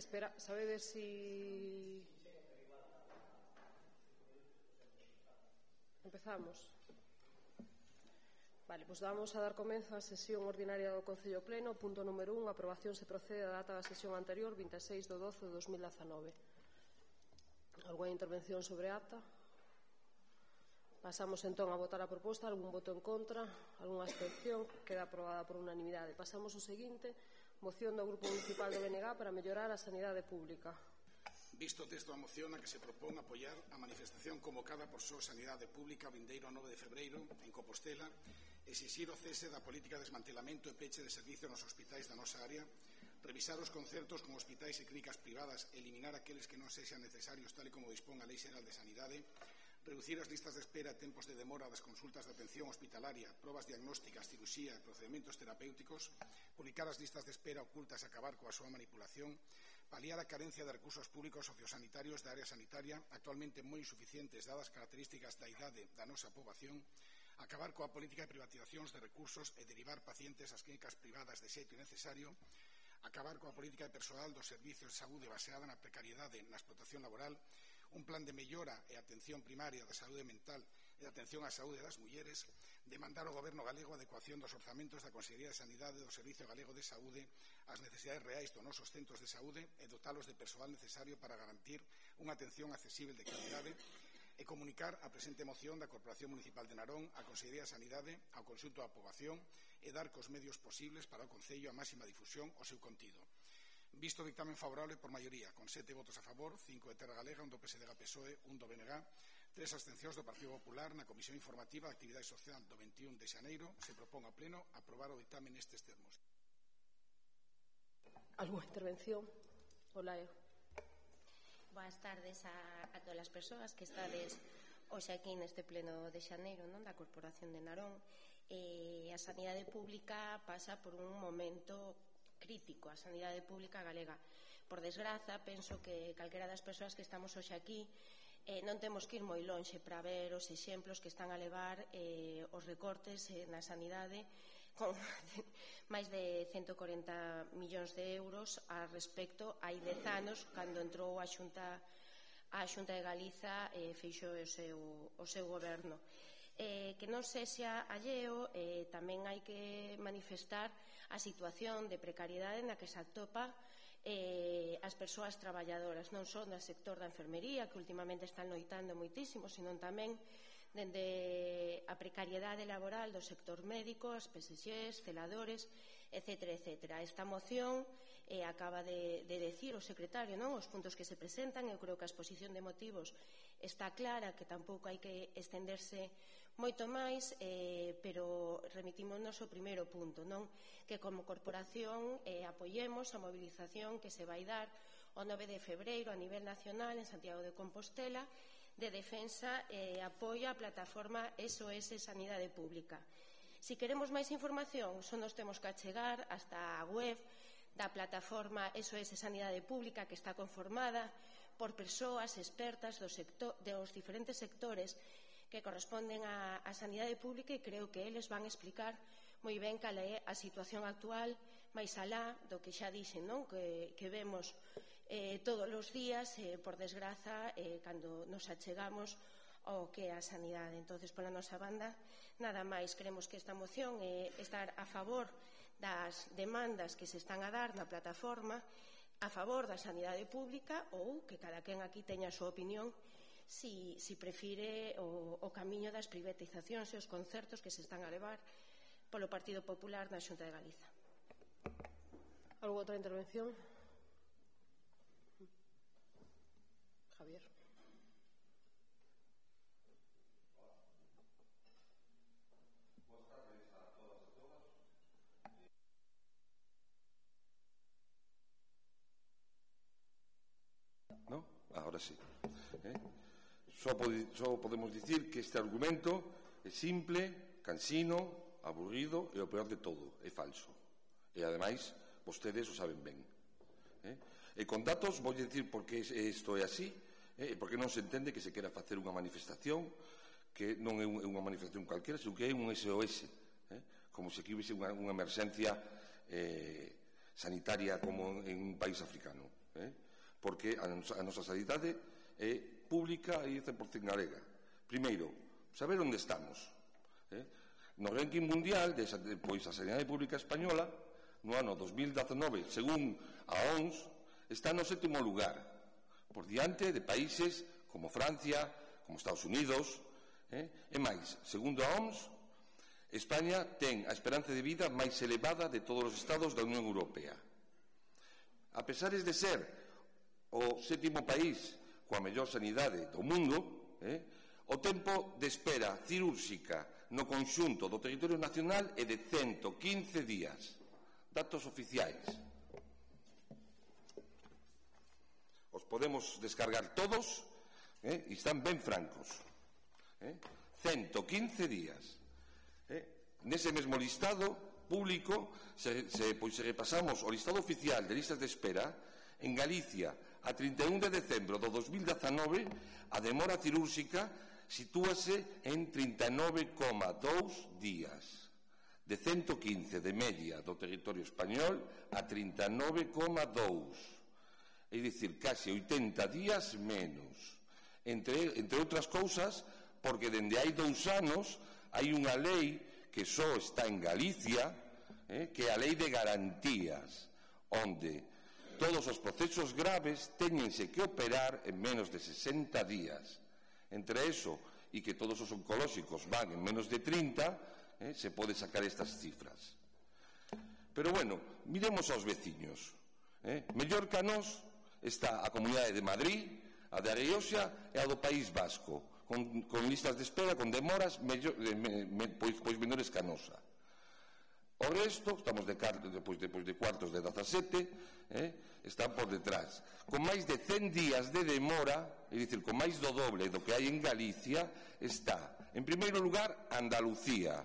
Espera, sabedes si... Empezamos. Vale, pois pues damos a dar comenzo a sesión ordinaria do Concello Pleno. Punto número 1, aprobación se procede da data da sesión anterior, 26 do 12 de 2019. Alguna intervención sobre acta? Pasamos entón a votar a proposta, algún voto en contra, algunha abstención, queda aprobada por unanimidade. Pasamos o seguinte, Moción do Grupo Municipal do BNG para mellorar a sanidade pública. Visto o texto da moción a que se propón apoiar a manifestación convocada por Só Sanidade Pública vindeiro a 9 de febreiro en Compostela, exixir o cese da política de desmantelamento e peche de servicio nos hospitais da nosa área, revisar os concertos con hospitais e clínicas privadas, eliminar aqueles que non sexan necesarios tal e como dispón a Lei Xeral de Sanidade, reducir as listas de espera, tempos de demora das consultas de atención hospitalaria, probas diagnósticas, cirurxía e procedimentos terapéuticos, publicar as listas de espera ocultas e acabar coa súa manipulación, paliar a carencia de recursos públicos sociosanitarios da área sanitaria, actualmente moi insuficientes dadas as características da idade da nosa poboación, acabar coa política de privatizacións de recursos e derivar pacientes ás clínicas privadas de xeito innecesario, acabar coa política de persoal dos servicios de saúde baseada na precariedade na explotación laboral un plan de mellora e atención primaria da saúde mental e atención á saúde das mulleres, demandar ao Goberno galego a adecuación dos orzamentos da Consellería de Sanidade e do Servicio Galego de Saúde ás necesidades reais dos nosos centros de saúde e dotalos de persoal necesario para garantir unha atención accesible de calidade e comunicar a presente moción da Corporación Municipal de Narón á Consellería de Sanidade, ao consulto da poboación e dar cos medios posibles para o Concello a máxima difusión o seu contido visto dictamen favorable por maioría, con sete votos a favor, cinco de Terra Galega, un do PSD da PSOE, un do BNG, tres abstencións do Partido Popular na Comisión Informativa de Actividade Social do 21 de Xaneiro, se propón ao Pleno aprobar o dictamen nestes termos. Alguna intervención? Ola, eu. Boas tardes a, a todas as persoas que estades hoxe aquí neste pleno de Xaneiro non da Corporación de Narón eh, a sanidade pública pasa por un momento crítico a sanidade pública galega. Por desgraza, penso que calquera das persoas que estamos hoxe aquí eh, non temos que ir moi lonxe para ver os exemplos que están a levar eh, os recortes eh, na sanidade con máis de 140 millóns de euros a respecto hai 10 anos cando entrou a Xunta a Xunta de Galiza eh, fixo o seu, o seu goberno eh, que non se xa alleo eh, tamén hai que manifestar a situación de precariedade na que se atopa eh, as persoas traballadoras, non só no sector da enfermería, que últimamente están loitando moitísimo, senón tamén dende a precariedade laboral do sector médico, as PSX, celadores, etc. etc. Esta moción eh, acaba de, de decir o secretario non os puntos que se presentan, eu creo que a exposición de motivos está clara, que tampouco hai que estenderse moito máis, eh, pero remitímonos ao primeiro punto, non? Que como corporación eh, apoyemos a mobilización que se vai dar o 9 de febreiro a nivel nacional en Santiago de Compostela de defensa e eh, apoio á plataforma SOS Sanidade Pública. Si queremos máis información, só nos temos que achegar hasta a web da plataforma SOS Sanidade Pública que está conformada por persoas expertas do sector, dos diferentes sectores que corresponden á, á sanidade pública e creo que eles van explicar moi ben cal é a situación actual máis alá do que xa dixen non? Que, que vemos eh, todos os días eh, por desgraza eh, cando nos achegamos ao que é a sanidade entonces pola nosa banda nada máis creemos que esta moción é estar a favor das demandas que se están a dar na plataforma a favor da sanidade pública ou que cada quen aquí teña a súa opinión si, si prefire o, o camiño das privatizacións e os concertos que se están a levar polo Partido Popular na Xunta de Galiza. Algo outra intervención? Javier. ¿No? Ahora sí. ¿Eh? Só, pode, só podemos dicir que este argumento é simple, cansino, aburrido e o peor de todo, é falso. E ademais, vostedes o saben ben. Eh? E con datos vou dicir por que isto é así eh? e por que non se entende que se quera facer unha manifestación que non é unha manifestación calquera, senón que é un SOS, eh? como se quivese unha, unha emerxencia eh, sanitaria como en un país africano. Eh? Porque a, nosa, a nosa sanidade é pública e 100% galega. Primeiro, saber onde estamos. Eh? No ranking mundial, de, pois a Sanidade Pública Española, no ano 2019, según a ONS, está no sétimo lugar, por diante de países como Francia, como Estados Unidos, eh? e máis, segundo a OMS, España ten a esperanza de vida máis elevada de todos os estados da Unión Europea. A pesares de ser o sétimo país coa mellor sanidade do mundo, eh, o tempo de espera cirúrxica no conxunto do territorio nacional é de 115 días. Datos oficiais. Os podemos descargar todos eh, e están ben francos. Eh, 115 días. Eh, nese mesmo listado público, se, se, pois se repasamos o listado oficial de listas de espera, en Galicia a 31 de decembro do 2019 a demora cirúrxica sitúase en 39,2 días de 115 de media do territorio español a 39,2 é dicir, case 80 días menos. Entre, entre outras cousas porque dende hai dous anos hai unha lei que só está en Galicia eh, que é a lei de garantías onde todos os procesos graves teñense que operar en menos de 60 días. Entre eso e que todos os oncolóxicos van en menos de 30, eh, se pode sacar estas cifras. Pero bueno, miremos aos veciños. Eh? Mellor que a nós está a Comunidade de Madrid, a de Arioxa e a do País Vasco, con, con listas de espera, con demoras, mellor, eh, me, me, pois, pois menores que a nosa. O resto, estamos de, depois, depois de, pois pois de cuartos de 17, eh? están por detrás. Con máis de 100 días de demora, é dicir, con máis do doble do que hai en Galicia, está, en primeiro lugar, Andalucía.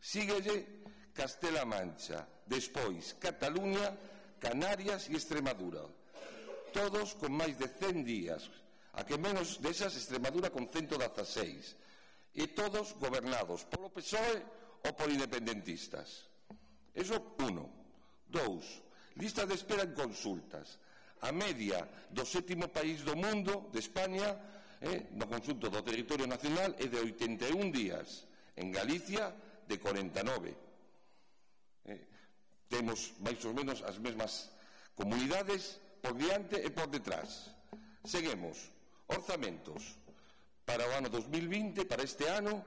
Síguelle Castela Mancha, despois Cataluña, Canarias e Extremadura. Todos con máis de 100 días, a que menos desas Extremadura con 116. E todos gobernados polo PSOE ou por independentistas. Eso, uno. Dous, Lista de espera en consultas. A media do sétimo país do mundo, de España, eh, no consulto do territorio nacional é de 81 días. En Galicia, de 49. Eh, temos máis ou menos as mesmas comunidades por diante e por detrás. Seguemos. Orzamentos. Para o ano 2020, para este ano,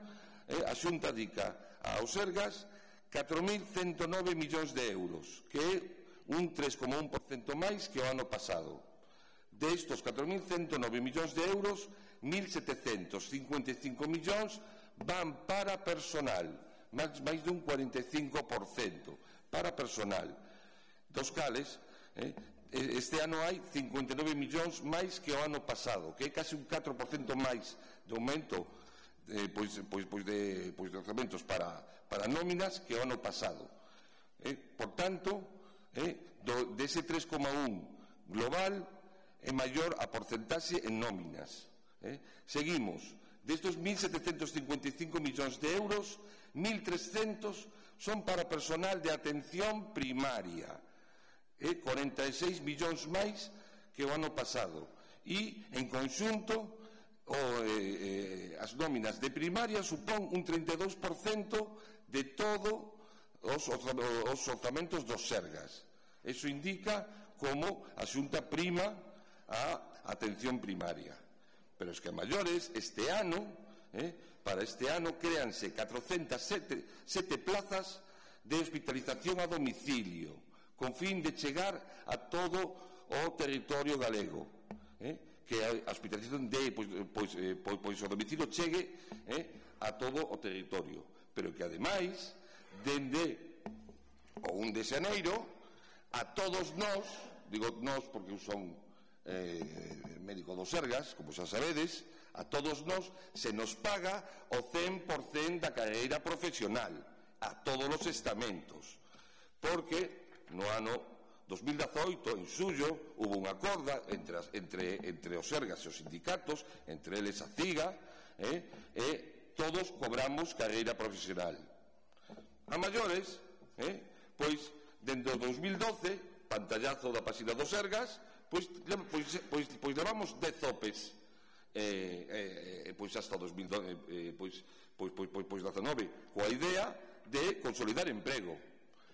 eh, a Xunta dica aos Sergas 4.109 millóns de euros, que é un 3,1% máis que o ano pasado. Destos 4.109 millóns de euros, 1.755 millóns van para personal, máis, máis dun 45% para personal, dos cales eh, este ano hai 59 millóns máis que o ano pasado, que é case un 4% máis de aumento eh, pois, pois, pois, de, pois de orzamentos para, para nóminas que o ano pasado. Eh, por tanto, eh, do, dese 3,1 global é maior a porcentaxe en nóminas. Eh? Seguimos. Destos 1.755 millóns de euros, 1.300 son para personal de atención primaria, eh? 46 millóns máis que o ano pasado. E, en conxunto, o, eh, eh, as nóminas de primaria supón un 32% de todo os, os, os orzamentos dos sergas. Eso indica como a Xunta prima a atención primaria. Pero es que a maiores este ano, eh, para este ano créanse 407 sete plazas de hospitalización a domicilio con fin de chegar a todo o territorio galego eh, que a hospitalización de pois, pois, eh, pois, pois o domicilio chegue eh, a todo o territorio pero que ademais dende o 1 de xaneiro a todos nós, digo nós porque eu son eh, médico dos Sergas, como xa sabedes, a todos nós se nos paga o 100% da carreira profesional, a todos os estamentos, porque no ano 2018, en suyo, hubo unha corda entre, as, entre, entre os Sergas e os sindicatos, entre eles a CIGA, eh, e todos cobramos carreira profesional. A maiores, eh, pois dende o 2012, pantallazo da páxina dos Sergas, pois, pois, pois, pois levamos 10 topes eh, eh, pois hasta 2012 eh, pois, pois, pois, pois, pois 19 coa idea de consolidar emprego.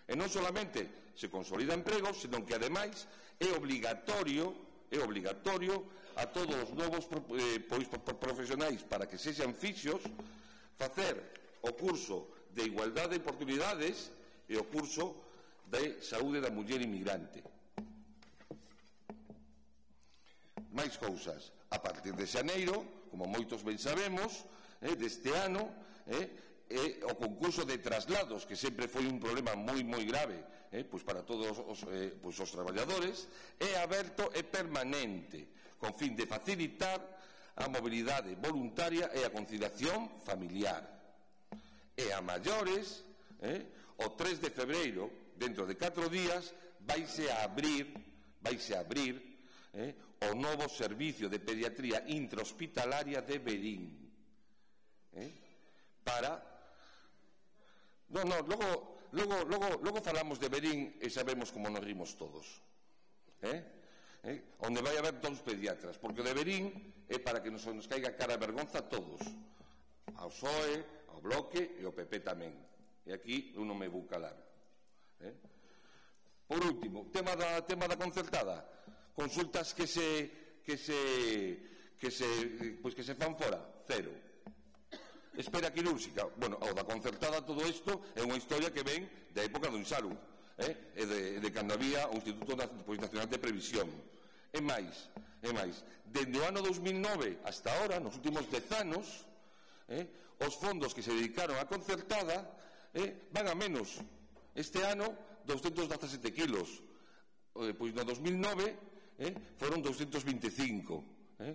E non solamente se consolida emprego senón que ademais é obligatorio é obligatorio a todos os novos eh, pois, profesionais para que sexan fixos facer o curso de igualdade de oportunidades e o curso de saúde da muller inmigrante. Máis cousas. A partir de xaneiro, como moitos ben sabemos, eh, deste ano, eh, eh, o concurso de traslados que sempre foi un problema moi moi grave eh, pois para todos os, eh, pois os traballadores é aberto e permanente con fin de facilitar a mobilidade voluntaria e a conciliación familiar e a maiores eh, o 3 de febreiro dentro de 4 días vaise a abrir vaise a abrir eh, o novo servicio de pediatría intrahospitalaria de Berín eh, para No, no, logo, logo, logo, logo falamos de Berín e sabemos como nos rimos todos. Eh? Eh? Onde vai haber dous pediatras, porque o de Berín é para que nos, nos caiga cara a vergonza a todos. Ao PSOE, ao Bloque e ao PP tamén. E aquí eu non me vou calar. Eh? Por último, tema da, tema da concertada. Consultas que se que se que se pois que se fan fora, cero. Espera quirúrxica. Bueno, o da concertada todo isto é unha historia que ven da época do Insaru, eh? E de, de cando había o Instituto pois, Nacional de Previsión. E máis, e máis, dende o ano 2009 hasta ahora, nos últimos 10 anos, eh, os fondos que se dedicaron á concertada eh, van a menos Este ano 217 kilos. Eh, pois no 2009 eh, foron 225. Eh.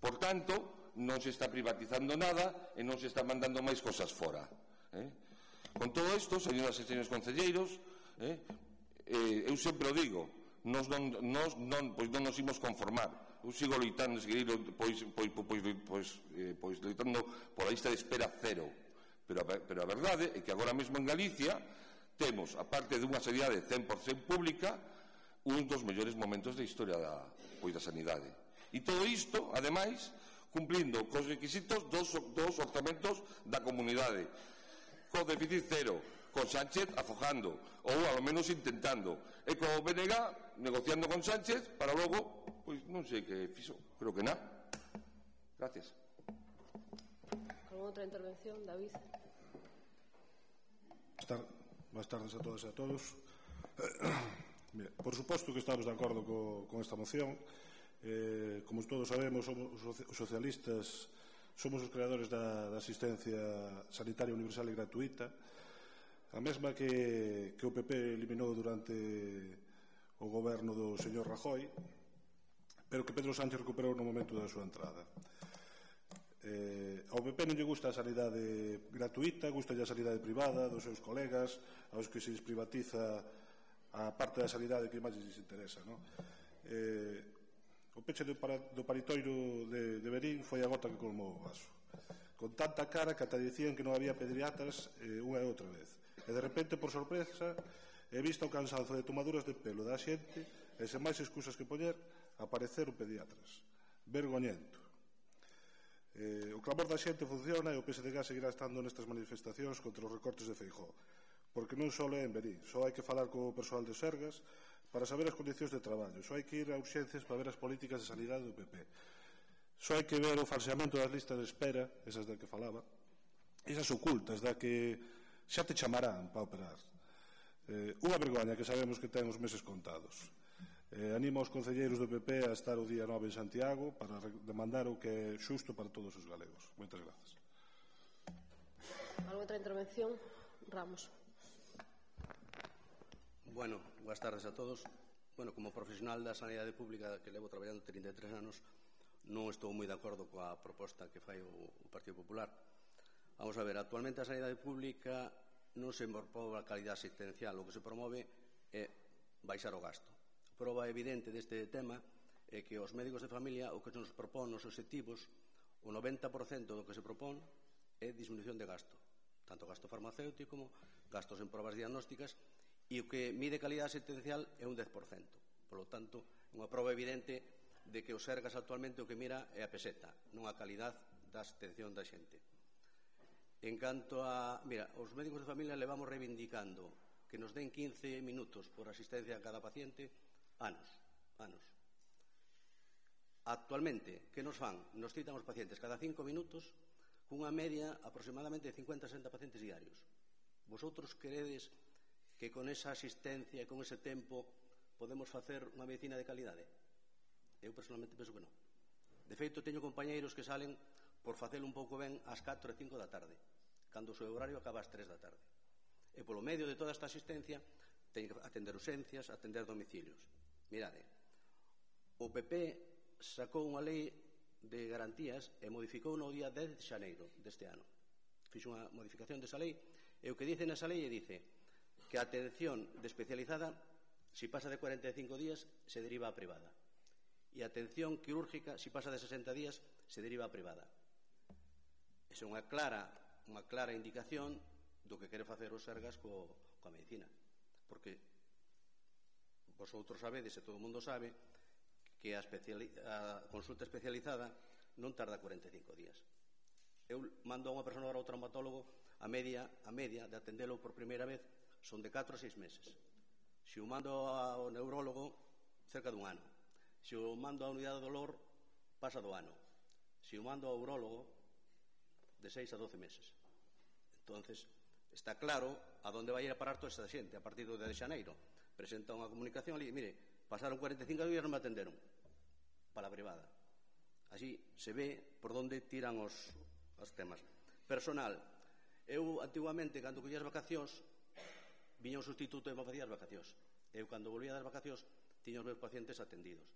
Por tanto, non se está privatizando nada e non se está mandando máis cosas fora. Eh. Con todo isto, señoras e señores concelleiros, eh, eh, eu sempre o digo, nos non, nos non, pois non nos imos conformar. Eu sigo loitando, seguir, pois, pois, pois, pois, pois, eh, pois loitando pola lista de espera cero. Pero a, pero a verdade é que agora mesmo en Galicia temos, a parte dunha sanidade 100% pública, un dos mellores momentos da historia da, pois da sanidade. E todo isto, ademais, cumplindo cos requisitos dos, dos orzamentos da comunidade. Co déficit cero, con Sánchez afojando, ou ao menos intentando, e co BNG negociando con Sánchez para logo, pois non sei que fixo, creo que nada. Gracias. Con outra intervención, David. Está, Boas tardes a todas e a todos. Bien, por suposto que estamos de acordo co, con esta moción. Eh, como todos sabemos, somos, os socialistas somos os creadores da, da asistencia sanitaria universal e gratuita, a mesma que, que o PP eliminou durante o goberno do señor Rajoy, pero que Pedro Sánchez recuperou no momento da súa entrada. Eh, ao PP non lle gusta a sanidade gratuita, gusta a sanidade privada dos seus colegas, aos que se les privatiza a parte da sanidade que máis lles interesa. No? Eh, o peche do, para, do paritoiro de, de Berín foi a gota que colmou o vaso. Con tanta cara que ata dicían que non había pediatras eh, unha e outra vez. E de repente, por sorpresa, he visto o cansanzo de tomaduras de pelo da xente e sen máis excusas que poñer apareceron pediatras. Vergoñento. Eh, o clamor da xente funciona e o PSDG seguirá estando nestas manifestacións contra os recortes de Feijó. Porque non só é en Berín, só hai que falar co persoal de Sergas para saber as condicións de traballo, só hai que ir a urxencias para ver as políticas de sanidade do PP. Só hai que ver o falseamento das listas de espera, esas da que falaba, esas ocultas da que xa te chamarán para operar. Eh, unha vergoña que sabemos que ten os meses contados. Eh, animo aos concelleiros do PP a estar o día 9 en Santiago para demandar o que é xusto para todos os galegos. Moitas grazas. Alguna outra intervención? Ramos. Bueno, boas tardes a todos. Bueno, como profesional da sanidade pública que levo traballando 33 anos, non estou moi de acordo coa proposta que fai o Partido Popular. Vamos a ver, actualmente a sanidade pública non se promove a calidade asistencial, o que se promove é baixar o gasto. Proba evidente deste tema é que os médicos de familia o que nos propón os objetivos o 90% do que se propón é disminución de gasto. Tanto gasto farmacéutico como gastos en probas diagnósticas e o que mide calidade asistencial é un 10% polo tanto, unha prova evidente de que o Sergas actualmente o que mira é a peseta non a calidade da atención da xente. En canto a mira, os médicos de familia levamos reivindicando que nos den 15 minutos por asistencia a cada paciente anos, anos. Actualmente, que nos fan? Nos citan os pacientes cada cinco minutos cunha media aproximadamente de 50 a 60 pacientes diarios. Vosotros queredes que con esa asistencia e con ese tempo podemos facer unha medicina de calidade? Eu personalmente penso que non. De feito, teño compañeiros que salen por facer un pouco ben ás 4 e 5 da tarde, cando o seu horario acaba ás 3 da tarde. E polo medio de toda esta asistencia teñen que atender urxencias, atender domicilios. Mirade, o PP sacou unha lei de garantías e modificou no día 10 de xaneiro deste ano. Fixo unha modificación desa lei e o que dice nesa lei é dice que a atención de especializada si pasa de 45 días se deriva a privada e a atención quirúrgica si pasa de 60 días se deriva a privada. Esa é unha clara, unha clara indicación do que quere facer o Sergas co, coa medicina, porque vosotros sabedes e todo o mundo sabe que a, a consulta especializada non tarda 45 días. Eu mando a unha persona ao traumatólogo a media, a media de atendelo por primeira vez son de 4 a 6 meses. Se o mando ao neurólogo cerca dun ano. Se o mando á unidade de dolor pasa do ano. Se o mando ao urólogo de 6 a 12 meses. Entonces, está claro a donde vai ir a parar toda esta xente a partir do de xaneiro presenta unha comunicación ali, mire, pasaron 45 días non me atenderon para a privada. Así se ve por onde tiran os, os temas. Personal. Eu, antiguamente, cando collía as vacacións, viña un sustituto e me facía as vacacións. Eu, cando volvía das vacacións, tiña os meus pacientes atendidos.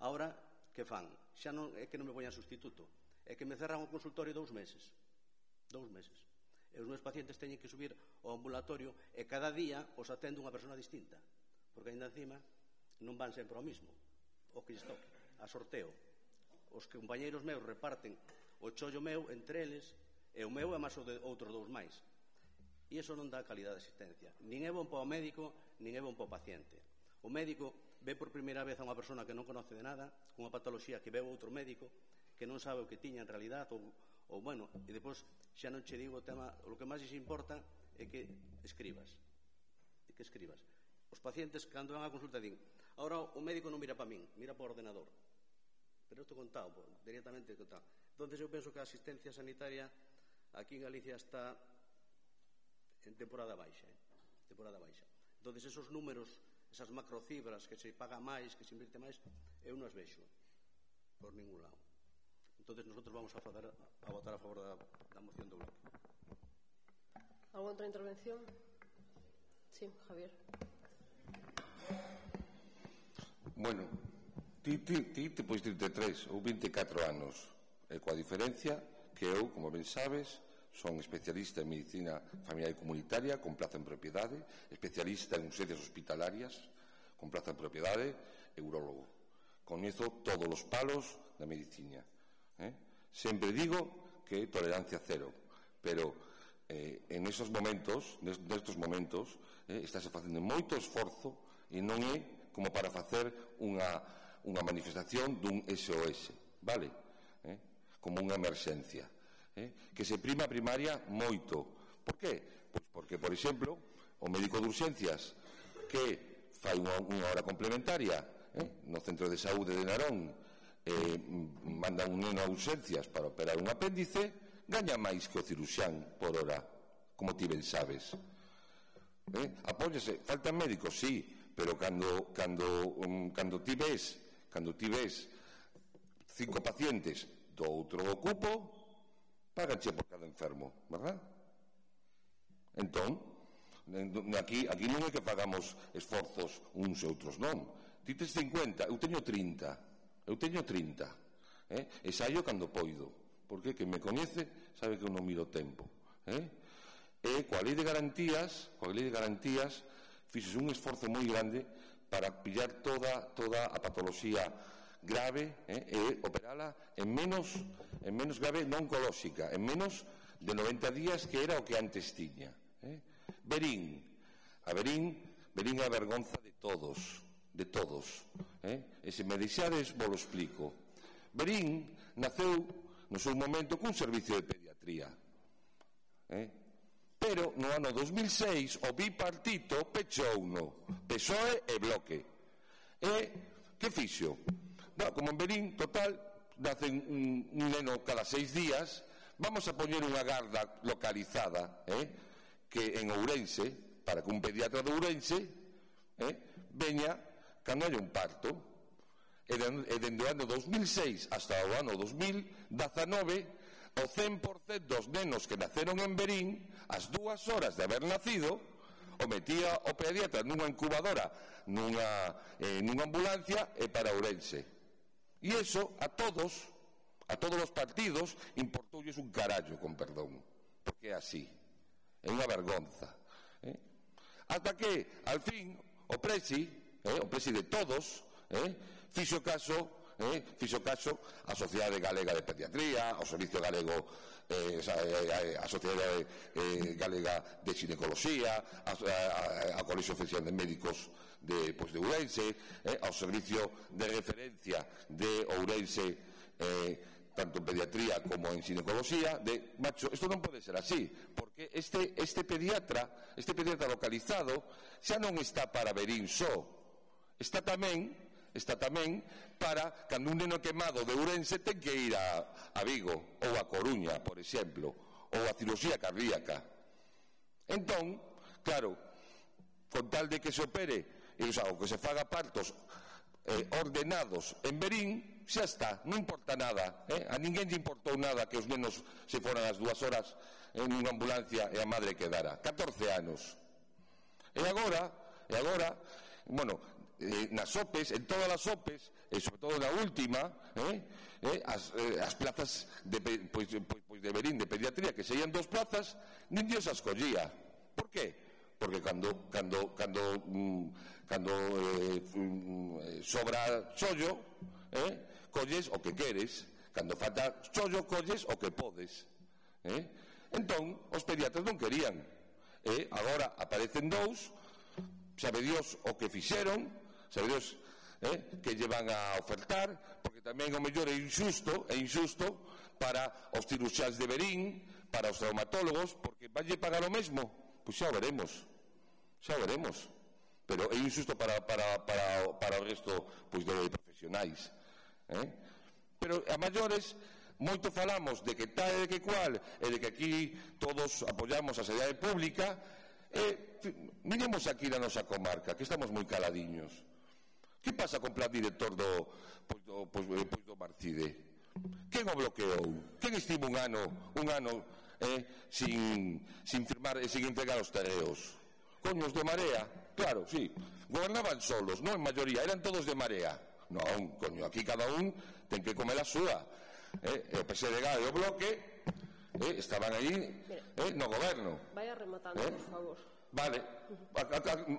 Ahora, que fan? Xa non é que non me poñan sustituto, é que me cerran o consultorio dous meses. Dous meses e os meus pacientes teñen que subir ao ambulatorio e cada día os atende unha persona distinta porque ainda encima non van sempre ao mismo. O que isto a sorteo. Os compañeiros meus reparten o chollo meu entre eles e o meu é máis o de outros dous máis. E iso non dá calidad de asistencia. Nin é bon para o médico nin é bon para o paciente. O médico ve por primeira vez a unha persona que non conoce de nada cunha patoloxía que veu outro médico que non sabe o que tiña en realidad ou, ou bueno, e depois xa non che digo o tema o que máis lles importa é que escribas. É que escribas. Os pacientes, cando van á consulta, din ahora o médico non mira para min, mira para o ordenador. Pero isto contado, pues, directamente contado. Entonces eu penso que a asistencia sanitaria aquí en Galicia está en temporada baixa. Eh? Temporada baixa. Entonces esos números, esas macrocifras que se paga máis, que se invierte máis, eu non as vexo por ningún lado. Entonces nosotros vamos a, fazer, a votar a favor da, da moción do bloque. ¿Alguna outra intervención? Sí, Javier. Bueno, ti, ti, ti te pois 33 ou 24 anos e coa diferencia que eu, como ben sabes, son especialista en medicina familiar e comunitaria con plaza en propiedade, especialista en urgencias hospitalarias con plaza en propiedade e urólogo. Coñezo todos os palos da medicina. Eh? Sempre digo que tolerancia cero, pero eh, en esos momentos, nestos momentos, eh, estáse facendo moito esforzo e non é como para facer unha, unha manifestación dun SOS, vale? Eh? Como unha emerxencia. Eh? Que se prima a primaria moito. Por que? Pois porque, por exemplo, o médico de urxencias que fai unha, unha hora complementaria eh? no centro de saúde de Narón eh, manda un neno a urxencias para operar un apéndice gaña máis que o ciruxán por hora como ti ben sabes eh? apóllase, faltan médicos, sí pero cando, cando, um, cando ti ves cando ti ves cinco pacientes do outro ocupo páganche por cada enfermo verdad? entón aquí, aquí non é que pagamos esforzos uns e outros non ti tes 50, eu teño 30 eu teño 30 eh? e saio cando poido porque que me coñece sabe que eu non miro tempo eh? e coa lei de garantías coa lei de garantías fixose un esforzo moi grande para pillar toda toda a patoloxía grave eh, e operala en menos en menos grave non oncolóxica, en menos de 90 días que era o que antes tiña. Eh. Berín, a Berín, Berín é a vergonza de todos, de todos. Eh. E se me deixades, vos lo explico. Berín naceu no seu momento cun servicio de pediatría. Eh? pero no ano 2006 o bipartito pechouno, PSOE e Bloque. E que fixo? No, como en Berín, total, nacen un, un neno cada seis días, vamos a poñer unha garda localizada, eh, que en Ourense, para que un pediatra de Ourense eh, veña cando hai un parto, e dende o ano 2006 hasta o ano 2019 o 100% dos nenos que naceron en Berín as dúas horas de haber nacido o metía o pediatra nunha incubadora nunha, eh, nunha ambulancia e para Ourense e eso a todos a todos os partidos importoulles un carallo con perdón porque é así é unha vergonza eh? Ata que al fin o presi eh, o presi de todos eh, fixo caso eh, fixo caso a Sociedade Galega de Pediatría, ao Servicio Galego eh, a, a, eh, eh, a Sociedade eh, Galega de Ginecoloxía, a, a, a Colexio Oficial de Médicos de, pues, de Ourense, eh, ao Servicio de Referencia de Ourense eh, tanto en pediatría como en ginecología, de, macho, esto non pode ser así, porque este, este pediatra, este pediatra localizado, xa non está para Berín só, está tamén está tamén para cando un neno quemado de Ourense ten que ir a, a Vigo ou a Coruña, por exemplo, ou a cirugía cardíaca. Entón, claro, con tal de que se opere e o, sea, o que se faga partos eh, ordenados en Berín, xa está, non importa nada, eh? a ninguén lle importou nada que os nenos se foran as dúas horas en unha ambulancia e a madre quedara. 14 anos. E agora, e agora, bueno, eh, nas OPEs, en todas as OPEs, e sobre todo na última, eh, eh, as, eh, as plazas de, pois, pois, pois de Berín de pediatría, que serían dos plazas, nin Dios as collía. Por que? Porque cando, cando, cando, mm, cando eh, mm, sobra chollo, eh, colles o que queres, cando falta chollo, colles o que podes. Eh? Entón, os pediatras non querían. Eh? Agora aparecen dous, sabe Dios o que fixeron sabedes eh, que lle van a ofertar porque tamén o mellor é injusto é injusto para os ciruxáns de Berín para os traumatólogos porque vanlle pagar o mesmo. Pois xa o veremos xa o veremos. Pero é injusto para, para, para, para o resto pois, de profesionais eh? pero a maiores moito falamos de que tal e de que cual e de que aquí todos apoyamos a sanidade pública e miremos aquí na nosa comarca que estamos moi caladiños. Que pasa con plan director do, pois, do, pois, eh, pois do Marcide? Quen o bloqueou? Quen estivo un ano, un ano eh, sin, sin firmar e sin entregar os tareos? Coños de marea? Claro, sí. Gobernaban solos, non en maioría, eran todos de marea. Non, coño, aquí cada un ten que comer a súa. Eh, e o PSDG e o bloque eh, estaban aí eh, no goberno. Vaya rematando, eh? por favor. Vale,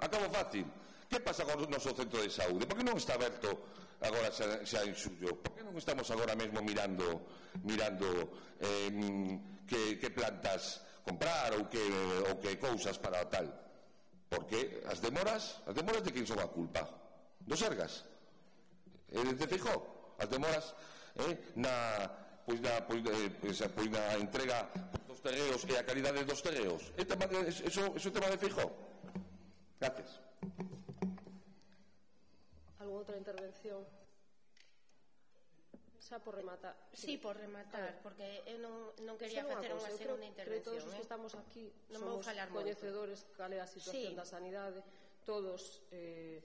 acabo fácil. Que pasa con o noso centro de saúde? Por que non está aberto agora xa, xa en suyo? Por que non estamos agora mesmo mirando mirando eh, que, que plantas comprar ou que, ou que cousas para tal? Porque as demoras, as demoras de quen son a culpa? Dos Sergas? E eh, de Feijó? As demoras eh, na, pois na, pois, eh, pois, eh, pois na entrega dos terreos e a calidade dos terreos. É tema, eso, eso tema de Feijó? Gracias outra intervención? Xa por rematar. Sí, sí por rematar, porque eu non, non quería facer unha segunda creo, intervención. Creo todos os eh? que estamos aquí non somos coñecedores cal é a situación sí. da sanidade, todos eh,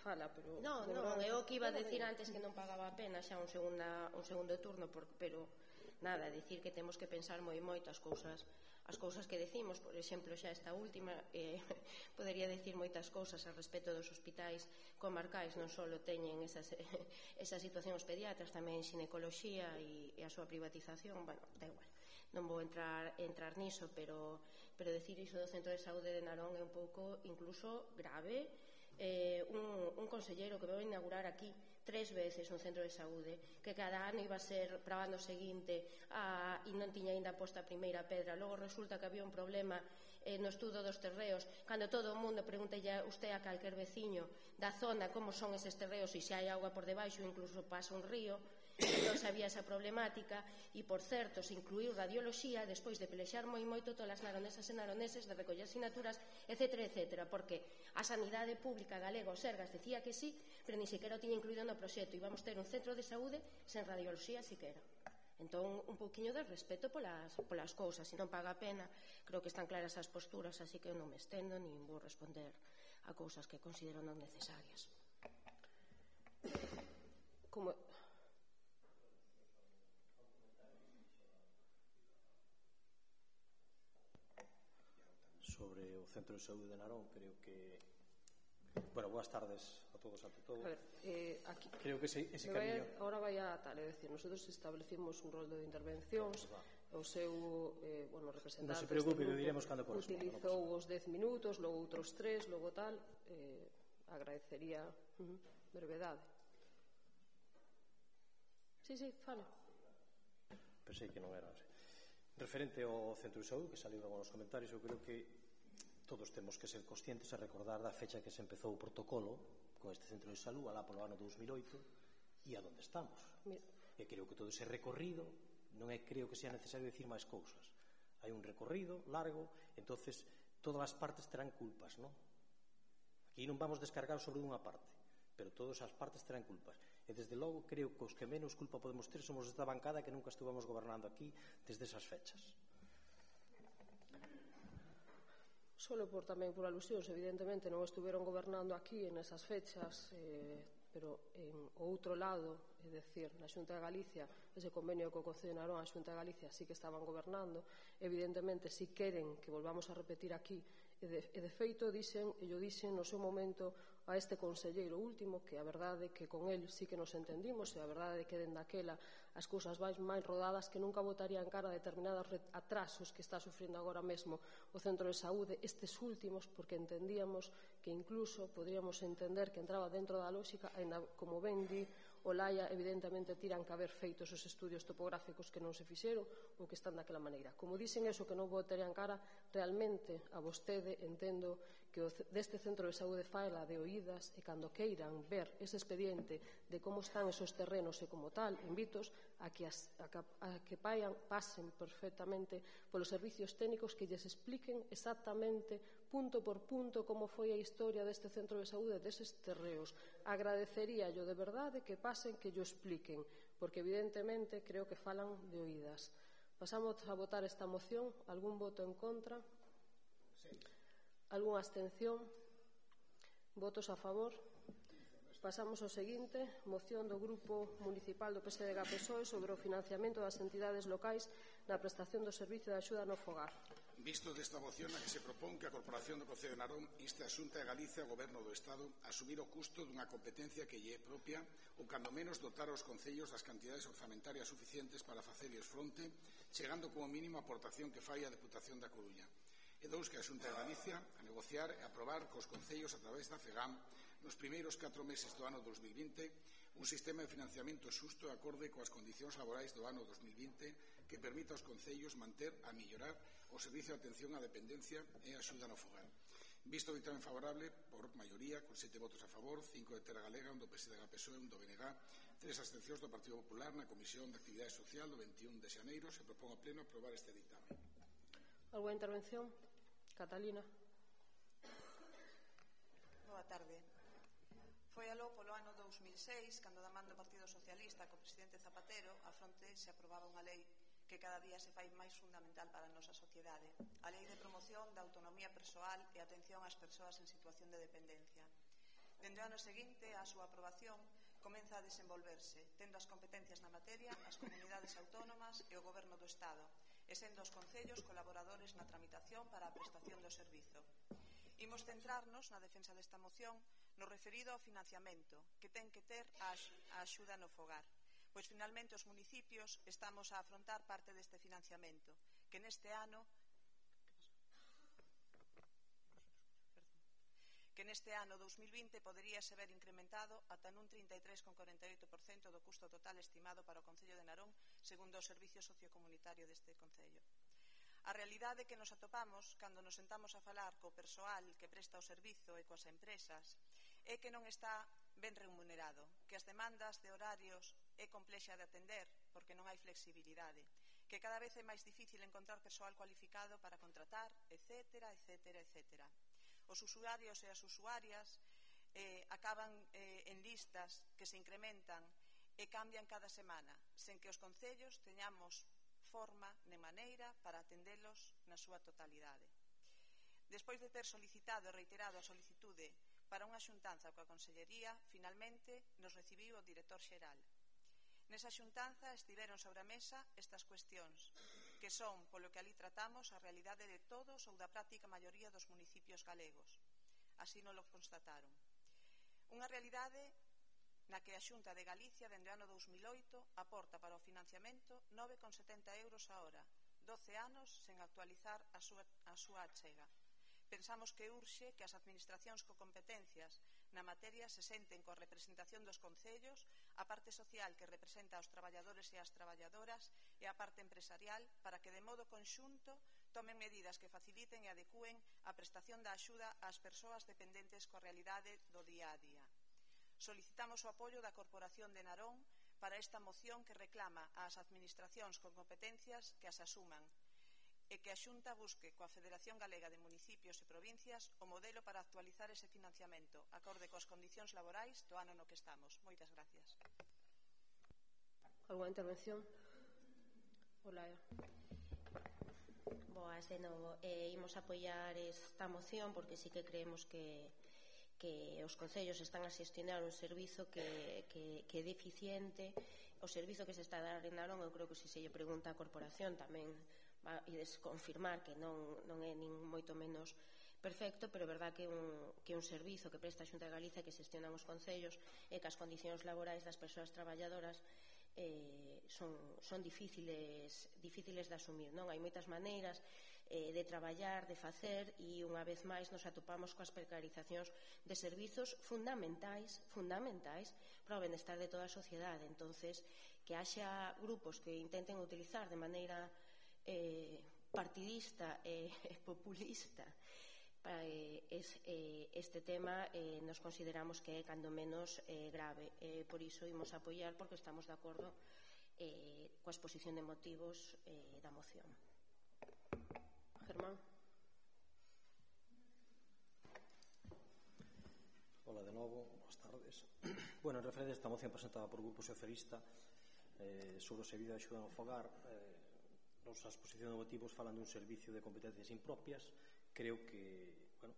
fala, pero... No, no, eu que iba a decir antes que non pagaba a pena xa un, segunda, un segundo turno, por, pero nada, dicir que temos que pensar moi moito as cousas as cousas que decimos, por exemplo, xa esta última, eh, podería decir moitas cousas a respecto dos hospitais comarcais, non só teñen esas, esa situación os pediatras, tamén xinecoloxía e, e a súa privatización, bueno, da igual. Non vou entrar entrar niso, pero pero decir iso do centro de saúde de Narón é un pouco incluso grave. Eh, un, un consellero que vou inaugurar aquí tres veces un centro de saúde que cada ano iba a ser para o ano seguinte a, e non tiña aínda posta a primeira pedra. Logo resulta que había un problema eh, no estudo dos terreos. Cando todo o mundo pregunta a usted a calquer veciño da zona como son eses terreos e se hai agua por debaixo incluso pasa un río non sabía esa problemática e, por certo, se incluiu radioloxía despois de pelexar moi moito todas as naronesas e naroneses de recoller sinaturas, etc, etc, porque a sanidade pública galega o Sergas decía que sí, pero ni sequera o tiña incluído no proxecto, íbamos ter un centro de saúde sen radioloxía siquera. Entón, un pouquiño de respeto polas, polas cousas, se non paga a pena, creo que están claras as posturas, así que eu non me estendo nin vou responder a cousas que considero non necesarias. Como, Centro de Saúde de Narón creo que Bueno, boas tardes a todos e a todo. A ver, eh, aquí, Creo que ese, ese vai, camiño... Ahora vai a tal, é dicir, nosotros establecimos un rol de intervencións, claro, o seu eh, bueno, representante... Non se preocupe, que diremos cando corresponda. Utilizou no os 10 minutos, logo outros tres, logo tal, eh, agradecería uh -huh, brevedade. Sí, sí, fale. Pensei que non era así. Referente ao Centro de Saúde, que saliu nos comentarios, eu creo que todos temos que ser conscientes e recordar da fecha que se empezou o protocolo con este centro de salud alá polo ano 2008 e a donde estamos Mira. e creo que todo ese recorrido non é creo que sea necesario decir máis cousas hai un recorrido largo entonces todas as partes terán culpas non? aquí non vamos descargar sobre unha parte pero todas as partes terán culpas e desde logo creo que os que menos culpa podemos ter somos esta bancada que nunca estuvamos gobernando aquí desde esas fechas solo por tamén por alusións, evidentemente non estuveron gobernando aquí en esas fechas, eh, pero en o outro lado, é decir, na Xunta de Galicia, ese convenio que Narón, a Xunta de Galicia sí que estaban gobernando, evidentemente si queren que volvamos a repetir aquí, e de, e de feito dixen, e yo dixen no seu momento a este conselleiro último que a verdade que con el sí que nos entendimos e a verdade que dende aquela as cousas vais máis rodadas que nunca botaría en cara determinados atrasos que está sufrindo agora mesmo o centro de saúde estes últimos porque entendíamos que incluso podríamos entender que entraba dentro da lógica ainda como ben di o Laia evidentemente tiran que haber feitos os estudios topográficos que non se fixeron ou que están daquela maneira. Como dicen eso que non votarían cara realmente a vostede entendo que o deste centro de saúde faela de oídas e cando queiran ver ese expediente de como están esos terrenos e como tal, invitos a que, as, a, a que paian, pasen perfectamente polos servicios técnicos que lles expliquen exactamente punto por punto como foi a historia deste centro de saúde deses terreos. Agradecería yo de verdade que pasen que yo expliquen, porque evidentemente creo que falan de oídas. Pasamos a votar esta moción. ¿Algún voto en contra? Algún abstención? Votos a favor? Pasamos ao seguinte, moción do Grupo Municipal do PSDG PSOE sobre o financiamento das entidades locais na prestación do servicio de axuda no fogar. Visto desta moción na que se propón que a Corporación do Concello de Narón inste a Xunta de Galicia ao Goberno do Estado a asumir o custo dunha competencia que lle é propia ou cando menos dotar aos concellos das cantidades orzamentarias suficientes para facerles fronte, chegando como mínimo a aportación que fai a Deputación da Coruña e dous que a Xunta de Galicia a negociar e aprobar cos concellos a través da FEGAM nos primeiros 4 meses do ano 2020 un sistema de financiamento xusto e acorde coas condicións laborais do ano 2020 que permita aos concellos manter a millorar o servicio de atención á dependencia e a axuda no fogar. Visto o dictamen favorable por maioría, con sete votos a favor, cinco de Terra Galega, un do PSD da PSOE, un do BNG, tres abstencións do Partido Popular na Comisión de Actividade Social do 21 de xaneiro. Se propón ao Pleno aprobar este dictamen. Alguna intervención? Catalina. Boa tarde. Foi aló polo ano 2006 cando da man do Partido Socialista co presidente Zapatero a fronte se aprobaba unha lei que cada día se fai máis fundamental para a nosa sociedade, a Lei de Promoción da Autonomía Persoal e Atención ás Persoas en Situación de Dependencia. Dende o ano seguinte, a súa aprobación comeza a desenvolverse, tendo as competencias na materia as comunidades autónomas e o Goberno do Estado, e sendo os concellos colaboradores na tramitación para a prestación do servizo. Imos centrarnos na defensa desta moción no referido ao financiamento que ten que ter a axuda no fogar pois finalmente os municipios estamos a afrontar parte deste financiamento que neste ano que neste ano 2020 poderíase ver incrementado ata nun 33,48% do custo total estimado para o Concello de Narón, segundo o Servicio Sociocomunitario deste Concello. A realidade que nos atopamos cando nos sentamos a falar co persoal que presta o servizo e coas empresas é que non está ben remunerado, que as demandas de horarios é complexa de atender porque non hai flexibilidade, que cada vez é máis difícil encontrar persoal cualificado para contratar, etc, etc, etc. Os usuarios e as usuarias eh, acaban eh, en listas que se incrementan e cambian cada semana, sen que os concellos teñamos forma de maneira para atendelos na súa totalidade. Despois de ter solicitado e reiterado a solicitude para unha xuntanza coa Consellería, finalmente nos recibiu o director xeral. Nesa xuntanza estiveron sobre a mesa estas cuestións que son, polo que ali tratamos, a realidade de todos ou da práctica maioría dos municipios galegos. Así non lo constataron. Unha realidade na que a Xunta de Galicia dende o ano 2008 aporta para o financiamento 9,70 euros a hora, 12 anos sen actualizar a súa, a súa achega. Pensamos que urxe que as administracións co competencias na materia se senten coa representación dos concellos, a parte social que representa aos traballadores e as traballadoras e a parte empresarial para que de modo conxunto tomen medidas que faciliten e adecúen a prestación da axuda ás persoas dependentes coa realidade do día a día. Solicitamos o apoio da Corporación de Narón para esta moción que reclama ás administracións con competencias que as asuman e que a Xunta busque coa Federación Galega de Municipios e Provincias o modelo para actualizar ese financiamento acorde coas condicións laborais do ano no que estamos. Moitas gracias. Alguna intervención? Ola. Boas, de novo. Eh, imos apoiar esta moción porque sí que creemos que que os concellos están a xestionar un servizo que, que, que é deficiente o servizo que se está a dar en Narón eu creo que se se lle pregunta a corporación tamén e desconfirmar que non, non é nin moito menos perfecto, pero é verdad que un, que un servizo que presta a Xunta de Galicia que xestionan os concellos e que as condicións laborais das persoas traballadoras eh, son, son difíciles difíciles de asumir non? Hai moitas maneiras eh, de traballar de facer e unha vez máis nos atopamos coas precarizacións de servizos fundamentais fundamentais para o benestar de toda a sociedade. Entonces que haxa grupos que intenten utilizar de maneira eh, partidista e eh, populista. Para eh, es, eh, este tema eh, nos consideramos que é cando menos eh, grave. Eh, por iso imos apoiar porque estamos de acordo eh, coa exposición de motivos eh, da moción. Germán. Hola de novo, boas tardes. Bueno, en referencia a esta moción presentada por Grupo Socialista eh, sobre o servido de axuda no fogar eh, nosa exposición de motivos falan dun servicio de competencias impropias creo que, bueno,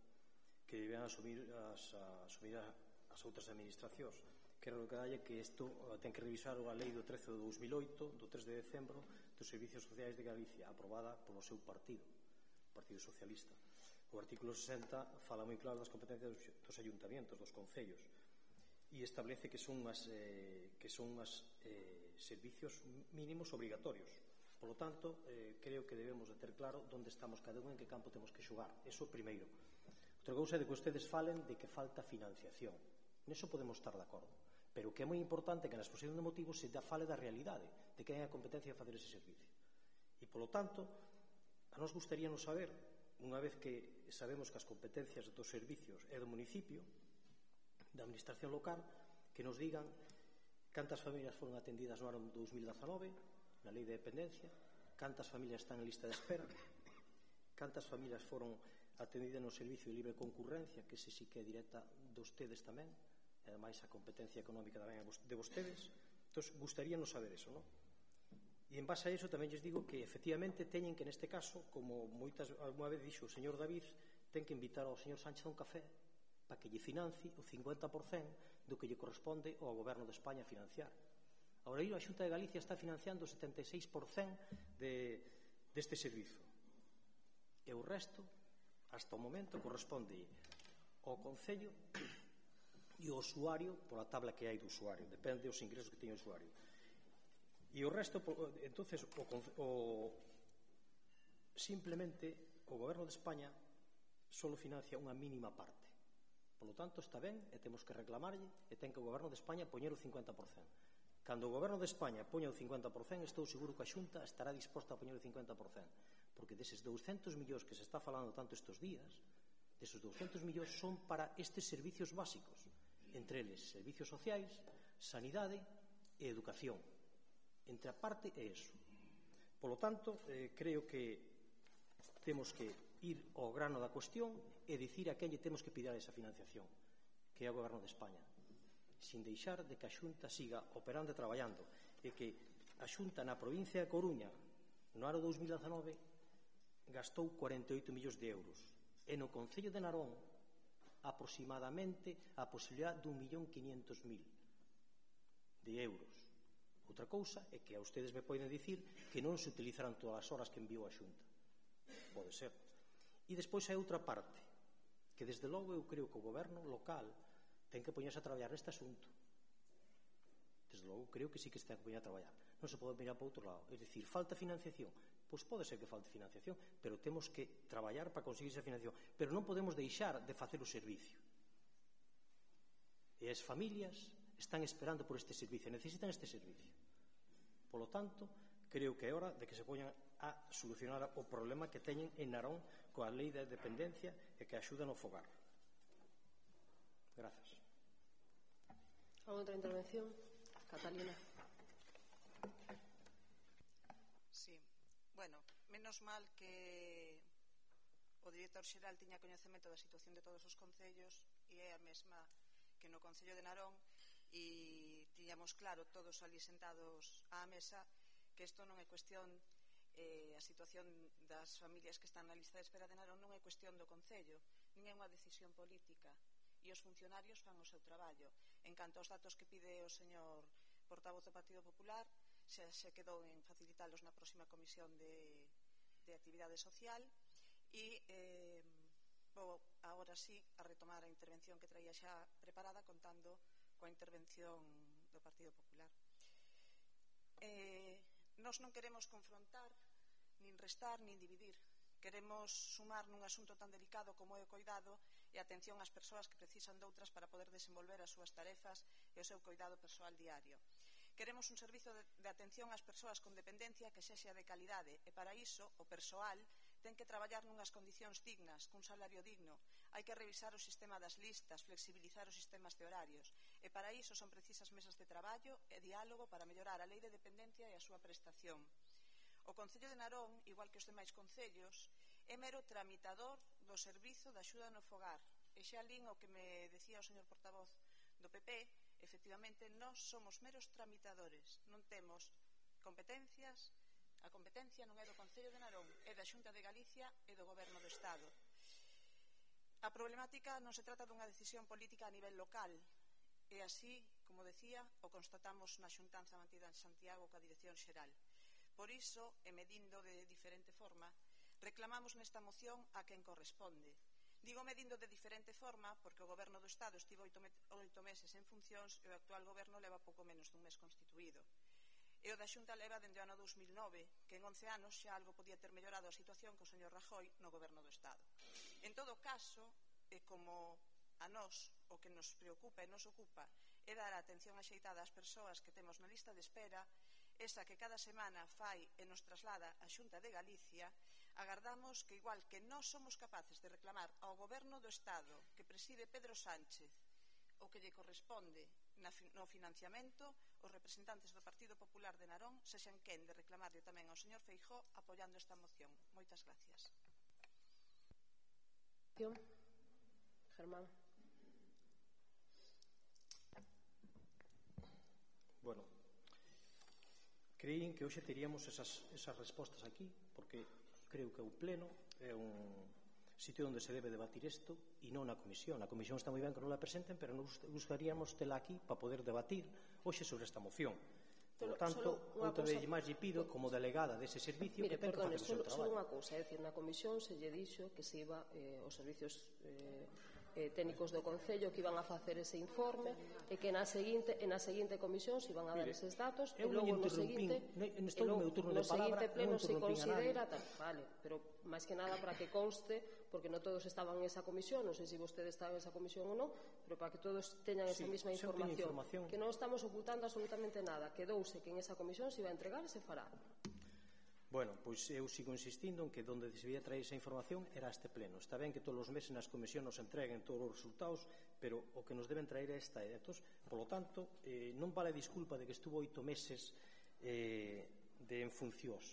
que deben asumir as, a, asumir a, as outras administracións. Quero recordarlle que isto eh, ten que revisar a lei do 13 de 2008 do 3 de decembro dos Servicios Sociais de Galicia aprobada polo seu partido Partido Socialista. O artículo 60 fala moi claro das competencias dos ayuntamientos dos concellos e establece que son as, eh, que son as eh, servicios mínimos obrigatorios. Por lo tanto, eh, creo que debemos de ter claro onde estamos cada un, en que campo temos que xugar. Eso primeiro. Outra cousa é de que ustedes falen de que falta financiación. Neso podemos estar de acordo. Pero que é moi importante que na exposición de motivos se da fale da realidade, de que hai a competencia de facer ese servicio. E, polo tanto, a nos gustaría non saber, unha vez que sabemos que as competencias dos servicios é do municipio, da administración local, que nos digan cantas familias foron atendidas no ano 2019, na lei de dependencia, cantas familias están en lista de espera, cantas familias foron atendidas no servicio de libre concurrencia, que se si que é directa dos tedes tamén, e ademais a competencia económica tamén de vostedes. Entón, gustaríanos saber eso, non? E en base a iso tamén lles digo que efectivamente teñen que neste caso, como moitas alguna vez dixo o señor David, ten que invitar ao señor Sánchez a un café para que lle financie o 50% do que lle corresponde ao goberno de España financiar Ahora a Xunta de Galicia está financiando o 76% de, deste servizo. E o resto, hasta o momento, corresponde ao Concello e ao usuario pola tabla que hai do usuario. Depende dos ingresos que teña o usuario. E o resto, entonces, o, o, simplemente o goberno de España solo financia unha mínima parte. Por lo tanto, está ben e temos que reclamarlle e ten que o goberno de España poñer o 50%. Cando o goberno de España poña o 50%, estou seguro que a Xunta estará disposta a poñer o 50%, porque deses 200 millóns que se está falando tanto estes días, deses 200 millóns son para estes servicios básicos, entre eles servicios sociais, sanidade e educación. Entre a parte é eso. Por lo tanto, eh, creo que temos que ir ao grano da cuestión e dicir a quen lle temos que pidar esa financiación, que é o goberno de España sin deixar de que a Xunta siga operando e traballando e que a Xunta na provincia de Coruña no ano 2019 gastou 48 millóns de euros e no Concello de Narón aproximadamente a posibilidad dun millón 500 mil de euros. Outra cousa é que a ustedes me poden dicir que non se utilizarán todas as horas que enviou a Xunta. Pode ser. E despois hai outra parte que desde logo eu creo que o goberno local ten que poñerse a traballar neste asunto. Desde logo creo que sí que se ten que poñer a traballar. Non se pode mirar para outro lado. É dicir, falta financiación. Pois pode ser que falte financiación pero temos que traballar para conseguir esa financiación. Pero non podemos deixar de facer o servicio. E as familias están esperando por este servicio necesitan este servicio. Polo tanto, creo que é hora de que se poñan a solucionar o problema que teñen en Narón coa lei da de dependencia e que axudan no fogar. Grazas otra intervención? Catalina. Sí. Bueno, menos mal que o director xeral tiña coñecemento da situación de todos os concellos e é a mesma que no Concello de Narón e tiñamos claro todos ali sentados á mesa que isto non é cuestión eh, a situación das familias que están na lista de espera de Narón non é cuestión do Concello nin é unha decisión política e os funcionarios fan o seu traballo En canto aos datos que pide o señor portavoz do Partido Popular, xa se quedou en facilitalos na próxima comisión de, de actividade social e eh, vou agora sí a retomar a intervención que traía xa preparada contando coa intervención do Partido Popular. Eh, nos non queremos confrontar, nin restar, nin dividir. Queremos sumar nun asunto tan delicado como é o coidado e atención ás persoas que precisan doutras para poder desenvolver as súas tarefas e o seu cuidado persoal diario. Queremos un servizo de atención ás persoas con dependencia que sexa de calidade e para iso o persoal ten que traballar nunhas condicións dignas, cun salario digno. Hai que revisar o sistema das listas, flexibilizar os sistemas de horarios e para iso son precisas mesas de traballo e diálogo para mellorar a lei de dependencia e a súa prestación. O Concello de Narón, igual que os demais concellos, é mero tramitador do Servizo de Axuda no Fogar. E xa lín o que me decía o señor portavoz do PP, efectivamente nós somos meros tramitadores, non temos competencias, a competencia non é do Concello de Narón, é da Xunta de Galicia e do Goberno do Estado. A problemática non se trata dunha decisión política a nivel local, e así, como decía, o constatamos na xuntanza mantida en Santiago ca Dirección Xeral. Por iso, e medindo de diferente forma, Reclamamos nesta moción a quen corresponde. Digo medindo de diferente forma porque o Goberno do Estado estivo oito, oito meses en funcións e o actual Goberno leva pouco menos dun mes constituído. E o da Xunta leva dende o ano 2009, que en 11 anos xa algo podía ter mellorado a situación co señor Rajoy no goberno do Estado. En todo caso, e como a nós o que nos preocupa e nos ocupa é dar a atención axeitada ás persoas que temos na lista de espera, esa que cada semana fai e nos traslada a Xunta de Galicia Agardamos que, igual que nós somos capaces de reclamar ao goberno do Estado que preside Pedro Sánchez o que lle corresponde no financiamento, os representantes do Partido Popular de Narón sexan quen de reclamarlle tamén ao señor Feijó apoiando esta moción. Moitas gracias. Germán. Bueno, creín que hoxe teríamos esas, esas respostas aquí, porque creo que o Pleno é un sitio onde se debe debatir isto e non na Comisión. A Comisión está moi ben que non la presenten, pero nos gustaríamos tela aquí para poder debatir hoxe sobre esta moción. Por lo tanto, outra vez máis lle pido como delegada dese servicio Mire, que ten perdone, que facer o seu traballo. Solo unha cousa, é dicir, na comisión se lle dixo que se iba eh, os servicios eh, eh, técnicos do Concello que iban a facer ese informe e que na seguinte e na seguinte comisión se iban a dar Mire, eses datos e logo no seguinte non estou no meu turno de palabra, seguinte pleno se considera tal, vale, pero máis que nada para que conste porque non todos estaban en esa comisión, non sei se si vostede estaba en esa comisión ou non, pero para que todos teñan esa sí, mesma información, información, que non estamos ocultando absolutamente nada, quedouse que en esa comisión se iba a entregar e se fará. Bueno, pois eu sigo insistindo en que donde se debía traer esa información era este pleno. Está ben que todos os meses nas comisión nos entreguen todos os resultados, pero o que nos deben traer é esta. Eh. Entón, polo tanto, eh, non vale disculpa de que estuvo oito meses eh, de en funcións.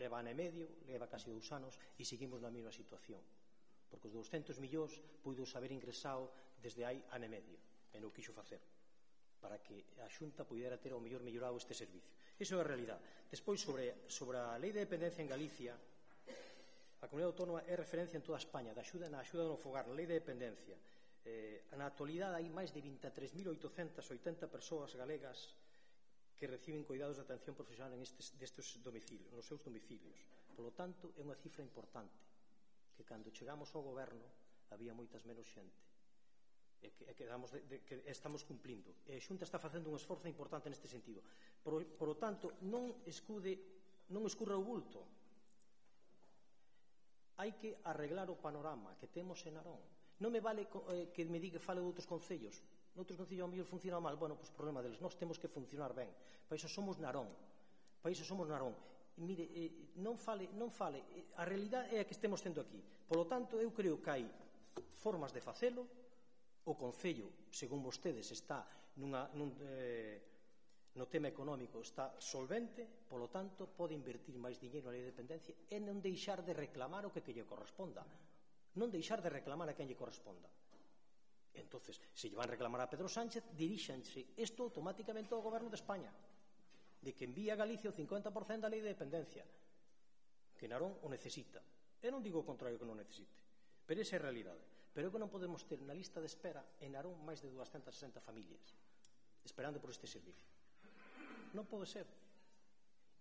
Leva ano e medio, leva casi dous anos e seguimos na mesma situación. Porque os 200 millóns puidos haber ingresado desde hai ano e medio e non quixo facer para que a Xunta pudera ter o mellor mellorado este servicio. Iso é a realidade. Despois, sobre, sobre a lei de dependencia en Galicia, a comunidade autónoma é referencia en toda España da axuda, na axuda no fogar, na lei de dependencia. Eh, na actualidade hai máis de 23.880 persoas galegas que reciben cuidados de atención profesional en estes, destes domicilios, nos seus domicilios. Por lo tanto, é unha cifra importante, que cando chegamos ao goberno había moitas menos xente. E que, e que, damos de, de, que estamos cumplindo. E a Xunta está facendo un esforzo importante neste sentido. Por, por o tanto, non escude, non escurra o bulto. Hai que arreglar o panorama que temos en Arón. Non me vale eh, que me diga fale de outros concellos. Noutros concellos, ao mellor, funciona mal. Bueno, pois problema deles. Nós temos que funcionar ben. Para iso somos Narón. Para iso somos Narón. E, mire, eh, non fale, non fale. Eh, a realidade é a que estemos tendo aquí. Por lo tanto, eu creo que hai formas de facelo. O Concello, según vostedes, está nunha, nun, eh, no tema económico está solvente, polo tanto, pode invertir máis diñeiro na lei de dependencia e non deixar de reclamar o que, que lle corresponda. Non deixar de reclamar a quen lle corresponda. Entonces, se lle van reclamar a Pedro Sánchez, diríxanse isto automáticamente ao goberno de España, de que envía a Galicia o 50% da lei de dependencia, que Narón o necesita. E non digo o contrario que non necesite, pero esa é a realidade. Pero que non podemos ter na lista de espera en Narón máis de 260 familias esperando por este servicio non pode ser.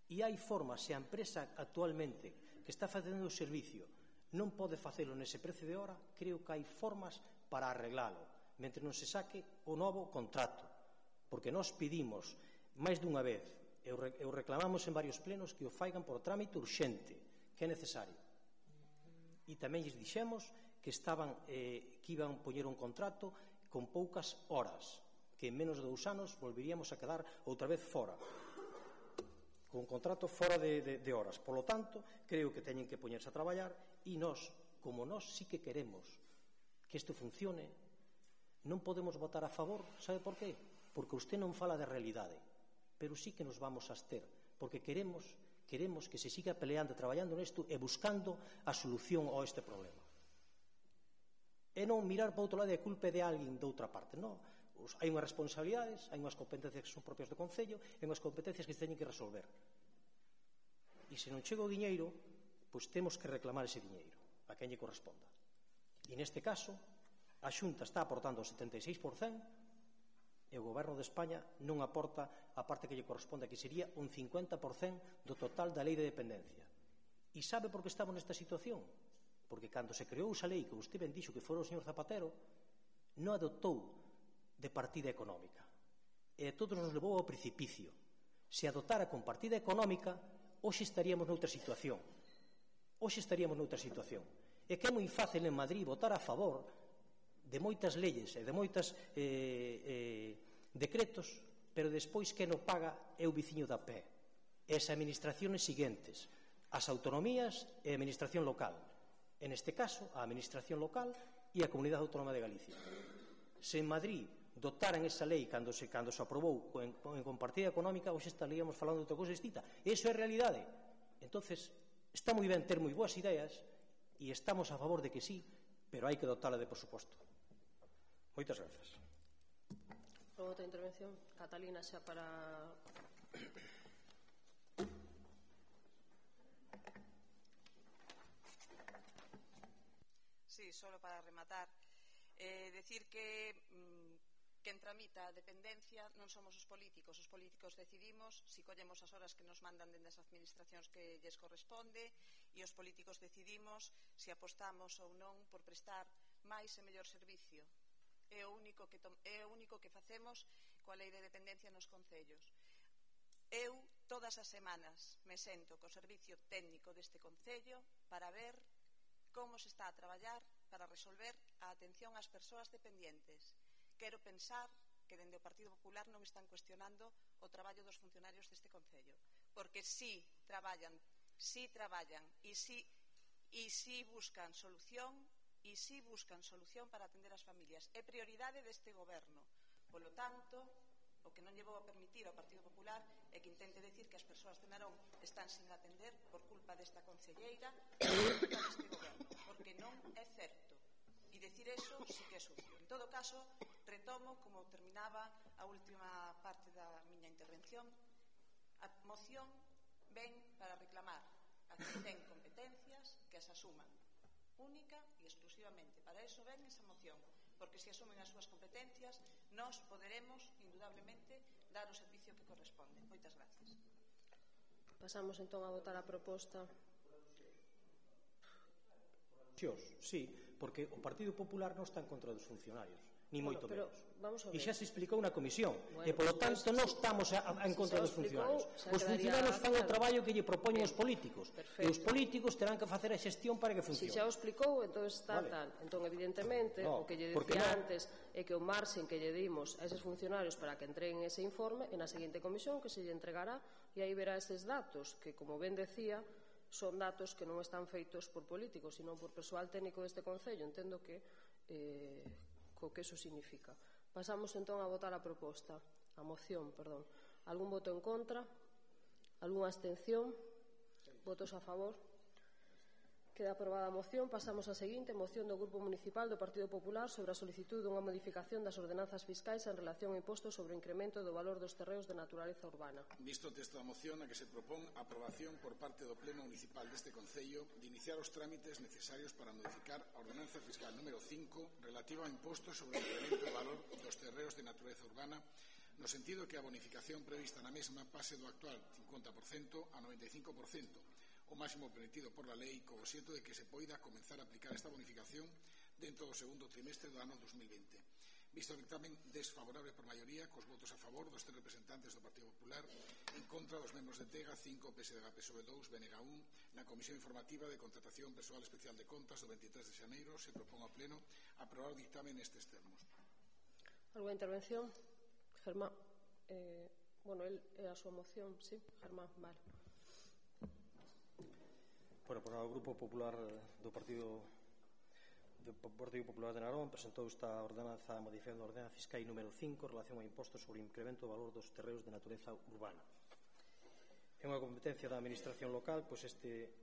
E hai forma, se a empresa actualmente que está facendo o servicio non pode facelo nese precio de hora, creo que hai formas para arreglalo, mentre non se saque o novo contrato. Porque nós pedimos máis dunha vez, e o reclamamos en varios plenos, que o faigan por trámite urxente, que é necesario. E tamén lles dixemos que estaban eh, que iban poñer un contrato con poucas horas que en menos de dous anos volveríamos a quedar outra vez fora con contrato fora de, de, de horas. Por lo tanto, creo que teñen que poñerse a traballar e nós, como nós sí que queremos que isto funcione non podemos votar a favor. Sabe por qué? porque usted non fala de realidade pero sí que nos vamos a ester porque queremos queremos que se siga peleando traballando nesto e buscando a solución a este problema. E non mirar para outro lado e a culpa de alguén de outra parte. Non, os, hai unhas responsabilidades, hai unhas competencias que son propias do Concello e unhas competencias que se teñen que resolver. E se non chega o diñeiro, pois temos que reclamar ese diñeiro, a quen lle corresponda. E neste caso, a Xunta está aportando o 76% e o Goberno de España non aporta a parte que lle corresponde, que sería un 50% do total da lei de dependencia. E sabe por que estamos nesta situación? Porque cando se creou esa lei que vostede ben dixo que fora o señor Zapatero, non adoptou de partida económica. E a todos nos levou ao precipicio. Se adotara con partida económica, hoxe estaríamos noutra situación. Hoxe estaríamos noutra situación. E que é moi fácil en Madrid votar a favor de moitas leyes e de moitas eh, eh, decretos, pero despois que non paga é o viciño da pé. E as administraciones seguintes, as autonomías e a administración local en este caso a Administración local e a Comunidade Autónoma de Galicia. Se en Madrid dotaran esa lei cando se, cando se aprobou en, en compartida económica, hoxe estaríamos falando de outra cousa distinta. Eso é realidade. entonces está moi ben ter moi boas ideas e estamos a favor de que sí, pero hai que dotala de presuposto. Moitas grazas. Outra intervención, Catalina, xa para Sí, solo para rematar. Eh, decir que mm, quen tramita a dependencia non somos os políticos, os políticos decidimos si collemos as horas que nos mandan dende as administracións que lles corresponde e os políticos decidimos se si apostamos ou non por prestar máis e mellor servicio. É o único que, é o único que facemos coa lei de dependencia nos concellos. Eu todas as semanas me sento co servicio técnico deste Concello para ver como se está a traballar para resolver a atención ás persoas dependentes Quero pensar que dende o Partido Popular non están cuestionando o traballo dos funcionarios deste Concello, porque si sí traballan, si sí traballan e si, sí, e si buscan solución e si buscan solución para atender as familias. É prioridade deste goberno. Polo tanto, o que non llevou a permitir ao Partido Popular é que intente decir que as persoas de Narón están sin atender por culpa desta concelleira e por culpa deste goberno, porque non é certo decir eso sí que é sucio. En todo caso, retomo como terminaba a última parte da miña intervención. A moción ven para reclamar a que ten competencias que as asuman única e exclusivamente. Para eso ven esa moción, porque se asumen as súas competencias, nós poderemos, indudablemente, dar o servicio que corresponde. Moitas gracias. Pasamos entón a votar a proposta. Xos, sí porque o Partido Popular non está en contra dos funcionarios ni bueno, moito pero, menos. Vamos a ver. E xa se explicou na comisión, bueno, e polo tanto non estamos a, a, en contra dos funcionarios. Os funcionarios fan o traballo que lle propoñen os políticos, perfecto. e os políticos terán que facer a xestión para que funcione. Se si xa o explicou, entón está vale. tal. Entón, evidentemente, no, o que lle decía no? antes é que o marxen que lle dimos a eses funcionarios para que entreguen ese informe en a seguinte comisión que se lle entregará e aí verá eses datos que, como ben decía, son datos que non están feitos por políticos, sino por persoal técnico deste Concello. Entendo que eh, co que eso significa. Pasamos entón a votar a proposta, a moción, perdón. Algún voto en contra? Alguna abstención? Votos a favor? Queda aprobada a moción. Pasamos á seguinte, moción do Grupo Municipal do Partido Popular sobre a solicitude dunha modificación das ordenanzas fiscais en relación ao imposto sobre o incremento do valor dos terreos de naturaleza urbana. Visto o texto da moción na que se propón a aprobación por parte do Pleno Municipal deste Concello de iniciar os trámites necesarios para modificar a ordenanza fiscal número 5 relativa ao imposto sobre o incremento do valor dos terreos de naturaleza urbana no sentido que a bonificación prevista na mesma pase do actual 50% a 95%, o máximo permitido por la lei co xeito de que se poida comenzar a aplicar esta bonificación dentro do segundo trimestre do ano 2020. Visto o dictamen desfavorable por maioría, cos votos a favor dos tres representantes do Partido Popular, en contra dos membros de TEGA, 5 PSDG, PSOE 2, BNG 1, na Comisión Informativa de Contratación Personal Especial de Contas do 23 de xaneiro, se propón ao Pleno aprobar o dictamen nestes termos. Alguna intervención? Germán, eh, bueno, el, eh, a súa moción, sí, Germán, vale. Bueno, o Grupo Popular do Partido do Partido Popular de Narón presentou esta ordenanza modificando a ordenanza fiscal número 5 en relación ao imposto sobre o incremento do valor dos terreos de natureza urbana. É unha competencia da Administración local, pois este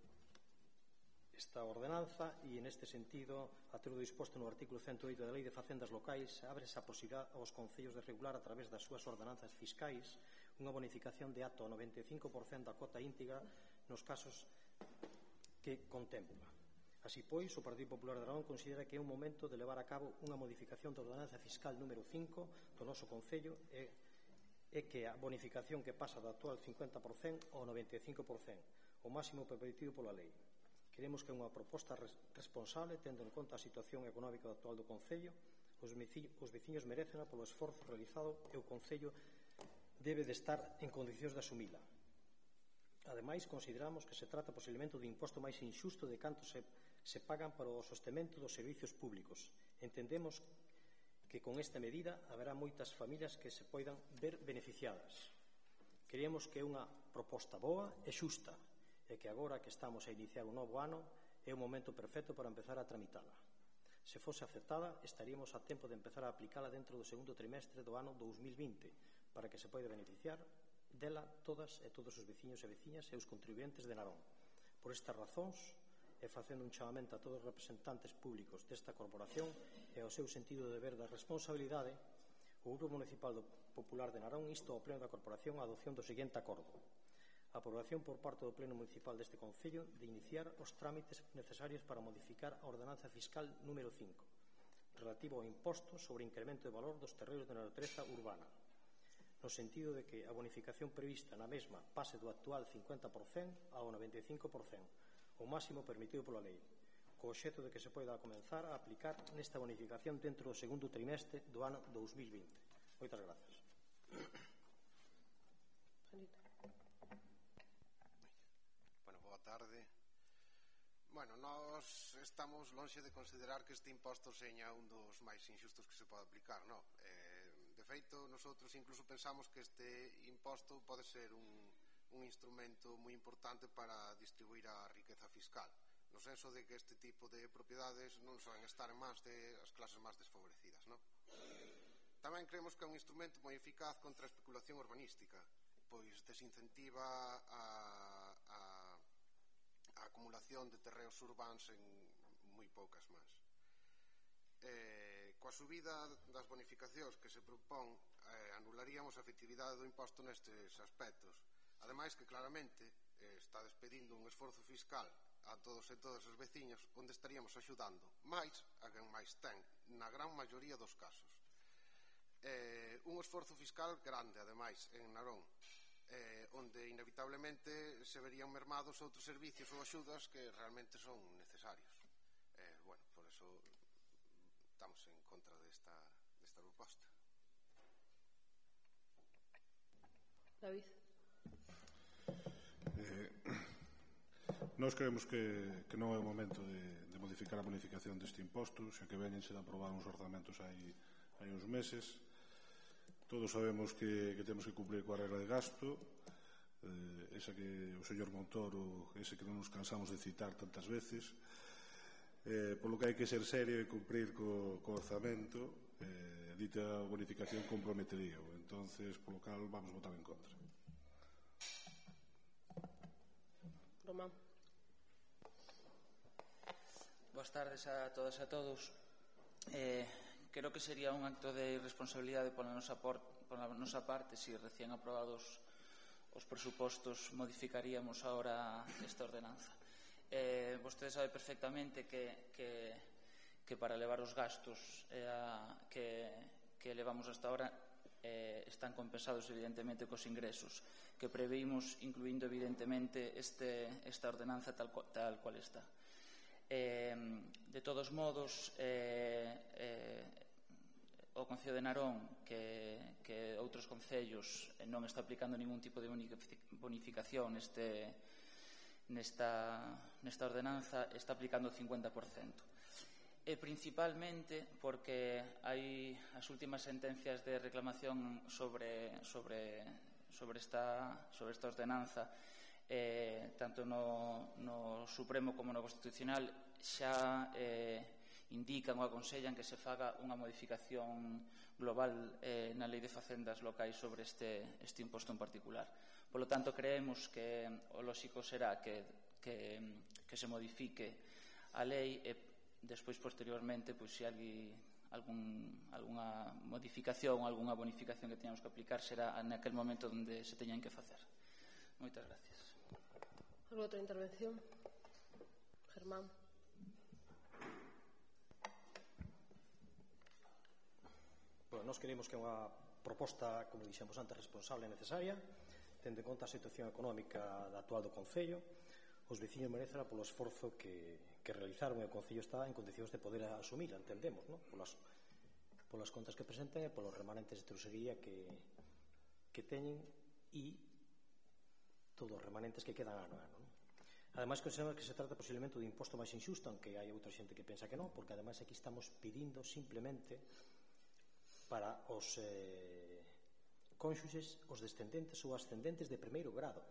esta ordenanza e en este sentido, a ter o disposto no artículo 108 da Lei de Facendas Locais, abre esa posibilidade aos concellos de regular a través das súas ordenanzas fiscais unha bonificación de ato ao 95% da cota íntegra nos casos que contempla. Así pois, o Partido Popular de Aragón considera que é un momento de levar a cabo unha modificación da ordenanza fiscal número 5 do noso Concello e, e que a bonificación que pasa do actual 50% ao 95%, o máximo permitido pola lei. Queremos que é unha proposta responsable tendo en conta a situación económica actual do Concello os veciños merecen polo esforzo realizado e o Concello debe de estar en condicións de asumila. Ademais, consideramos que se trata posiblemente do imposto máis inxusto de canto se, se pagan para o sostemento dos servicios públicos. Entendemos que con esta medida haberá moitas familias que se poidan ver beneficiadas. Creemos que é unha proposta boa e xusta e que agora que estamos a iniciar un novo ano é o momento perfecto para empezar a tramitala. Se fose aceptada, estaríamos a tempo de empezar a aplicala dentro do segundo trimestre do ano 2020 para que se poida beneficiar dela todas e todos os veciños e veciñas e os contribuentes de Narón. Por estas razóns, e facendo un chamamento a todos os representantes públicos desta corporación e ao seu sentido de deber da responsabilidade, o Grupo Municipal do Popular de Narón isto ao Pleno da Corporación a adopción do seguinte acordo. A aprobación por parte do Pleno Municipal deste Concello de iniciar os trámites necesarios para modificar a Ordenanza Fiscal número 5 relativo ao imposto sobre incremento de valor dos terreos de natureza urbana no sentido de que a bonificación prevista na mesma pase do actual 50% ao 95%, o máximo permitido pola lei, co xeto de que se poida comenzar a aplicar nesta bonificación dentro do segundo trimestre do ano 2020. Moitas gracias. Bueno, boa tarde. Bueno, nós estamos lonxe de considerar que este imposto seña un dos máis injustos que se pode aplicar, non? Eh, feito, nosotros incluso pensamos que este imposto pode ser un, un instrumento moi importante para distribuir a riqueza fiscal no senso de que este tipo de propiedades non son estar en mans de as clases máis desfavorecidas non? tamén creemos que é un instrumento moi eficaz contra a especulación urbanística pois desincentiva a, a, a acumulación de terreos urbans en moi poucas mans eh, coa subida das bonificacións que se propón eh, anularíamos a efectividade do imposto nestes aspectos. Ademais que claramente eh, está despedindo un esforzo fiscal a todos e todas os veciños onde estaríamos axudando máis a quen máis ten na gran maioría dos casos. Eh, un esforzo fiscal grande, ademais, en Narón, eh, onde inevitablemente se verían mermados outros servicios ou axudas que realmente son necesarios. David. Eh, Nós creemos que, que non é o momento de, de modificar a bonificación deste imposto, xa que veñense se aprobar uns orzamentos hai, hai uns meses. Todos sabemos que, que temos que cumplir coa regla de gasto, eh, esa que o señor Montoro, ese que non nos cansamos de citar tantas veces, eh, polo que hai que ser serio e cumprir co, co orzamento, eh, dita bonificación comprometería entonces, polo cal, vamos votar en contra. Román. Boas tardes a todas e a todos. Eh, creo que sería un acto de irresponsabilidade pola nosa, por, pola nosa parte se si recién aprobados os presupostos modificaríamos ahora esta ordenanza. Eh, vostede sabe perfectamente que, que, que para elevar os gastos eh, a, que, que elevamos hasta ahora eh, están compensados evidentemente cos ingresos que previmos incluindo evidentemente este, esta ordenanza tal, tal cual está. Eh, de todos modos eh, eh, o Concello de Narón que, que outros concellos eh, non está aplicando ningún tipo de bonificación neste, nesta, nesta ordenanza está aplicando o 50% E principalmente porque hai as últimas sentencias de reclamación sobre, sobre, sobre, esta, sobre esta ordenanza eh, tanto no, no Supremo como no Constitucional xa eh, indican ou aconsellan que se faga unha modificación global eh, na lei de facendas locais sobre este, este imposto en particular. Por lo tanto, creemos que o lóxico será que, que, que se modifique a lei e despois posteriormente pois se alguén algún, alguna modificación alguna bonificación que teñamos que aplicar será naquel momento onde se teñan que facer. Moitas gracias. Alguna outra intervención? Germán. Bueno, nós queremos que unha proposta, como dixemos antes, responsable e necesaria, tendo en conta a situación económica da actual do Concello, os veciños merecen polo esforzo que, que realizaron e o Concello está en condicións de poder asumir, entendemos, non? Polas, polas contas que presentan e polos remanentes de trusería que, que teñen e todos os remanentes que quedan ano a ano. Non? Ademais, consideramos que se trata posiblemente do imposto máis injusto, aunque hai outra xente que pensa que non, porque ademais aquí estamos pedindo simplemente para os eh, cónxuges, os descendentes ou ascendentes de primeiro grado.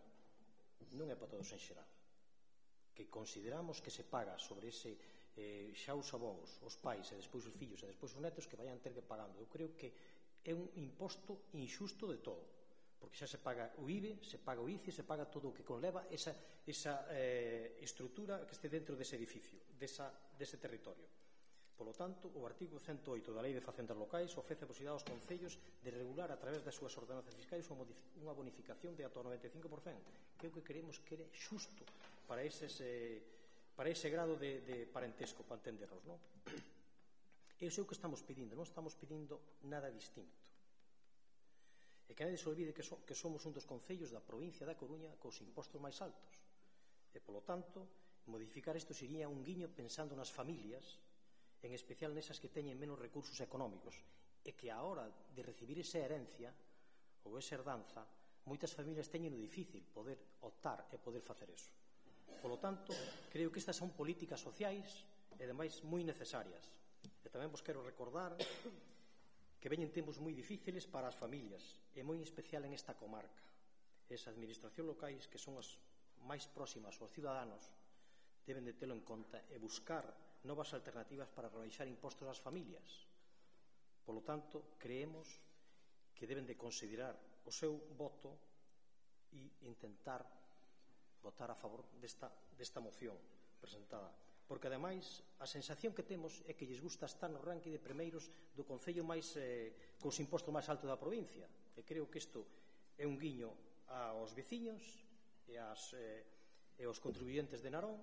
Non é para todos en xeral que consideramos que se paga sobre ese eh, xa os avós, os pais e despois os fillos e despois os netos que vayan ter que pagando. Eu creo que é un imposto injusto de todo porque xa se paga o IBE, se paga o ICI, se paga todo o que conleva esa, esa eh, estrutura que este dentro dese edificio, desa, dese territorio. Polo tanto, o artigo 108 da Lei de Facendas Locais ofrece a posibilidade aos concellos de regular a través das súas ordenanzas fiscais unha bonificación de ata o 95%, que é o que queremos que é xusto para, eses, eh, para ese grado de, de parentesco, para entendernos. Non? E iso é o que estamos pedindo, non estamos pedindo nada distinto. E que nadie se olvide que, so, que somos un dos concellos da provincia da Coruña cos impostos máis altos. E, polo tanto, modificar isto sería un guiño pensando nas familias, en especial nesas que teñen menos recursos económicos, e que a hora de recibir esa herencia ou esa herdanza, moitas familias teñen o difícil poder optar e poder facer eso. Polo tanto, creo que estas son políticas sociais e demais moi necesarias. E tamén vos quero recordar que veñen tempos moi difíciles para as familias e moi especial en esta comarca. As administracións locais que son as máis próximas aos ciudadanos deben de telo en conta e buscar novas alternativas para rebaixar impostos ás familias. Polo tanto, creemos que deben de considerar o seu voto e intentar votar a favor desta, desta moción presentada porque ademais a sensación que temos é que lles gusta estar no ranking de primeiros do Concello máis eh, cos impostos máis alto da provincia e creo que isto é un guiño aos veciños e, as, eh, e aos contribuyentes de Narón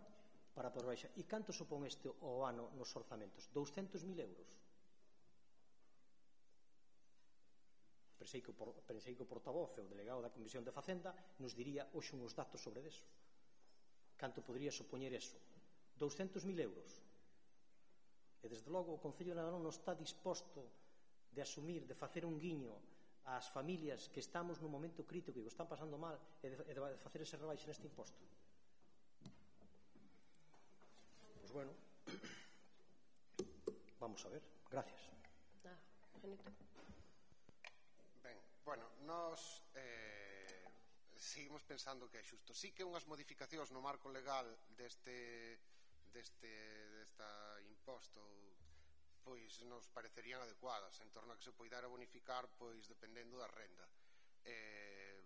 para por baixar. E canto supón este o ano nos orzamentos? 200.000 euros. pensei que, o, pensei que o portavoz e o delegado da Comisión de Facenda nos diría hoxe uns datos sobre deso. Canto podría supoñer eso? 200.000 euros. E, desde logo, o Concello de Narón non está disposto de asumir, de facer un guiño ás familias que estamos nun momento crítico e que están pasando mal e de, e de facer ese rebaixe neste imposto. Pois bueno, vamos a ver. Gracias. Ah, bonito bueno, nós eh, seguimos pensando que é xusto. Sí que unhas modificacións no marco legal deste, deste desta imposto pois nos parecerían adecuadas en torno a que se poidara bonificar pois dependendo da renda eh,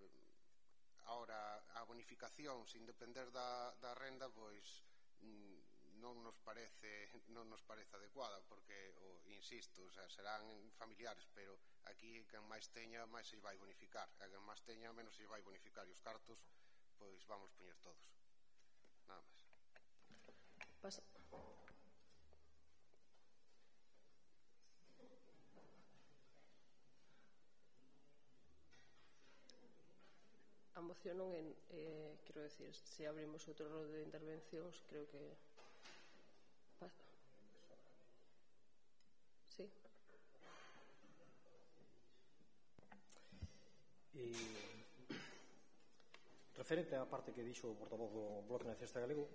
ahora a bonificación sin depender da, da renda pois mm, non nos parece non nos parece adecuada porque o insisto, o sea, serán familiares, pero aquí quen máis teña máis se vai bonificar, a quen máis teña menos se vai bonificar e os cartos pois vamos poñer todos. Nada máis. Pas... a moción non en, eh, quero decir, se abrimos outro rol de intervencións, creo que Paz. Sí. E, referente á parte que dixo o portavoz do Bloque Nacionalista Galego,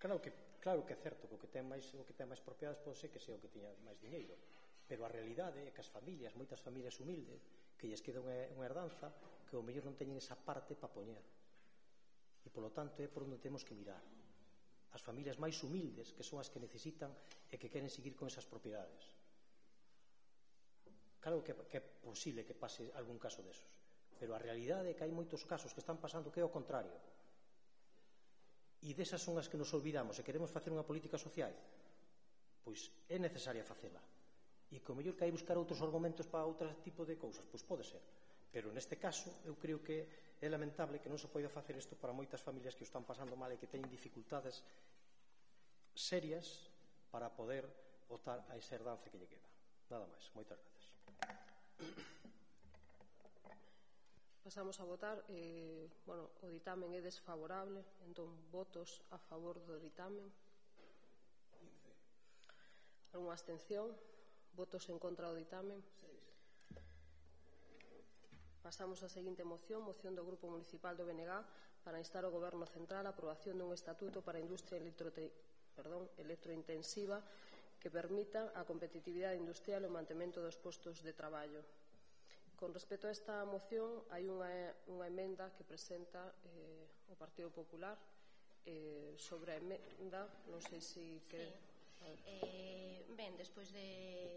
claro que claro que é certo que o que ten máis o que ten máis propiedades pois pode ser que sea o que tiña máis diñeiro, pero a realidade é que as familias, moitas familias humildes, que lles queda unha, unha herdanza que ao mellor non teñen esa parte para poñer. E polo tanto é por onde temos que mirar as familias máis humildes que son as que necesitan e que queren seguir con esas propiedades. Claro que, que é posible que pase algún caso desos pero a realidade é que hai moitos casos que están pasando que é o contrario. E desas son as que nos olvidamos e queremos facer unha política social? Pois é necesaria facela. E que o mellor que hai buscar outros argumentos para outro tipo de cousas pois pode ser. Pero neste caso eu creo que É lamentable que non se poida facer isto para moitas familias que o están pasando mal e que teñen dificultades serias para poder votar a esa herdanza que lle queda. Nada máis. Moitas gracias. Pasamos a votar. Eh, bueno, o ditamen é desfavorable, entón votos a favor do ditamen. Alguna abstención? Votos en contra do ditamen? Sí. Pasamos á seguinte moción, moción do Grupo Municipal do BNG para instar o Goberno Central a aprobación dun estatuto para a industria electrote... perdón, electrointensiva que permita a competitividade industrial e o mantemento dos postos de traballo. Con respecto a esta moción, hai unha, unha emenda que presenta eh, o Partido Popular eh, sobre a emenda, non sei se... Que... Sí. Eh, ben, despois de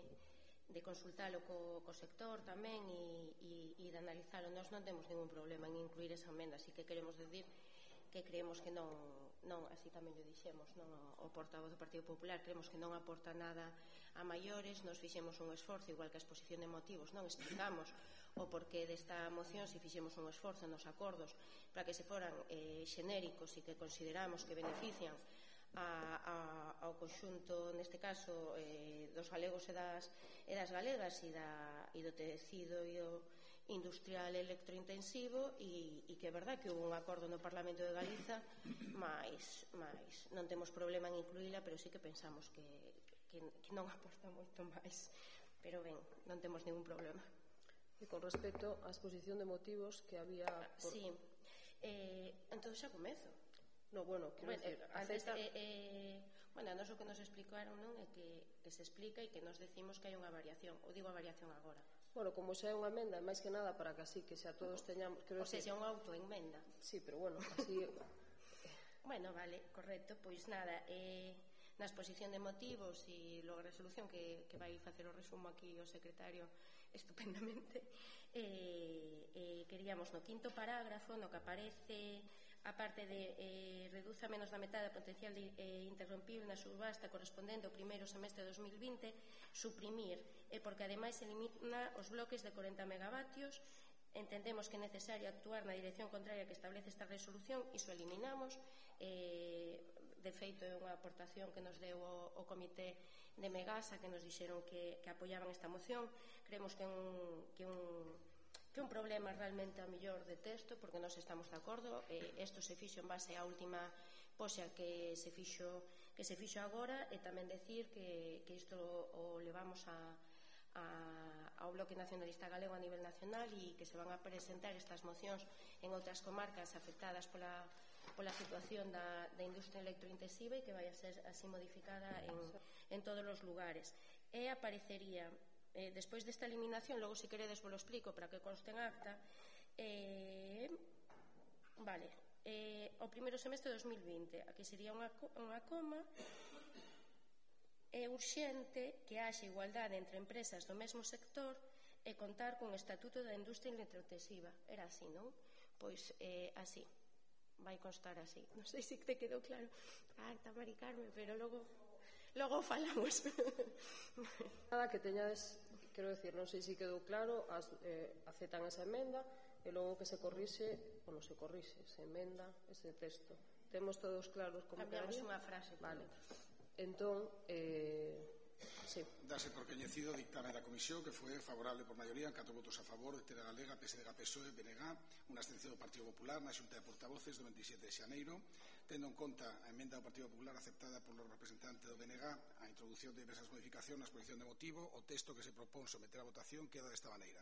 de consultalo co, co sector tamén e, e, e de analizalo. Nós non temos ningún problema en incluir esa emenda así que queremos decir que creemos que non, non así tamén lo dixemos non o, portavoz do Partido Popular creemos que non aporta nada a maiores nos fixemos un esforzo igual que a exposición de motivos non explicamos o porqué desta moción se si fixemos un esforzo nos acordos para que se foran eh, xenéricos e que consideramos que benefician a, a, ao conxunto, neste caso, eh, dos galegos e das, e das galegas e, da, e do tecido e o industrial electrointensivo e, e que é verdad que houve un acordo no Parlamento de Galiza mas, mas non temos problema en incluíla pero sí que pensamos que, que, que non aporta moito máis. Pero ben, non temos ningún problema. E con respecto á exposición de motivos que había por... Sí, eh, entón xa comezo. No, bueno, quero bueno, decir, antes eh, eh, bueno, a nos o que nos explicaron non é que, que se explica e que nos decimos que hai unha variación, ou digo a variación agora. Bueno, como xa é unha emenda, máis que nada para que así que xa todos teñamos... Creo o sea, xa unha autoenmenda. Sí, pero bueno, así... bueno, vale, correcto, pois nada, eh, na exposición de motivos e logo a resolución que, que vai facer o resumo aquí o secretario estupendamente eh, eh, queríamos no quinto parágrafo no que aparece aparte de eh, reduza menos da metade a potencial de, eh, interrompible na subasta correspondente ao primeiro semestre de 2020, suprimir, e porque ademais elimina os bloques de 40 megavatios, entendemos que é necesario actuar na dirección contraria que establece esta resolución, e iso eliminamos, eh, de feito é unha aportación que nos deu o, o comité de Megasa que nos dixeron que, que apoiaban esta moción, creemos que é un, que un problema realmente a millor de texto porque nós estamos de acordo eh, esto se fixo en base á última poxa que se fixo que se fixo agora e tamén decir que, que isto o levamos a, a, ao Bloque Nacionalista Galego a nivel nacional e que se van a presentar estas mocións en outras comarcas afectadas pola, pola situación da, da industria electrointensiva e que vai a ser así modificada en, en todos os lugares. E aparecería eh, despois desta eliminación, logo se queredes vos explico para que conste en acta, eh, vale, eh, o primeiro semestre de 2020, aquí sería unha, unha coma, é urxente que haxe igualdade entre empresas do mesmo sector e contar cun estatuto da industria electrotesiva. Era así, non? Pois eh, así. Vai constar así. Non sei se te quedou claro. Ah, está Mari Carmen, pero logo logo falamos. Nada que teñades Quero decir, non sei se quedou claro, as, eh, aceptan esa emenda e logo que se corrixe, ou non se corrixe, se emenda ese texto. Temos todos claros como Cambiamos unha frase. Vale. Entón, eh, sí. Dase por coñecido o dictame da comisión que foi favorable por maioría en 4 votos a favor de Tera Galega, PSDG, PSOE, BNG, unha abstención do Partido Popular na Xunta de Portavoces do 27 de Xaneiro tendo en conta a emenda do Partido Popular aceptada polo representante do BNG, a introducción de diversas modificacións na exposición de motivo, o texto que se propón someter a votación queda desta maneira.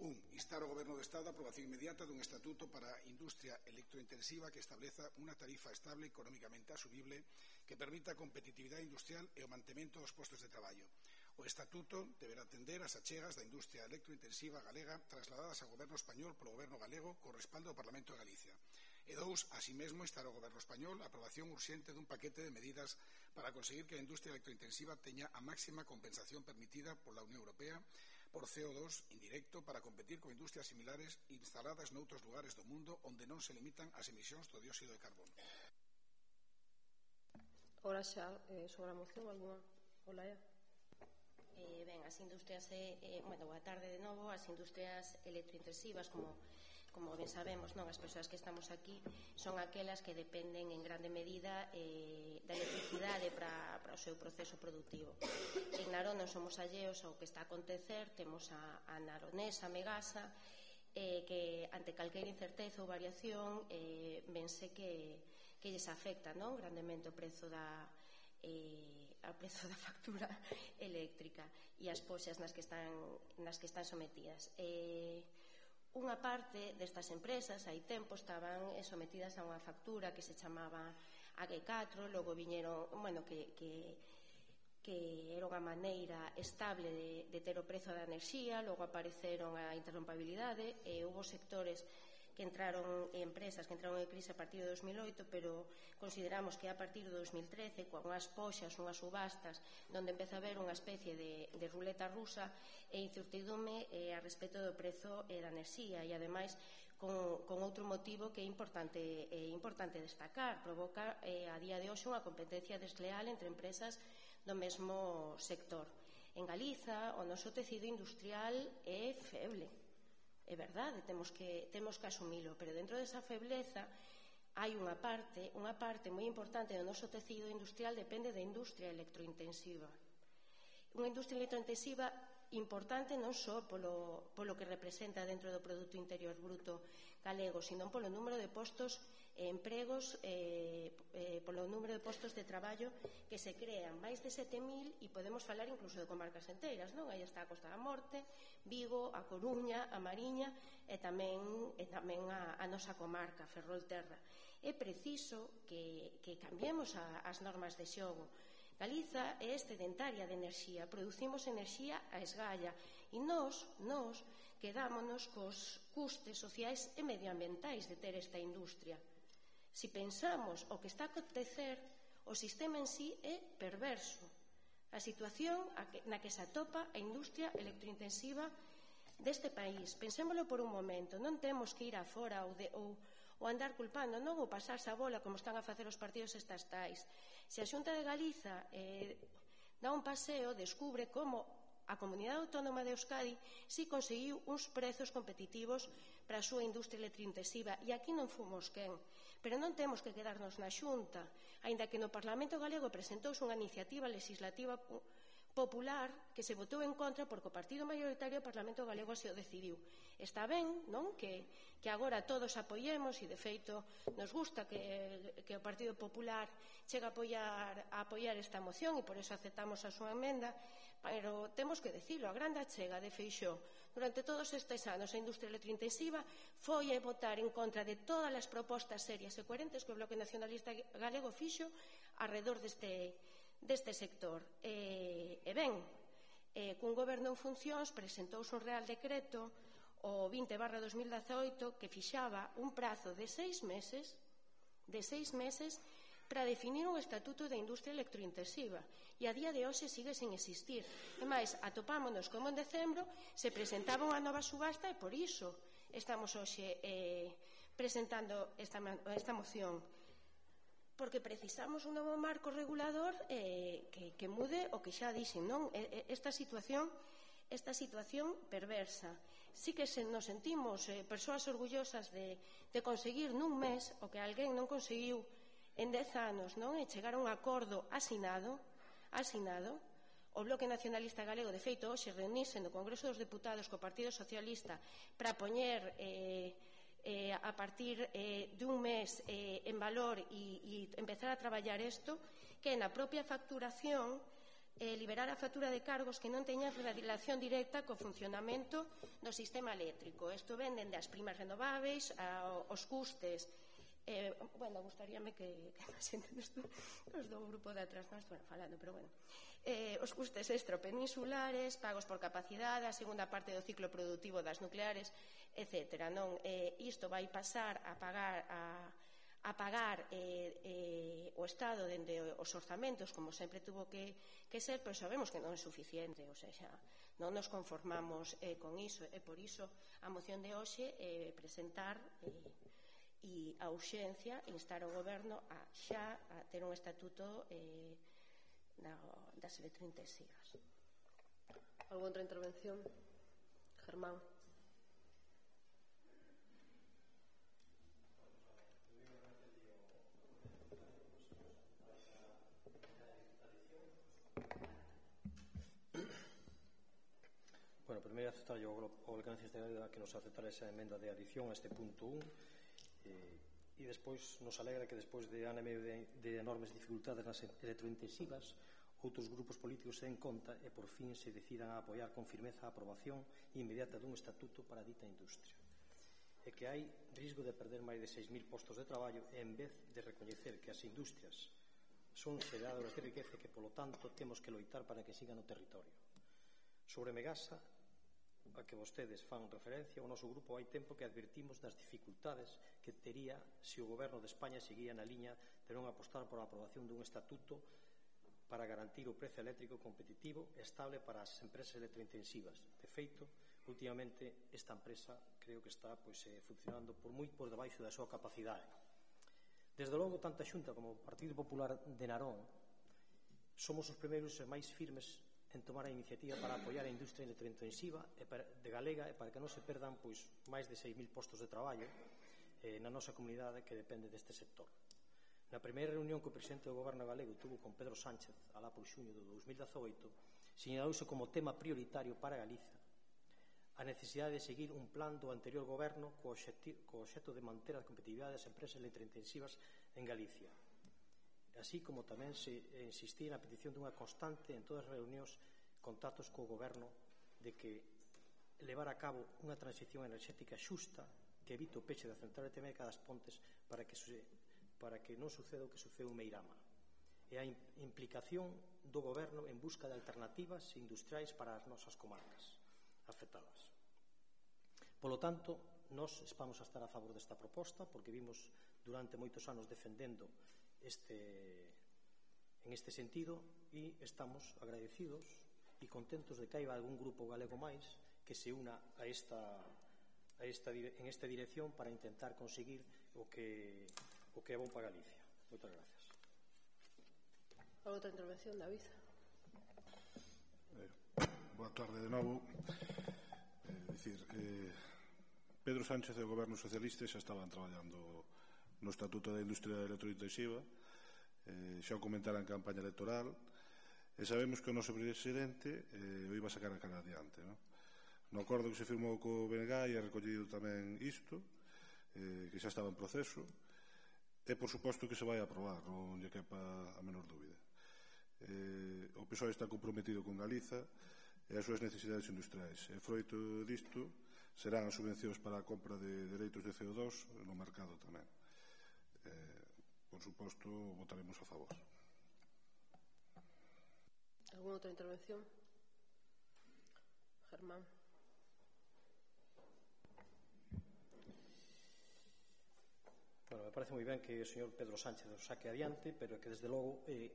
1. Instar o Goberno do Estado a aprobación inmediata dun estatuto para a industria electrointensiva que estableza unha tarifa estable e económicamente asumible que permita a competitividade industrial e o mantemento dos postos de traballo. O estatuto deberá atender as achegas da industria electrointensiva galega trasladadas ao Goberno español polo Goberno galego co respaldo do Parlamento de Galicia. E dous, así mesmo, instar ao goberno español a aprobación urxente dun paquete de medidas para conseguir que a industria electrointensiva teña a máxima compensación permitida pola Unión Europea por CO2 indirecto para competir con industrias similares instaladas noutros lugares do mundo onde non se limitan as emisións do dióxido de carbono. Ora xa, eh, sobre a moción, alguna? Olaia? Eh, ben, as industrias, eh, eh, bueno, boa tarde de novo, as industrias electrointensivas, como como ben sabemos, non as persoas que estamos aquí son aquelas que dependen en grande medida eh, da electricidade para, para o seu proceso productivo. En Narón non somos alleos ao que está a acontecer, temos a, a Naronesa, a Megasa, eh, que ante calquera incerteza ou variación eh, vense que, que lles afecta non? grandemente o prezo da, eh, a prezo da factura eléctrica e as poxas nas que están, nas que están sometidas. Eh, Unha parte destas empresas, hai tempo, estaban eh, sometidas a unha factura que se chamaba AG4, logo viñeron, bueno, que, que, que era unha maneira estable de, de ter o prezo da enerxía, logo apareceron a interrompabilidade e houve sectores que entraron empresas que entraron en crise a partir de 2008 pero consideramos que a partir de 2013 con unhas poxas, unhas subastas donde empeza a haber unha especie de, de ruleta rusa e incertidume eh, a respecto do prezo eh, da enerxía. E ademais con, con outro motivo que é importante, é importante destacar. Provoca eh, a día de hoxe unha competencia desleal entre empresas do mesmo sector. En Galiza o noso tecido industrial é feble é verdade, temos que, temos que asumilo, pero dentro desa febleza hai unha parte, unha parte moi importante do noso tecido industrial depende da industria electrointensiva. Unha industria electrointensiva importante non só polo, polo que representa dentro do Produto Interior Bruto galego, sino polo número de postos empregos eh, eh, polo número de postos de traballo que se crean máis de 7.000 e podemos falar incluso de comarcas enteiras non? aí está a Costa da Morte, Vigo a Coruña, a Mariña e tamén, e tamén a, a nosa comarca Ferrolterra é preciso que, que cambiemos a, as normas de xogo Galiza é excedentaria de enerxía, producimos enerxía a esgalla e nós, nós, quedámonos cos custes sociais e medioambientais de ter esta industria. Se pensamos o que está a acontecer, o sistema en sí é perverso. A situación na que se atopa a industria electrointensiva deste país. Pensémolo por un momento, non temos que ir afora ou, de, ou, ou andar culpando, non ou pasarse a bola como están a facer os partidos estatais. Se a Xunta de Galiza eh, dá un paseo, descubre como a Comunidade Autónoma de Euskadi si conseguiu uns prezos competitivos para a súa industria electrointensiva e aquí non fomos quen. Pero non temos que quedarnos na Xunta, aínda que no Parlamento Galego presentouse unha iniciativa legislativa popular que se votou en contra porque o partido maioritario do Parlamento Galego se o decidiu. Está ben, non, que, que agora todos apoiemos e, de feito, nos gusta que, que o Partido Popular chegue a apoiar, a apoiar esta moción e por eso aceptamos a súa emenda, pero temos que decirlo, a grande achega de Feixó durante todos estes anos a industria electrointensiva foi a votar en contra de todas as propostas serias e coherentes que o Bloque Nacionalista Galego fixo alrededor deste, deste sector. E, e ben, e, cun goberno en funcións presentouse un Real Decreto o 20 barra 2018 que fixaba un prazo de seis meses de seis meses para definir un estatuto da industria electrointensiva e a día de hoxe sigue sen existir. E máis, atopámonos como en decembro se presentaba unha nova subasta e por iso estamos hoxe eh, presentando esta, esta moción porque precisamos un novo marco regulador eh, que, que mude o que xa dixen, non? Esta situación esta situación perversa. Sí que se nos sentimos eh, persoas orgullosas de, de conseguir nun mes o que alguén non conseguiu en dez anos, non? E chegar a un acordo asinado, asinado, o Bloque Nacionalista Galego, de feito, hoxe reunirse no Congreso dos Deputados co Partido Socialista para poñer eh, eh, a partir eh, dun mes eh, en valor e, e empezar a traballar isto, que na propia facturación eh, liberar a factura de cargos que non teñan relación directa co funcionamento do sistema eléctrico. Isto venden dende primas renováveis aos custes Eh, bueno, gustaríame que, que a xente dos, dos do grupo de atrás non estuven falando, pero bueno. Eh, os custes extrapeninsulares, pagos por capacidade, a segunda parte do ciclo productivo das nucleares, etc. Non? Eh, isto vai pasar a pagar a, a pagar eh, eh, o Estado dende os orzamentos, como sempre tuvo que, que ser, pero sabemos que non é suficiente, ou seja, non nos conformamos eh, con iso, e por iso a moción de hoxe eh, presentar eh, e a urxencia instar o goberno a xa a ter un estatuto eh, na, das electrointensivas. Algo outra intervención? Germán. Bueno, primeiro aceptar o, a obligación que nos aceptar esa emenda de adición a este punto 1 Eh, e, e despois nos alegra que despois de ano e medio de, de enormes dificultades nas electrointensivas outros grupos políticos se den conta e por fin se decidan a apoiar con firmeza a aprobación inmediata dun estatuto para dita industria e que hai risco de perder máis de 6.000 postos de traballo e en vez de recoñecer que as industrias son xeradoras de riqueza que polo tanto temos que loitar para que sigan no territorio. Sobre Megasa a que vostedes fan referencia, o noso grupo hai tempo que advertimos das dificultades que tería se o goberno de España seguía na liña de non apostar por a aprobación dun estatuto para garantir o prezo eléctrico competitivo e estable para as empresas electrointensivas. De feito, últimamente esta empresa creo que está pois, eh, funcionando por moi por debaixo da súa capacidade. Desde logo, tanto a Xunta como o Partido Popular de Narón somos os primeiros e máis firmes en tomar a iniciativa para apoiar a industria electrointensiva e para, de galega e para que non se perdan pois máis de 6.000 postos de traballo eh, na nosa comunidade que depende deste sector. Na primeira reunión que o presidente do goberno galego tuvo con Pedro Sánchez alá por xuño do 2018 señalouse como tema prioritario para Galiza a necesidade de seguir un plan do anterior goberno co, co obxecto de manter a competitividade das empresas electrointensivas en Galicia así como tamén se insistía na petición dunha constante en todas as reunións contactos co goberno de que levar a cabo unha transición enerxética xusta que evite o peche da central de Temeca das Pontes para que, se, para que non suceda o que sucedeu Meirama e a implicación do goberno en busca de alternativas industriais para as nosas comarcas afectadas. Polo tanto, nós vamos a estar a favor desta proposta porque vimos durante moitos anos defendendo este, en este sentido e estamos agradecidos e contentos de que haiba algún grupo galego máis que se una a esta, a esta, en esta dirección para intentar conseguir o que, o que é bon para Galicia. Moitas gracias. A outra intervención, David. Eh, boa tarde de novo. Eh, dicir, eh, Pedro Sánchez e o Goberno Socialista xa estaban traballando no Estatuto da Industria Electrointensiva, eh, xa o comentara en campaña electoral, e sabemos que o noso presidente eh, o iba a sacar a cara adiante. No? no acordo que se firmou co BNG é recollido tamén isto, eh, que xa estaba en proceso, e por suposto que se vai aprobar, non lle quepa a menor dúbida. Eh, o PSOE está comprometido con Galiza e as súas necesidades industriais. E froito disto serán as subvencións para a compra de dereitos de CO2 no mercado tamén por suposto, votaremos a favor. Alguna outra intervención? Germán. Bueno, me parece moi ben que o señor Pedro Sánchez o saque adiante, pero que desde logo eh,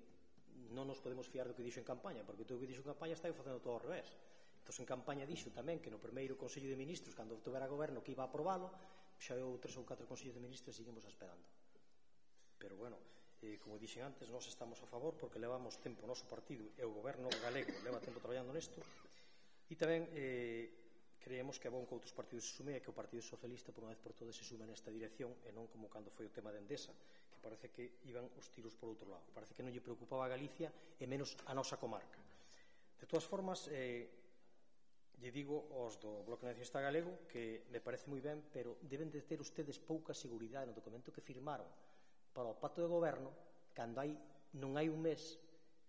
non nos podemos fiar do que dixo en campaña, porque todo o que dixo en campaña está facendo todo ao revés. Entón, en campaña dixo tamén que no primeiro Consello de Ministros, cando obtuvera goberno, que iba a aprobalo, xa eu tres ou catro Consellos de Ministros e seguimos esperando pero bueno, eh, como dixen antes, nós estamos a favor porque levamos tempo o noso partido e o goberno galego leva tempo traballando nesto. E tamén eh, creemos que é bon que outros partidos se sumen e que o Partido Socialista por unha vez por todas se sume nesta dirección e non como cando foi o tema de Endesa que parece que iban os tiros por outro lado. Parece que non lle preocupaba a Galicia e menos a nosa comarca. De todas formas eh, lle digo aos do Bloque Nacionalista Galego que me parece moi ben, pero deben de ter ustedes pouca seguridade no documento que firmaron, para o pacto de goberno cando hai, non hai un mes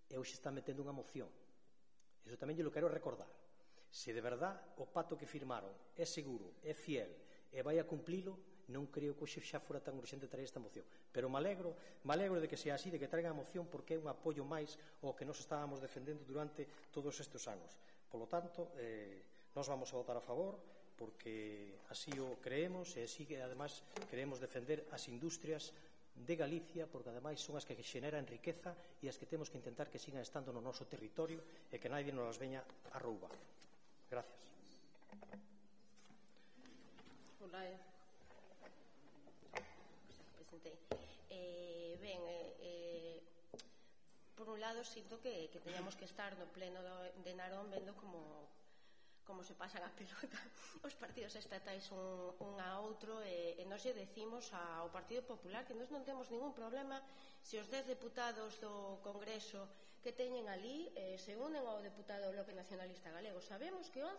e hoxe está metendo unha moción. Iso tamén yo lo quero recordar. Se de verdad o pacto que firmaron é seguro, é fiel e vai a cumplilo non creo que hoxe xa fora tan urxente traer esta moción. Pero me alegro, me alegro de que sea así de que traigan a moción porque é un apoio máis ao que nos estábamos defendendo durante todos estes anos. Polo tanto, eh, nos vamos a votar a favor porque así o creemos e así que además queremos defender as industrias de Galicia, porque ademais son as que xeneran riqueza e as que temos que intentar que sigan estando no noso territorio e que nadie nos as veña a roubar. Gracias. Ola, presentei. Eh, ben, eh, eh, por un lado sinto que, que teñamos que estar no pleno de Narón vendo como como se pasan a pelota. Os partidos estatais un, un a outro e, e nos lle decimos ao Partido Popular que nós non temos ningún problema se os 10 deputados do Congreso que teñen ali eh, se unen ao deputado do Bloque Nacionalista Galego. Sabemos que 11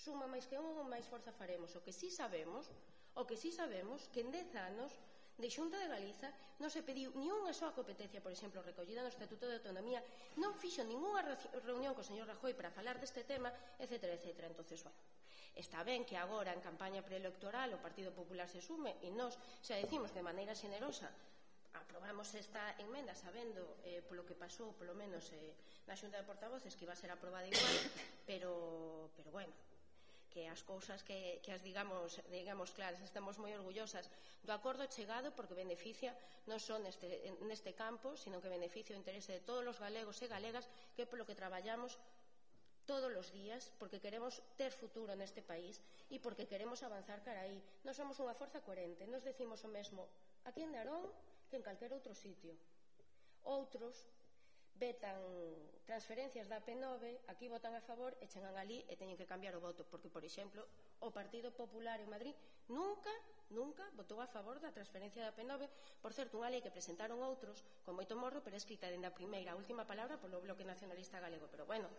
suma máis que un máis forza faremos. O que sí sabemos o que sí sabemos que en 10 anos de Xunta de Galiza non se pediu ni unha soa competencia, por exemplo, recollida no Estatuto de Autonomía, non fixo ninguna reunión co señor Rajoy para falar deste tema, etc. etc. Entonces, bueno, está ben que agora en campaña preelectoral o Partido Popular se sume e nós xa decimos de maneira xenerosa aprobamos esta enmenda sabendo eh, polo que pasou polo menos eh, na xunta de portavoces que iba a ser aprobada igual pero, pero bueno, que as cousas que, que as digamos, digamos claras. Estamos moi orgullosas do acordo chegado porque beneficia non só neste, neste campo, sino que beneficia o interese de todos os galegos e galegas que polo que traballamos todos os días porque queremos ter futuro neste país e porque queremos avanzar cara aí. Nós somos unha forza coherente, nos decimos o mesmo aquí en Darón que en calquer outro sitio. Outros vetan transferencias da P9, aquí votan a favor e chegan ali e teñen que cambiar o voto, porque, por exemplo, o Partido Popular en Madrid nunca, nunca votou a favor da transferencia da P9, por certo, unha lei que presentaron outros con moito morro, pero escrita dende a primeira a última palabra polo Bloque Nacionalista Galego, pero bueno,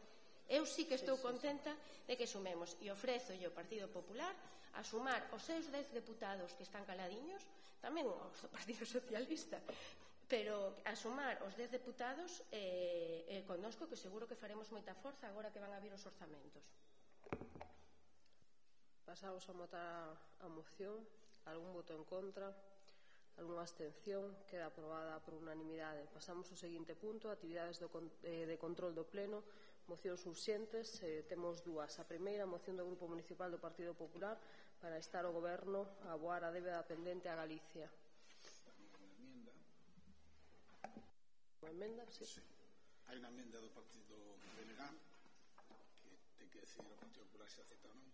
eu sí que estou contenta de que sumemos e ofrezo o Partido Popular a sumar os seus dez deputados que están caladiños, tamén os do Partido Socialista, pero a sumar os 10 deputados eh, eh, connosco que seguro que faremos moita forza agora que van a vir os orzamentos. Pasamos a votar a moción. Algún voto en contra algunha abstención queda aprobada por unanimidade. Pasamos ao seguinte punto actividades do, eh, de control do pleno. Mocións urxentes eh, temos dúas. A primeira moción do Grupo Municipal do Partido Popular para estar o Goberno a aboar a débeda pendente a Galicia. Unha emenda, sí. sí. Hai unha emenda do Partido Belegán que ten que decir o Partido Popular se acepta ou non.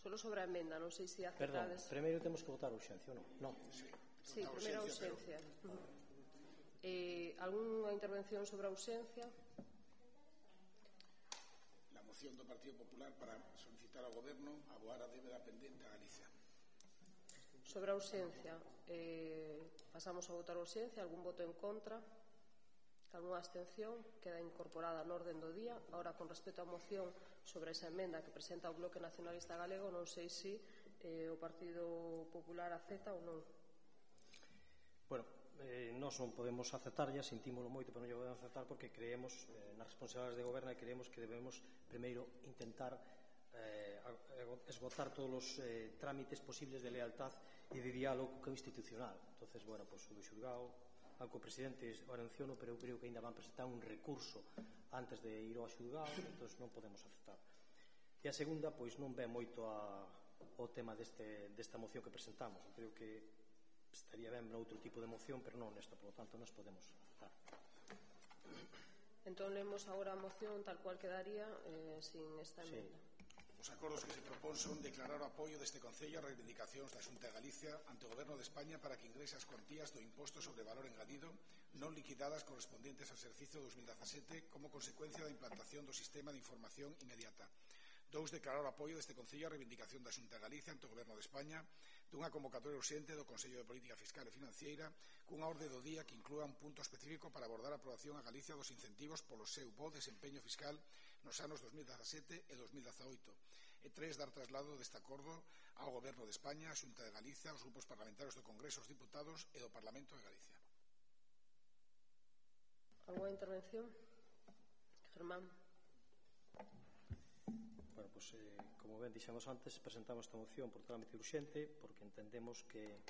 Solo sobre a emenda, non sei se aceptades. Perdón, primeiro temos que votar urxencia non? Non. Sí, sí primeiro ausencia. Pero... Eh, algunha intervención sobre a urxencia? La moción do Partido Popular para solicitar ao Goberno aboar a débeda pendente a Galicia. Sobre a urxencia, eh, pasamos a votar a urxencia. Algún voto en contra? Cunha abstención queda incorporada na orden do día. Ahora, con respecto á moción sobre esa emenda que presenta o Bloque Nacionalista Galego, non sei se si, eh, o Partido Popular acepta ou non. Bueno, eh, nós non podemos aceptar, ya sentímolo moito, pero non podemos aceptar porque creemos eh, nas responsabilidades de goberno e creemos que debemos primeiro intentar eh, esgotar todos os eh, trámites posibles de lealtad e de diálogo institucional. entonces bueno, pues, o do xulgado a co presidente Oranciolo, pero eu creo que ainda van presentar un recurso antes de ir ao xulgado, entón non podemos aceptar. E a segunda, pois non ve moito a, o tema deste, desta moción que presentamos. Eu creo que estaría ben outro tipo de moción, pero non nesta, por lo tanto, nos podemos aceptar. Entón, lemos agora a moción tal cual quedaría eh, sin esta emenda. Sí. Os acordos que se propón son declarar o apoio deste Concello a reivindicacións da Xunta de Galicia ante o Goberno de España para que ingrese as cuantías do imposto sobre valor engadido non liquidadas correspondentes ao exercicio 2017 como consecuencia da implantación do sistema de información inmediata. Dous, declarar o apoio deste Concello á reivindicación da Xunta de Galicia ante o Goberno de España dunha convocatoria urxente do Consello de Política Fiscal e Financiera cunha orde do día que inclúa un punto específico para abordar a aprobación a Galicia dos incentivos polo seu bo desempeño fiscal nos anos 2017 e 2018 e tres dar traslado deste acordo ao Goberno de España, a Xunta de Galicia, aos grupos parlamentarios do Congreso, aos diputados e do Parlamento de Galicia. Alguna intervención? Germán. Bueno, pues, eh, como ben dixemos antes, presentamos esta moción por trámite urxente porque entendemos que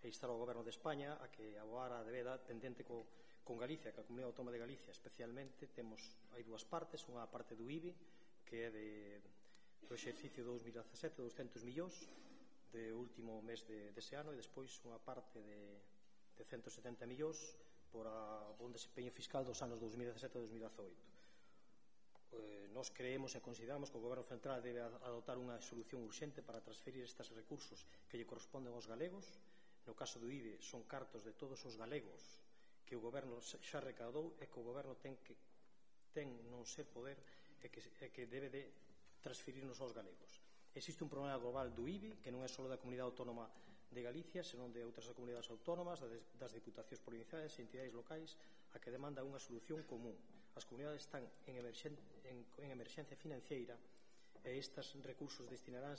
e instar ao Goberno de España a que aboara a debeda pendente co, con Galicia, que a Comunidade Autónoma de Galicia especialmente, temos hai dúas partes, unha parte do IBI que é de, do exercicio 2017 200 millóns de último mes de, dese ano e despois unha parte de, de 170 millóns por a bon desempeño fiscal dos anos 2017 e 2018. Eh, nos creemos e consideramos que o Goberno Central debe adoptar unha solución urxente para transferir estes recursos que lle corresponden aos galegos. No caso do IBE son cartos de todos os galegos que o Goberno xa recaudou e que o Goberno ten que ten non ser poder e que, e que debe de transferirnos aos galegos. Existe un problema global do IBI, que non é só da comunidade autónoma de Galicia, senón de outras comunidades autónomas, das diputacións provinciais e entidades locais, a que demanda unha solución común. As comunidades están en, emerxen, en, en emerxencia financeira e estes recursos destinarán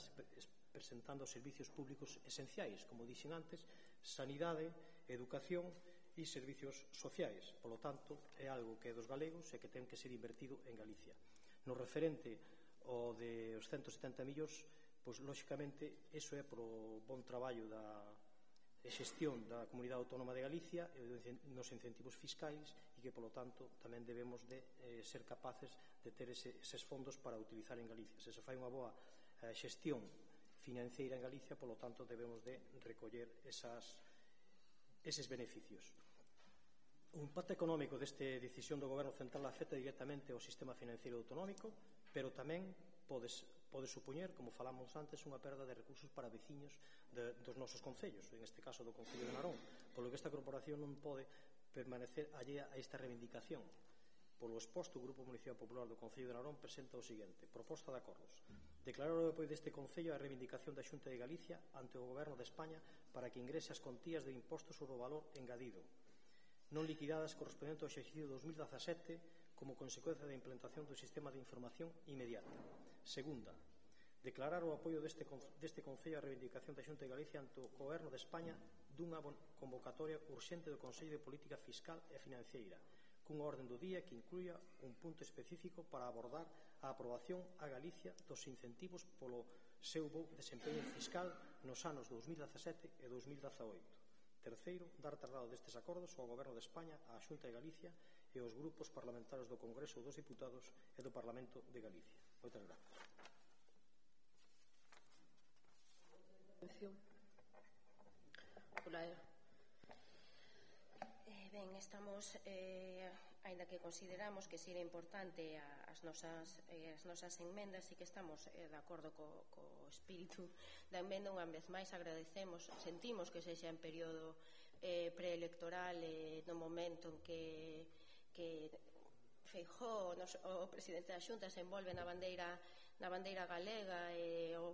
presentando servicios públicos esenciais, como dixen antes, sanidade, educación e servicios sociais. Polo tanto, é algo que é dos galegos e que ten que ser invertido en Galicia. No referente o de os 170 millóns pois lóxicamente eso é pro bon traballo da xestión da Comunidade Autónoma de Galicia e nos incentivos fiscais e que, polo tanto, tamén debemos de eh, ser capaces de ter ese, eses fondos para utilizar en Galicia. Se se fai unha boa eh, xestión financeira en Galicia, polo tanto, debemos de recoller esas, eses beneficios. O impacto económico deste decisión do Goberno Central afecta directamente ao sistema financeiro autonómico, pero tamén podes, pode supoñer, como falamos antes, unha perda de recursos para veciños de, dos nosos concellos, en este caso do Concello de Narón, polo que esta corporación non pode permanecer allea a esta reivindicación. Polo exposto, o Grupo Municipal Popular do Concello de Narón presenta o seguinte. Proposta de acordos. Declarar o apoio deste Concello a reivindicación da Xunta de Galicia ante o Goberno de España para que ingrese as contías de impostos sobre o valor engadido non liquidadas correspondente ao exercicio 2017 como consecuencia da implantación do sistema de información inmediata. Segunda, declarar o apoio deste, deste Concello á reivindicación da Xunta de Galicia ante o Goberno de España dunha convocatoria urxente do Consello de Política Fiscal e Financeira, cunha orden do día que incluya un punto específico para abordar a aprobación a Galicia dos incentivos polo seu bo desempeño fiscal nos anos 2017 e 2018. Terceiro, dar traslado destes acordos ao Goberno de España, á Xunta de Galicia e os grupos parlamentarios do Congreso dos Diputados e do Parlamento de Galicia. Moitas grazas. Hola, Eh, ben, estamos, eh, aínda que consideramos que sería importante as nosas, eh, as nosas enmendas e que estamos eh, de acordo co, co espírito da enmenda, unha vez máis agradecemos, sentimos que sexa en período eh, preelectoral eh, no momento en que que Feijó, nos, o presidente da Xunta se envolve na bandeira na bandeira galega e o,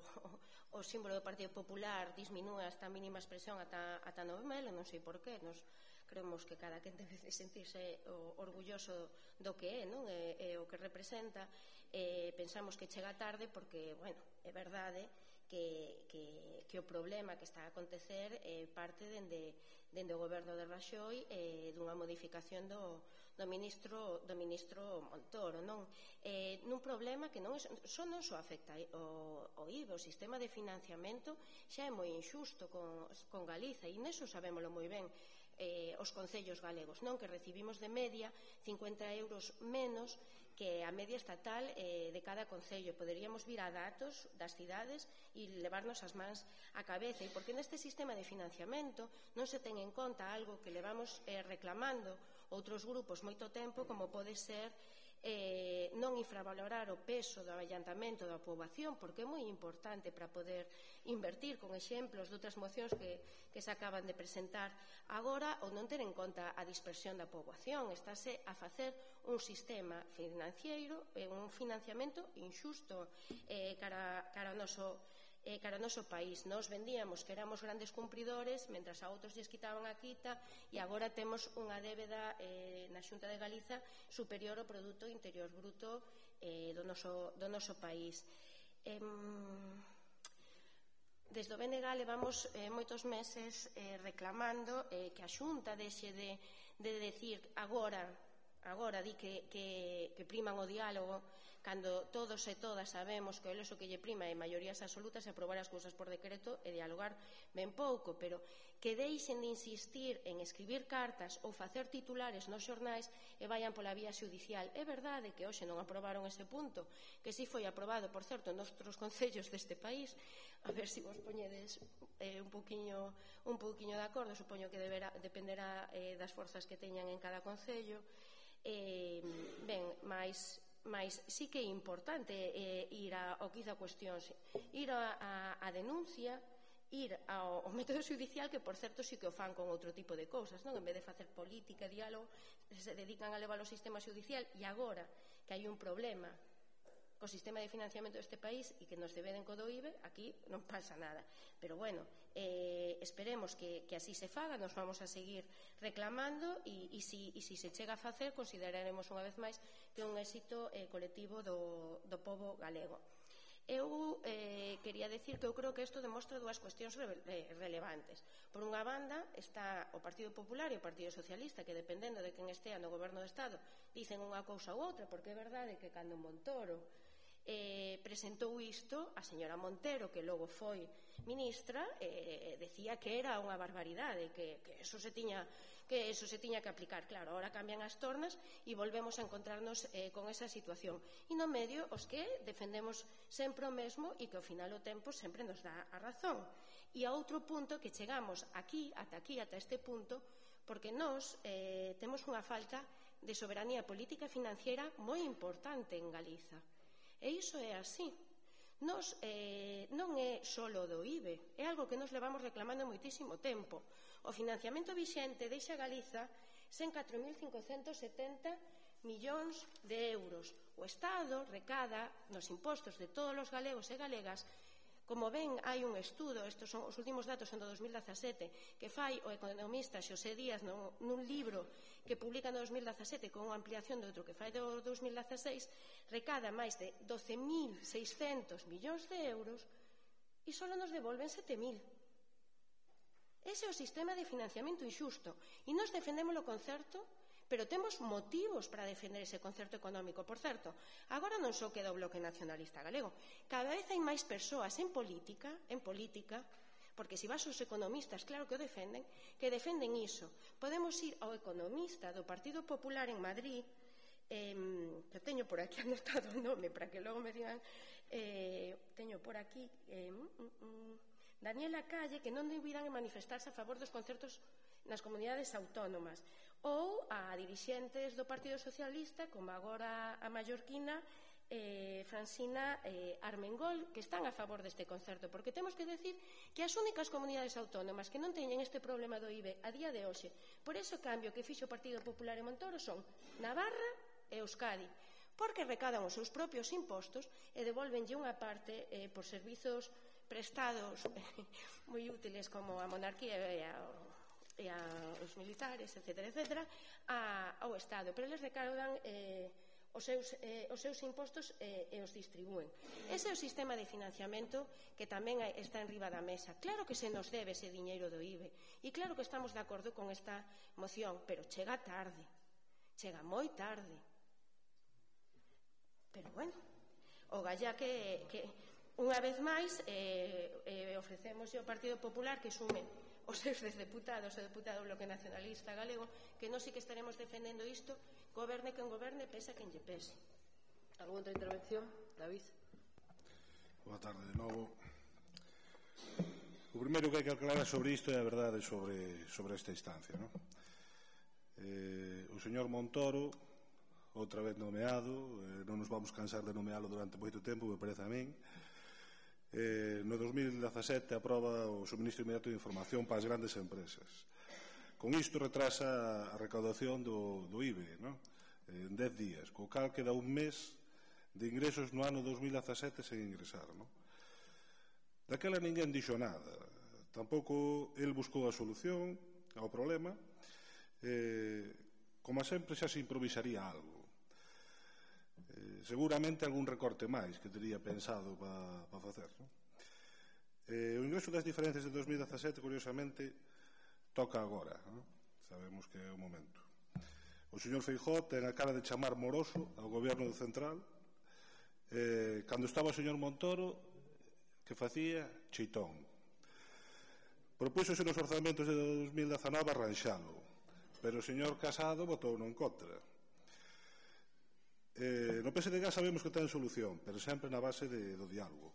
o, o símbolo do Partido Popular disminúe hasta a mínima expresión ata, ata no vermelho, non sei por qué, nos creemos que cada quen debe de sentirse o, orgulloso do que é, non? E, e o que representa, e pensamos que chega tarde porque, bueno, é verdade que, que, que o problema que está a acontecer é parte dende, dende o goberno de Raxoi e dunha modificación do, do ministro, do ministro Montoro non? Eh, nun problema que non é, só non só afecta eh, o, o IBE, o sistema de financiamento xa é moi injusto con, con Galiza e neso sabémolo moi ben eh, os concellos galegos non que recibimos de media 50 euros menos que a media estatal eh, de cada concello. Poderíamos vir a datos das cidades e levarnos as mans á cabeza. E porque neste sistema de financiamento non se ten en conta algo que levamos eh, reclamando outros grupos moito tempo como pode ser eh, non infravalorar o peso do avallantamento da poboación porque é moi importante para poder invertir con exemplos de outras mocións que, que se acaban de presentar agora ou non ter en conta a dispersión da poboación. Estáse a facer un sistema financiero eh, un financiamento injusto eh, cara, cara ao noso eh, cara ao noso país. Nos vendíamos que éramos grandes cumpridores, mentras a outros lles quitaban a quita, e agora temos unha débeda eh, na Xunta de Galiza superior ao produto interior bruto eh, do, noso, do noso país. Eh, Desde o BNG levamos eh, moitos meses eh, reclamando eh, que a Xunta deixe de, de decir agora agora di que, que, que priman o diálogo cando todos e todas sabemos que o eso que lle prima é maiorías absolutas e aprobar as cousas por decreto e dialogar ben pouco, pero que deixen de insistir en escribir cartas ou facer titulares nos xornais e vayan pola vía judicial. É verdade que hoxe non aprobaron ese punto, que si foi aprobado, por certo, nos outros concellos deste país, a ver se si vos poñedes eh, un poquinho un poquinho de acordo, supoño que deberá, dependerá eh, das forzas que teñan en cada concello, Eh, ben, máis mas sí que é importante eh, ir ao quiz a cuestións, ir a, a, a denuncia, ir ao, ao método judicial que por certo sí que o fan con outro tipo de cousas non? En vez de facer política, diálogo se dedican a levar o sistema judicial e agora que hai un problema co sistema de financiamento deste país e que nos debeden co do IBE aquí non pasa nada. Pero bueno, eh, esperemos que, que así se faga nos vamos a seguir reclamando e, e, si, e si se chega a facer consideraremos unha vez máis que un éxito eh, colectivo do, do povo galego eu eh, quería decir que eu creo que isto demostra dúas cuestións re, re, eh, relevantes. Por unha banda está o Partido Popular e o Partido Socialista que dependendo de quen estea no Goberno do Estado dicen unha cousa ou outra, porque é verdade que cando Montoro eh, presentou isto a señora Montero que logo foi ministra eh, decía que era unha barbaridade, que, que eso se tiña que eso se tiña que aplicar. Claro, ahora cambian as tornas e volvemos a encontrarnos eh, con esa situación. E no medio os que defendemos sempre o mesmo e que ao final o tempo sempre nos dá a razón. E a outro punto que chegamos aquí, ata aquí, ata este punto, porque nós eh, temos unha falta de soberanía política e financiera moi importante en Galiza. E iso é así. Nos, eh, non é solo do IBE, é algo que nos levamos reclamando moitísimo tempo. O financiamento vixente deixa Galiza sen 4.570 millóns de euros. O Estado recada nos impostos de todos os galegos e galegas Como ven, hai un estudo, estes son os últimos datos son do 2017, que fai o economista Xosé Díaz nun, nun libro que publica no 2017 con unha ampliación do outro que fai do 2016 recada máis de 12.600 millóns de euros e só nos devolven 7.000 Ese é o sistema de financiamento injusto e nós defendemos o concerto pero temos motivos para defender ese concerto económico. Por certo, agora non só queda o Bloque Nacionalista Galego. Cada vez hai máis persoas en política, en política porque se vas aos economistas, claro que o defenden, que defenden iso. Podemos ir ao economista do Partido Popular en Madrid, eh, que teño por aquí anotado o nome para que logo me digan, eh, teño por aquí eh, mm, mm, Daniela Calle, que non debidan manifestarse a favor dos concertos nas comunidades autónomas, ou a dirixentes do Partido Socialista, como agora a mallorquina, eh, Francina eh, Armengol que están a favor deste concerto porque temos que decir que as únicas comunidades autónomas que non teñen este problema do IBE a día de hoxe por iso cambio que fixo o Partido Popular en Montoro son Navarra e Euskadi porque recadan os seus propios impostos e devolvenlle unha parte eh, por servizos prestados moi útiles como a monarquía e a, e a, os militares, etc, etc a, ao Estado. Pero eles recaudan eh, os seus, eh, os seus impostos eh, e os distribúen. Ese é o sistema de financiamento que tamén está en riba da mesa. Claro que se nos debe ese diñeiro do IBE e claro que estamos de acordo con esta moción, pero chega tarde, chega moi tarde. Pero bueno, o galla que, que unha vez máis eh, eh, ofrecemos ao Partido Popular que sume os seus deputados e deputado do Bloque Nacionalista Galego que non sei que estaremos defendendo isto Goberne quen goberne, pesa quen lle pese. Alguna outra intervención, David? Boa tarde de novo. O primeiro que hai que aclarar sobre isto é a verdade sobre, sobre esta instancia. Non? Eh, o señor Montoro, outra vez nomeado, eh, non nos vamos cansar de nomealo durante moito tempo, me parece a min, eh, no 2017 aproba o suministro inmediato de información para as grandes empresas Con isto retrasa a recaudación do, do IBE no? Eh, en 10 días, co cal queda un mes de ingresos no ano 2017 sen ingresar. No? Daquela ninguén dixo nada, tampouco el buscou a solución ao problema, eh, como sempre xa se improvisaría algo. Eh, seguramente algún recorte máis que teria pensado para pa facer. No? Eh, o ingreso das diferencias de 2017, curiosamente, Toca agora, non? sabemos que é o momento. O señor Feijó ten a cara de chamar moroso ao goberno do central. Eh, cando estaba o señor Montoro, que facía? Cheitón. Propúxose nos orzamentos de 2019 arranxalo, pero o señor Casado votou non contra. Eh, no PSDG sabemos que ten solución, pero sempre na base de, do diálogo,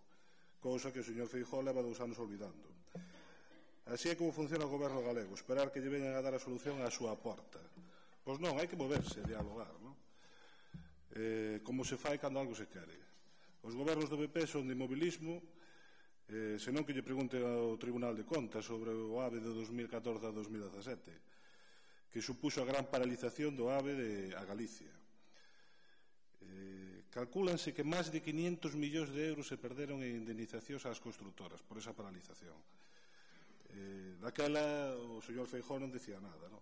cousa que o señor Feijó leva dous anos olvidando. Así é como funciona o goberno galego, esperar que lle veñan a dar a solución á súa porta. Pois non, hai que moverse, dialogar, non? Eh, como se fai cando algo se quere. Os gobernos do PP son de mobilismo, eh, senón que lle pregunte ao Tribunal de Contas sobre o AVE de 2014 a 2017, que supuxo a gran paralización do AVE de, a Galicia. Eh, calcúlanse que máis de 500 millóns de euros se perderon en indemnizacións ás constructoras por esa paralización eh, daquela o señor Feijó non decía nada non?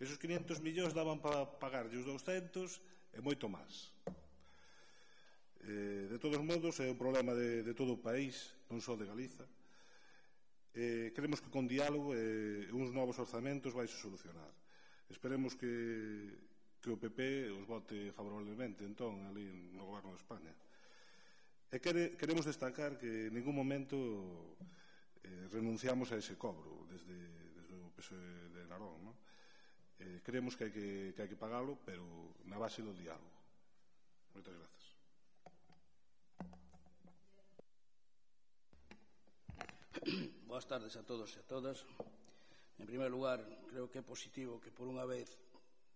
esos 500 millóns daban para pagarlle os 200 e moito máis. Eh, de todos modos é un problema de, de todo o país non só de Galiza. Eh, creemos que con diálogo e eh, uns novos orzamentos vai se solucionar. Esperemos que, que o PP os vote favorablemente entón ali no goberno de España. E quere, queremos destacar que en ningún momento eh, renunciamos a ese cobro desde, desde o PSOE de Narón. ¿no? Eh, creemos que hai que, que, hai que pagalo, pero na base do diálogo. Moitas gracias. Boas tardes a todos e a todas. En primer lugar, creo que é positivo que por unha vez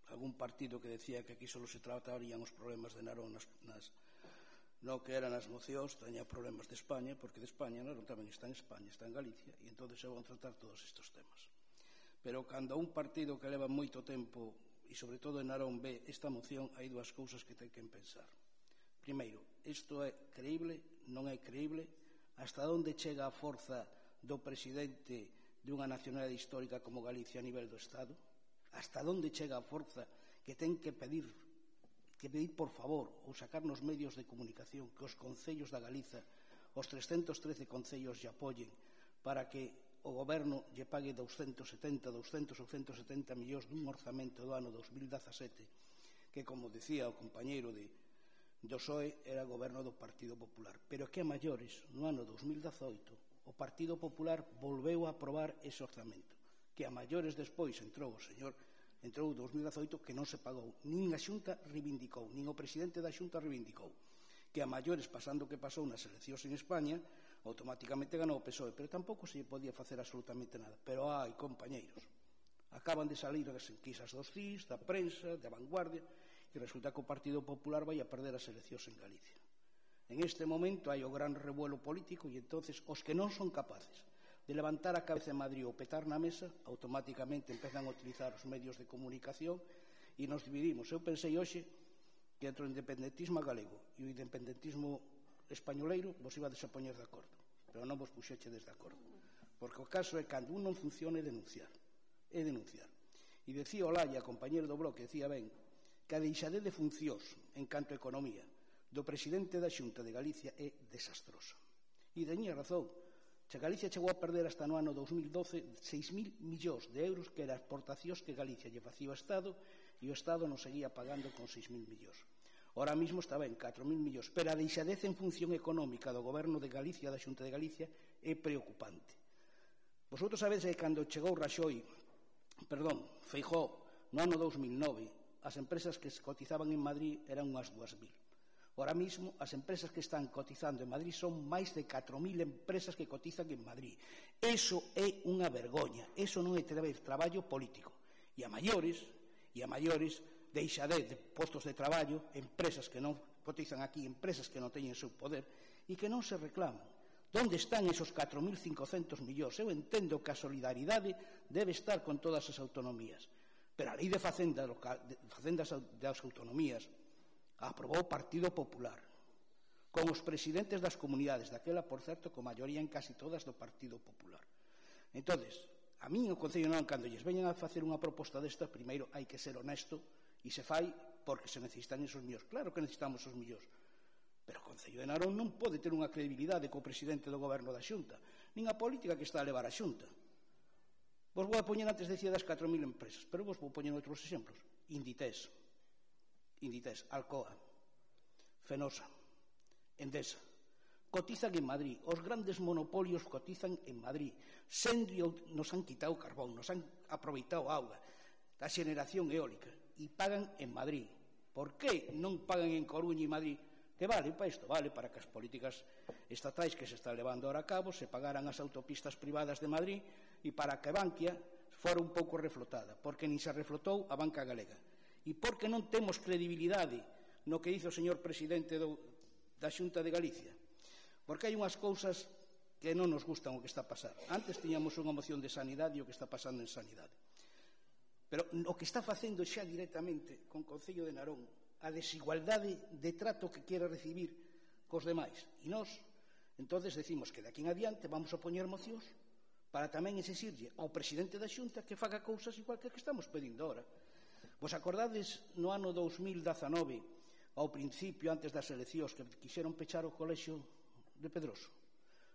algún partido que decía que aquí solo se tratarían os problemas de Narón nas, nas, non que eran as mocións, teña problemas de España, porque de España non tamén está en España, está en Galicia, e entón se van tratar todos estes temas. Pero cando un partido que leva moito tempo, e sobre todo en Arón B, esta moción, hai dúas cousas que ten que pensar. Primeiro, isto é creíble, non é creíble, hasta onde chega a forza do presidente dunha nacionalidade histórica como Galicia a nivel do Estado, hasta onde chega a forza que ten que pedir que pedir por favor ou sacar nos medios de comunicación que os concellos da Galiza, os 313 concellos lle apoyen para que o goberno lle pague 270, 200 ou 170 millóns dun orzamento do ano 2017 que, como decía o compañeiro de, do PSOE, era goberno do Partido Popular. Pero que a maiores, no ano 2018, o Partido Popular volveu a aprobar ese orzamento que a maiores despois entrou o señor entrou 2018 que non se pagou. Nin a Xunta reivindicou, nin o presidente da Xunta reivindicou. Que a maiores pasando o que pasou nas eleccións en España automáticamente ganou o PSOE pero tampouco se podía facer absolutamente nada. Pero hai compañeiros. Acaban de salir as enquisas dos CIS da prensa, da vanguardia e resulta que o Partido Popular vai a perder as eleccións en Galicia. En este momento hai o gran revuelo político e entonces os que non son capaces de levantar a cabeza en Madrid ou petar na mesa, automáticamente empezan a utilizar os medios de comunicación e nos dividimos. Eu pensei hoxe que entre o independentismo galego e o independentismo españoleiro vos iba a desapoñer de acordo, pero non vos puxeche desde acordo. Porque o caso é cando un non funciona é denunciar. É denunciar. E decía Olaya, compañero do bloque, decía ben, que a deixade de funcións en canto a economía do presidente da Xunta de Galicia é desastrosa. E teñía razón, Se Galicia chegou a perder hasta no ano 2012 6.000 millóns de euros que eran exportacións que Galicia lle facía o Estado e o Estado non seguía pagando con 6.000 millóns. Ora mismo está ben, 4.000 millóns, pero a deixadez en función económica do goberno de Galicia, da Xunta de Galicia, é preocupante. Vosotros sabedes que cando chegou Raxoi, perdón, Feijó, no ano 2009, as empresas que se cotizaban en Madrid eran unhas 2.000 Ora mismo, as empresas que están cotizando en Madrid son máis de 4.000 empresas que cotizan en Madrid. Eso é unha vergoña, eso non é traballo político. E a maiores, e a maiores, deixade de postos de traballo, empresas que non cotizan aquí, empresas que non teñen seu poder e que non se reclaman. Donde están esos 4.500 millóns? Eu entendo que a solidaridade debe estar con todas as autonomías, pero a lei de facenda, de facendas das autonomías aprobou o Partido Popular con os presidentes das comunidades daquela, por certo, con maioría en casi todas do Partido Popular. Entonces, a mí o Concello non, cando lles veñan a facer unha proposta desta, primeiro hai que ser honesto e se fai porque se necesitan esos millóns. Claro que necesitamos os millóns, pero o Concello de Narón non pode ter unha credibilidade co presidente do goberno da Xunta, nin a política que está a levar a Xunta. Vos vou a poñer antes decía das 4.000 empresas, pero vos vou poñer outros exemplos. Inditex, Inditex, Alcoa, Fenosa, Endesa. Cotizan en Madrid, os grandes monopolios cotizan en Madrid. Sendio nos han quitado carbón, nos han aproveitado auga da xeneración eólica e pagan en Madrid. Por que non pagan en Coruña e Madrid? que vale para isto, vale para que as políticas estatais que se están levando ahora a cabo se pagaran as autopistas privadas de Madrid e para que Bankia fora un pouco reflotada, porque nin se reflotou a banca galega e porque non temos credibilidade no que dice o señor presidente do, da Xunta de Galicia. Porque hai unhas cousas que non nos gustan o que está a pasar. Antes tiñamos unha moción de sanidade e o que está pasando en sanidade. Pero o que está facendo xa directamente con o Concello de Narón a desigualdade de trato que quere recibir cos demais. E nós, entonces decimos que de aquí en adiante vamos a poñer mocións para tamén exigirlle ao presidente da Xunta que faga cousas igual que que estamos pedindo ahora. Vos acordades no ano 2019, ao principio, antes das eleccións, que quixeron pechar o colexio de Pedroso?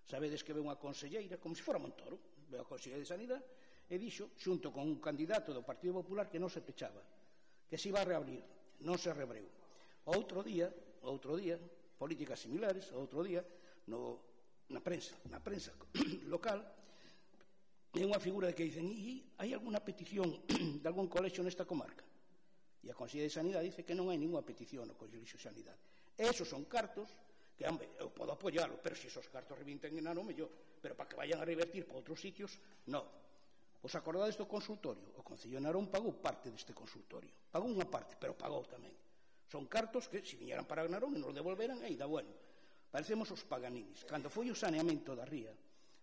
Sabedes que ve unha conselleira, como se fora Montoro, ve a conselleira de Sanidade, e dixo, xunto con un candidato do Partido Popular, que non se pechaba, que se iba a reabrir, non se reabriu. Outro día, outro día, políticas similares, outro día, no, na prensa, na prensa local, é unha figura que dicen, e hai alguna petición de algún colexio nesta comarca? E a Consellería de Sanidade dice que non hai ninguna petición no Consello de Sanidade. Esos son cartos que, hombre, eu podo apoiarlo, pero se esos cartos revinten en ano, mellor. Pero para que vayan a revertir para outros sitios, non. Os acordades do consultorio, o Concello de Narón pagou parte deste consultorio. Pagou unha parte, pero pagou tamén. Son cartos que, se viñeran para Narón e nos devolveran, aí da bueno. Parecemos os paganinis. Cando foi o saneamento da ría,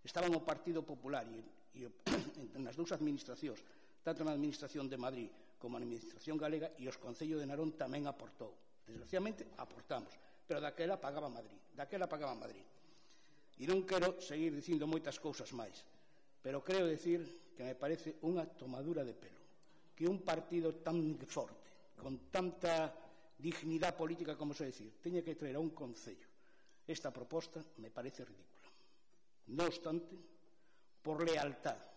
estaban o Partido Popular e, e, e nas dúas administracións, tanto na Administración de Madrid como a Administración Galega e os Concello de Narón tamén aportou. Desgraciadamente, aportamos, pero daquela pagaba Madrid, daquela pagaba Madrid. E non quero seguir dicindo moitas cousas máis, pero creo decir que me parece unha tomadura de pelo que un partido tan forte, con tanta dignidade política como se decir, teña que traer a un concello. Esta proposta me parece ridícula. No obstante, por lealtad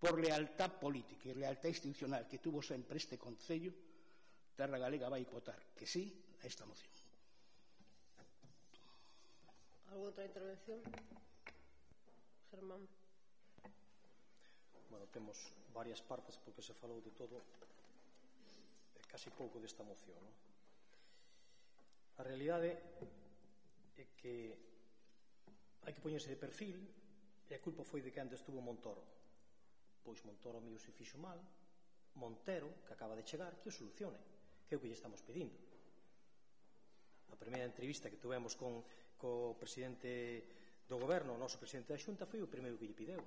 por lealtad política e lealtad institucional que tuvo sempre este Concello, Terra Galega vai votar que sí a esta moción. ¿Alguna outra intervención? Germán. Bueno, temos varias partes porque se falou de todo e casi pouco desta moción. Non? A realidade é que hai que poñerse de perfil e a culpa foi de que antes estuvo Montoro Pois Montoro mío se fixo mal, Montero, que acaba de chegar, que o solucione, que é o que lle estamos pedindo. A primeira entrevista que tuvemos con co presidente do goberno, o noso presidente da Xunta, foi o primeiro que lle pideu.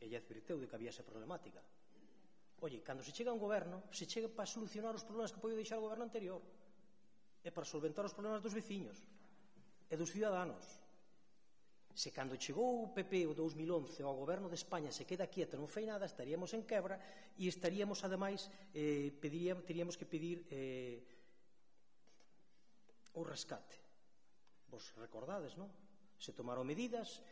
E lle advirteu de que había esa problemática. Oye, cando se chega a un goberno, se chega para solucionar os problemas que pode deixar o goberno anterior. E para solventar os problemas dos veciños e dos ciudadanos. Se cando chegou o PP o 2011 ao goberno de España se queda quieto, non fei nada, estaríamos en quebra e estaríamos, ademais, eh, pediríamos, teríamos que pedir eh, o rescate. Vos recordades, non? Se tomaron medidas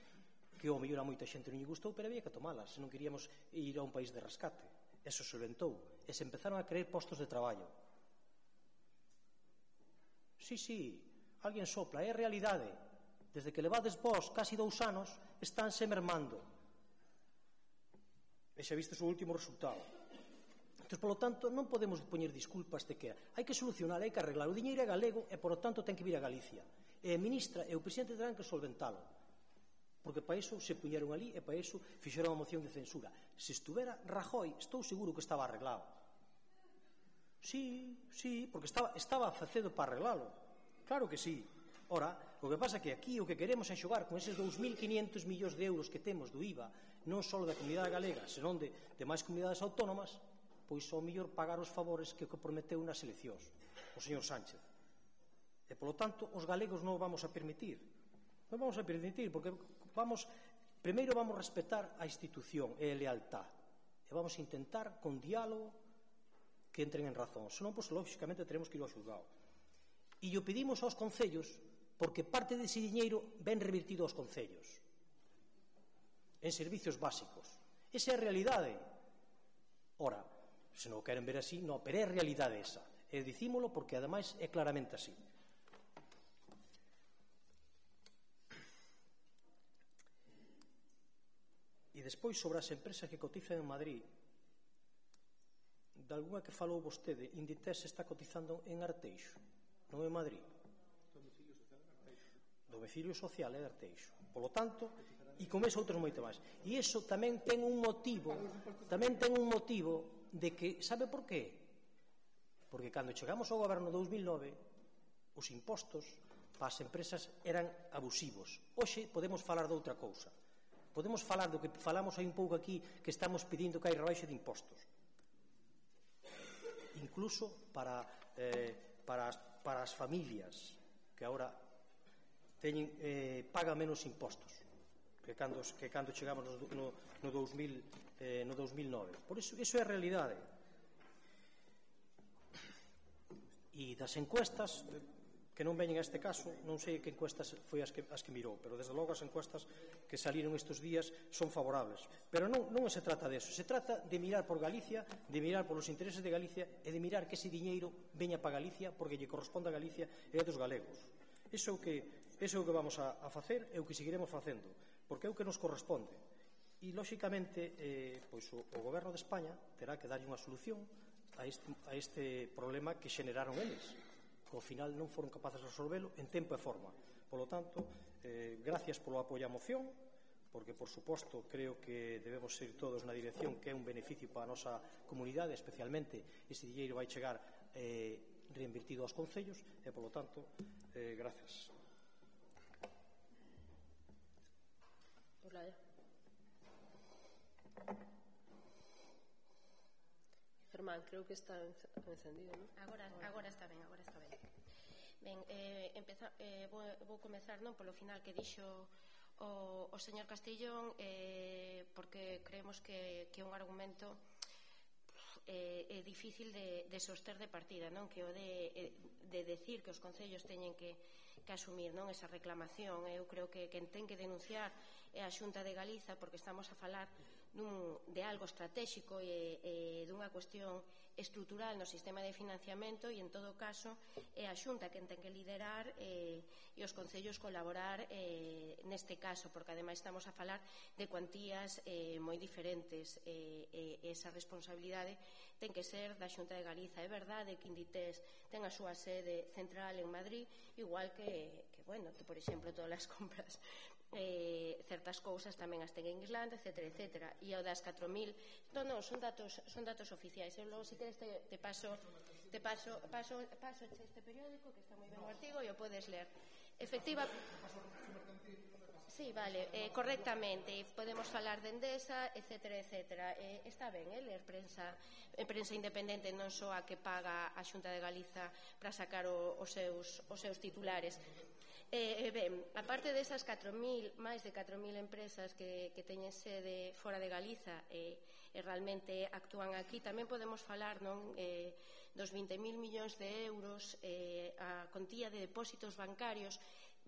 que o mellor a moita xente non lle gustou, pero había que tomalas, se non queríamos ir a un país de rescate. Eso se lentou, e se empezaron a creer postos de traballo. Sí, sí, alguén sopla, é realidade desde que levades vos casi dous anos, estánse mermando. E xa vistes o último resultado. Entón, polo tanto, non podemos poñer disculpas de que hai que solucionar, hai que arreglar. O diñeiro é galego e, polo tanto, ten que vir a Galicia. E a ministra e o presidente terán que solventalo. Porque para iso se puñeron ali e para iso fixeron a moción de censura. Se estuvera Rajoy, estou seguro que estaba arreglado. Sí, sí, porque estaba, estaba facendo para arreglalo. Claro que sí. Ora, o que pasa é que aquí o que queremos é xogar con eses 2.500 millóns de euros que temos do IVA, non só da comunidade galega, senón de, de máis comunidades autónomas, pois ao mellor pagar os favores que o que prometeu nas eleccións, o señor Sánchez. E, polo tanto, os galegos non o vamos a permitir. Non vamos a permitir, porque vamos, primeiro vamos respetar a institución e a lealtá. E vamos a intentar, con diálogo, que entren en razón. Senón, pois, lógicamente, teremos que ir ao xulgado. E o pedimos aos concellos porque parte dese diñeiro ven revertido aos concellos en servicios básicos. Esa é a realidade. Ora, se non o queren ver así, non, pero é a realidade esa. E dicímolo porque ademais é claramente así. E despois sobre as empresas que cotizan en Madrid, de alguna que falou vostede, Inditex está cotizando en Arteixo, non en Madrid domicilio social é de Arteixo. Polo tanto, e con eso outros moito máis. E iso tamén ten un motivo tamén ten un motivo de que, sabe por qué? porque cando chegamos ao goberno 2009 os impostos para as empresas eran abusivos. Hoxe podemos falar de outra cousa. Podemos falar do que falamos hai un pouco aquí que estamos pedindo que hai rebaixa de impostos. Incluso para, eh, para, as, para as familias que agora teñen, eh, paga menos impostos que cando, que cando chegamos no, no, no, 2000, eh, no 2009 por iso, iso é a realidade. E das encuestas eh, que non veñen a este caso non sei que encuestas foi as que, as que mirou pero desde logo as encuestas que saliron estes días son favorables. Pero non, non se trata de eso. Se trata de mirar por Galicia de mirar polos intereses de Galicia e de mirar que ese diñeiro veña para Galicia porque lle corresponde a Galicia e a dos galegos. Iso é o que, Ese é o que vamos a, a facer e o que seguiremos facendo, porque é o que nos corresponde. E, lóxicamente, eh, pois o, o Goberno de España terá que darlle unha solución a este, a este problema que xeneraron eles, que ao final non foron capaces de resolvelo en tempo e forma. Por lo tanto, eh, gracias polo apoio á moción, porque, por suposto, creo que debemos ir todos na dirección que é un beneficio para a nosa comunidade, especialmente ese dinheiro vai chegar eh, reinvertido aos concellos, e, por lo tanto, eh, gracias. chocolade. Germán, creo que está encendido, ¿no? Agora, agora está ben, agora está ben. Ben, eh, empeza, eh, vou, vou comezar non polo final que dixo o, o señor Castellón eh, porque creemos que, que é un argumento eh, é difícil de, de soster de partida non que o de, eh, de decir que os concellos teñen que, que asumir non esa reclamación eu creo que quen ten que denunciar e a Xunta de Galiza porque estamos a falar dun, de algo estratégico e, e dunha cuestión estrutural no sistema de financiamento e en todo caso é a Xunta quen ten que liderar e, e os concellos colaborar e, neste caso porque ademais estamos a falar de cuantías e, moi diferentes e, e esa responsabilidade ten que ser da Xunta de Galiza. É verdade que Inditex ten a súa sede central en Madrid igual que, que bueno, que por exemplo todas as compras eh, certas cousas tamén as ten en Irlanda, etc, etc. E o das 4.000, non, non, son datos, son datos oficiais. Eu logo, se queres, te, te paso, te paso, paso, paso este periódico, que está moi ben o artigo, e o podes ler. Efectiva... Sí, vale, eh, correctamente. Podemos falar de Endesa, etc, etc. Eh, está ben, eh, ler prensa, eh, prensa independente non só a que paga a Xunta de Galiza para sacar o, os, seus, os seus titulares, Eh, eh, ben, a parte desas 4.000, máis de 4.000 empresas que, que teñen sede fora de Galiza e, e realmente actúan aquí, tamén podemos falar non eh, dos 20.000 millóns de euros eh, a contía de depósitos bancarios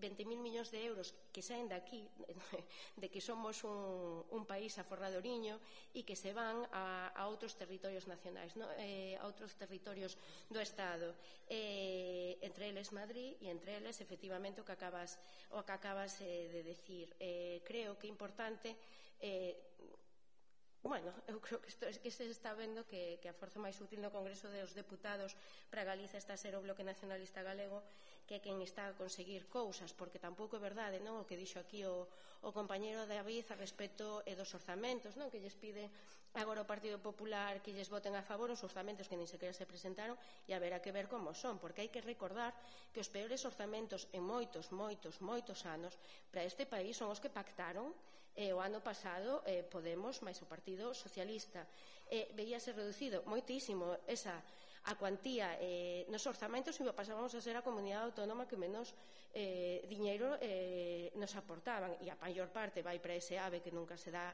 20.000 millóns de euros que saen daqui, de que somos un, un país aforradoriño e que se van a, a outros territorios nacionais, no? eh, a outros territorios do Estado. Eh, entre eles Madrid e entre eles efectivamente o que acabas, o que acabas eh, de decir. Eh, creo que é importante eh, Bueno, eu creo que isto es que se está vendo que, que a forza máis útil no Congreso dos Deputados para Galiza está a ser o Bloque Nacionalista Galego que é quen está a conseguir cousas, porque tampouco é verdade, non, o que dixo aquí o, o compañeiro David a respecto e dos orzamentos, non, que lles pide agora o Partido Popular que lles voten a favor os orzamentos que nin sequera se presentaron e haberá que ver como son, porque hai que recordar que os peores orzamentos en moitos, moitos, moitos anos para este país son os que pactaron eh, o ano pasado eh, Podemos máis o Partido Socialista. Eh, veíase reducido moitísimo esa a cuantía. Eh, nos orzamentos pasamos a ser a comunidade autónoma que menos eh, diñeiro eh, nos aportaban. E a maior parte vai para ese ave que nunca se dá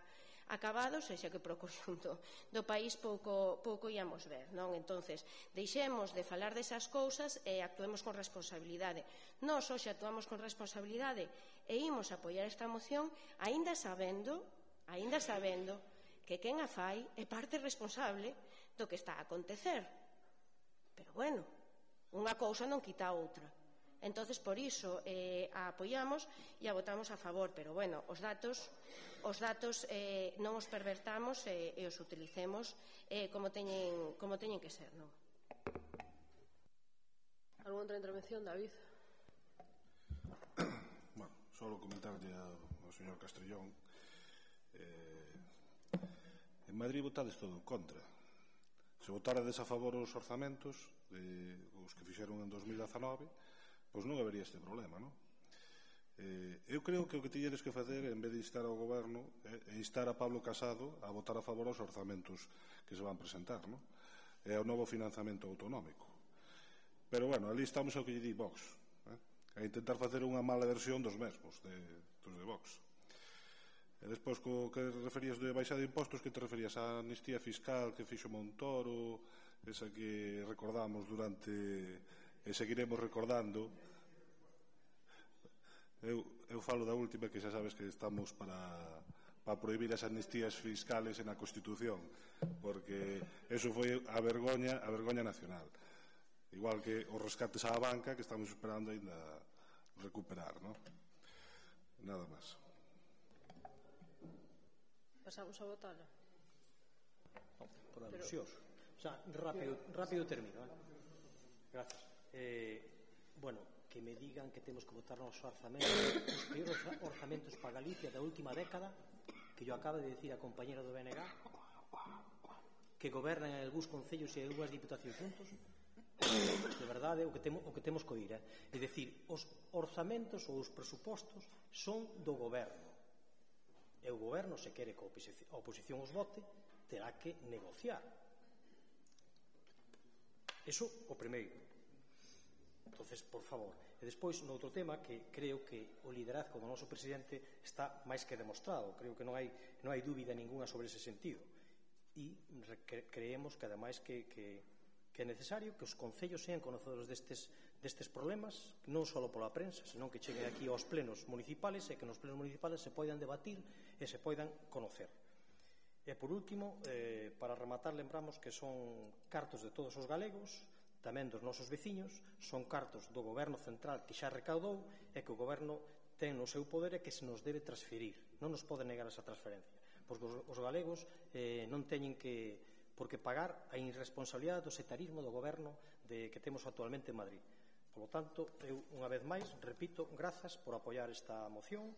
acabado, sexa que pro conxunto do país pouco, pouco íamos ver non? Entonces deixemos de falar desas cousas e actuemos con responsabilidade. Nós hoxe actuamos con responsabilidade e imos apoiar esta moción aínda sabendo aínda sabendo que quen a fai é parte responsable do que está a acontecer. Pero bueno, unha cousa non quita a outra. Entonces por iso eh, a apoiamos e a votamos a favor, pero bueno, os datos os datos eh, non os pervertamos eh, e os utilicemos eh, como teñen como teñen que ser, non? Alguna outra intervención, David? bueno, solo comentarlle ao señor Castrillón eh, en Madrid votades todo en contra se votarades a favor os orzamentos eh, os que fixeron en 2019, pois non habería este problema, non? Eh, eu creo que o que tiñeres que facer en vez de instar ao goberno eh, é eh, instar a Pablo Casado a votar a favor aos orzamentos que se van presentar non? e ao novo financiamento autonómico pero bueno, ali estamos ao que lle di Vox eh? a intentar facer unha mala versión dos mesmos de, dos de Vox e despois co que referías de baixa de impostos que te referías a amnistía fiscal que fixo Montoro esa que recordamos durante e seguiremos recordando. Eu, eu falo da última que xa sabes que estamos para, para prohibir as amnistías fiscales na Constitución porque eso foi a vergoña a vergoña nacional. Igual que os rescates á banca que estamos esperando ainda recuperar ¿no? nada máis. Pasamos a votar por alusións O sea, rápido, rápido termino. ¿eh? Gracias. Eh, bueno, que me digan que temos que votar nos orzamentos, os peores orzamentos para Galicia da última década, que yo acaba de decir a compañera do BNG, que gobernan en algúns concellos e algúnas diputacións juntos, de verdade, o que temos, o que temos que oír. Eh? É dicir, os orzamentos ou os presupostos son do goberno. E o goberno, se quere que a oposición os vote, terá que negociar Eso o primeiro. Entonces, por favor. E despois, noutro tema que creo que o liderazgo do noso presidente está máis que demostrado. Creo que non hai, non hai dúbida ninguna sobre ese sentido. E creemos que, ademais, que, que, que é necesario que os concellos sean conocedores destes, destes problemas, non só pola prensa, senón que cheguen aquí aos plenos municipales e que nos plenos municipales se poidan debatir e se poidan conocer. E por último, eh, para rematar lembramos que son cartos de todos os galegos, tamén dos nosos veciños, son cartos do goberno central que xa recaudou e que o goberno ten no seu poder e que se nos debe transferir. Non nos pode negar esa transferencia, porque os, os galegos eh, non teñen que porque pagar a irresponsabilidade do setarismo do goberno de, que temos actualmente en Madrid. Por lo tanto, eu unha vez máis, repito, grazas por apoiar esta moción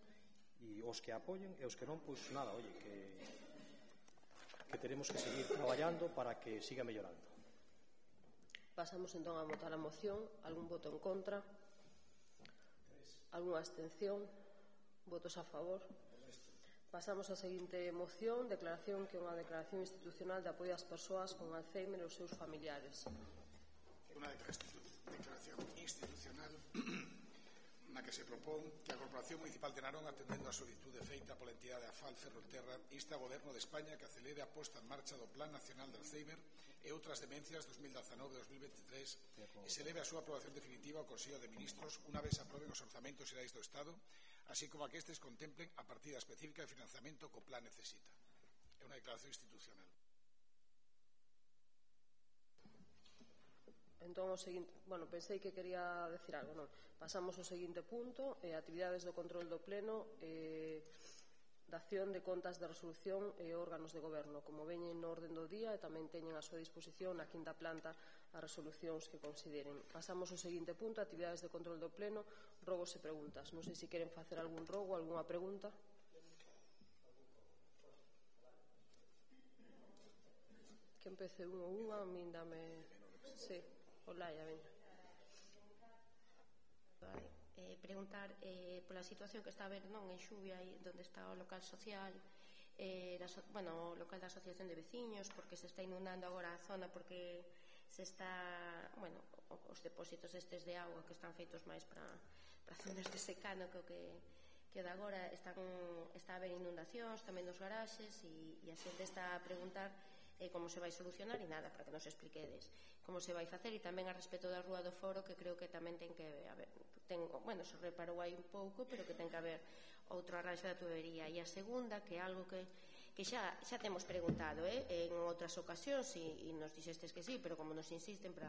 e os que a apoyen e os que non, pois nada, oye, que que teremos que seguir traballando para que siga mellorando. Pasamos entón a votar a moción. Algún voto en contra? Alguna abstención? Votos a favor? Pasamos á seguinte moción, declaración que é unha declaración institucional de apoio ás persoas con Alzheimer e os seus familiares. Unha declaración institucional na que se propón que a Corporación Municipal de Narón, atendendo a solicitude feita pola entidade AFAL Ferrolterra, insta ao Goberno de España que acelere a posta en marcha do Plan Nacional de Alzheimer e outras demencias 2019-2023 e se leve a súa aprobación definitiva ao Consello de Ministros unha vez aproben os orzamentos xerais do Estado, así como a que estes contemplen a partida específica de financiamento que o plan necesita. É unha declaración institucional. Entón, o seguinte, bueno, pensei que quería decir algo, non? Pasamos ao seguinte punto, eh, actividades do control do pleno, eh, dación de contas de resolución e órganos de goberno. Como veñen no orden do día e tamén teñen a súa disposición na quinta planta as resolucións que consideren. Pasamos ao seguinte punto, actividades de control do pleno, rogos e preguntas. Non sei se queren facer algún rogo, algunha pregunta. Que empece un ou unha, a min dame... Sí. Olaia, veña. Vale. Eh, preguntar eh, pola situación que está a ver non en Xubia aí onde está o local social eh, da, bueno, o local da asociación de veciños porque se está inundando agora a zona porque se está bueno, os depósitos estes de agua que están feitos máis para, para zonas de secano que o que que de agora están, está a haber inundacións tamén dos garaxes e, e a xente está a preguntar eh, como se vai solucionar e nada, para que nos expliquedes como se vai facer e tamén a respecto da Rúa do Foro que creo que tamén ten que haber ten, bueno, se reparou aí un pouco pero que ten que haber outro arranxo da tubería. E a segunda que é algo que que xa, xa temos preguntado eh, en outras ocasións e, e nos dixestes que sí, pero como nos insisten para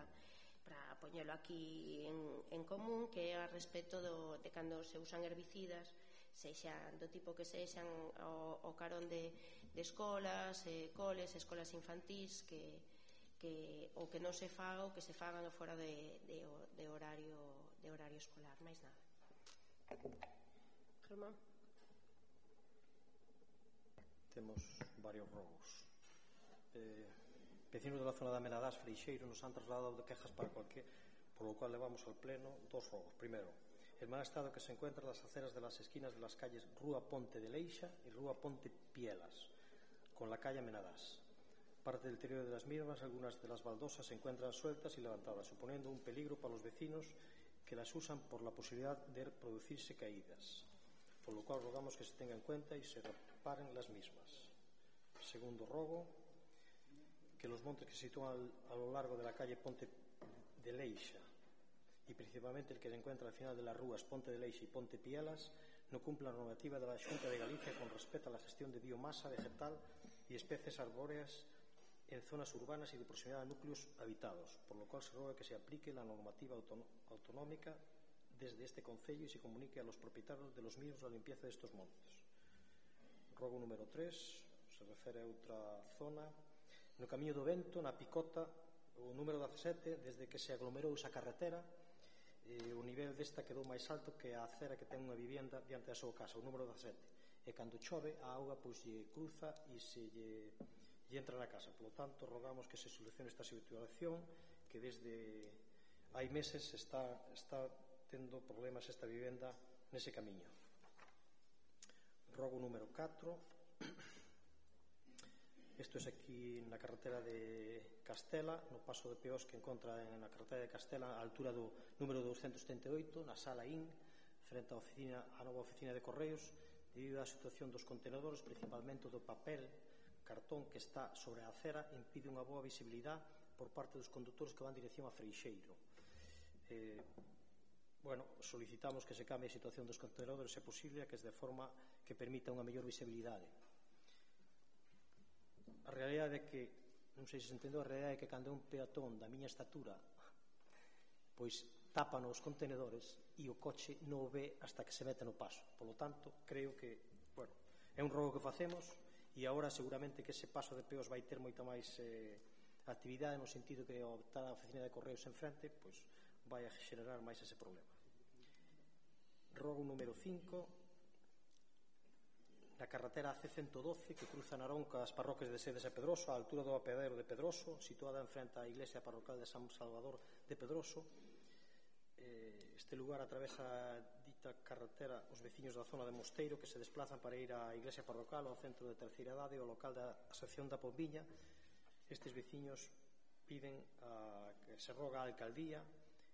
para poñelo aquí en, en común que é a respecto do, de cando se usan herbicidas sexan do tipo que sexan o, o carón de, de escolas, eh, coles, escolas infantís que, que o que non se faga o que se fagan fora de, de, de horario de horario escolar, máis nada. Germán. Temos varios robos. Eh, vecinos da zona da Meladás, Freixeiro, nos han trasladado de quejas para cualquier, por lo cual levamos al pleno dos robos. Primero, el mal estado que se encuentra en las aceras de las esquinas de las calles Rúa Ponte de Leixa y Rúa Ponte Pielas, con la calle Menadás Parte del interior de las mismas, algunas de las baldosas se encuentran sueltas y levantadas, suponiendo un peligro para los vecinos que las usan por la posibilidad de producirse caídas, por lo cual rogamos que se tenga en cuenta y se reparen las mismas. Segundo rogo, que los montes que se sitúan a lo largo de la calle Ponte de Leixa y principalmente el que se encuentra al final de las rúas Ponte de Leixa y Ponte Pielas no cumpla la normativa de la Junta de Galicia con respecto a la gestión de biomasa vegetal y especies arbóreas en zonas urbanas y de proximidade a núcleos habitados, por lo cual se roga que se aplique la normativa autonómica desde este concello y se comunique a los propietarios de los mismos la limpieza de estos montes. Rogo número 3 se refere a outra zona. No camiño do vento, na picota, o número 17, desde que se aglomerou esa carretera, eh, o nivel desta quedou máis alto que a acera que ten unha vivienda diante da súa casa, o número 17. E cando chove, a auga pois lle cruza e se lle lle entra na casa. Por lo tanto, rogamos que se solucione esta situación que desde hai meses está, está tendo problemas esta vivenda nese camiño. Rogo número 4. Isto é aquí na carretera de Castela, no paso de Peos que encontra na carretera de Castela, a altura do número 278, na sala IN, frente á oficina, a nova oficina de Correios, debido á situación dos contenedores, principalmente do papel cartón que está sobre a acera impide unha boa visibilidade por parte dos condutores que van dirección a Freixeiro. Eh, bueno, solicitamos que se cambie a situación dos contenedores se posible a que es de forma que permita unha mellor visibilidade. A realidade é que, non sei se se entendeu, a realidade é que cando un peatón da miña estatura pois tapan os contenedores e o coche non o ve hasta que se mete no paso. Por lo tanto, creo que, bueno, é un rogo que facemos e agora seguramente que ese paso de peos vai ter moita máis eh, actividade no sentido que ao estar a oficina de correos en frente pois vai a xerar máis ese problema. Rogo número 5 na carretera C112 que cruza Narón as parroquias de Sedes e Pedroso á altura do apedero de Pedroso situada en frente á iglesia parroquial de San Salvador de Pedroso. Eh, este lugar atravesa da carretera os veciños da zona de Mosteiro que se desplazan para ir á iglesia parrocal ao centro de terceira idade ao local da sección da Pombiña estes veciños piden a, que se roga a alcaldía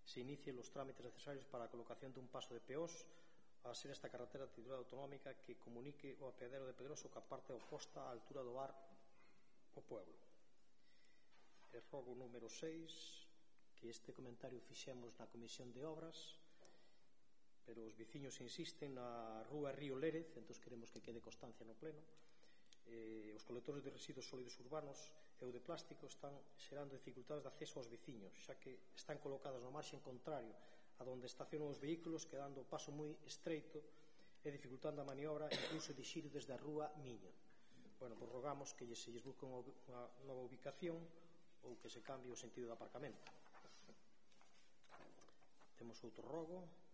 se inicie os trámites necesarios para a colocación dun paso de peós a ser esta carretera titular autonómica que comunique o apeadero de Pedroso ca parte oposta á altura do bar o pueblo. E rogo número 6 que este comentario fixemos na Comisión de Obras pero os veciños insisten na rúa Río Lérez, entón queremos que quede constancia no pleno. Eh, os colectores de residuos sólidos urbanos e o de plástico están xerando dificultades de acceso aos veciños, xa que están colocadas no marxen contrario a donde estacionan os vehículos, quedando o paso moi estreito e dificultando a maniobra incluso de xiro desde a rúa Miño. Bueno, pois rogamos que lle se lles busque unha nova ubicación ou que se cambie o sentido de aparcamento. Temos outro rogo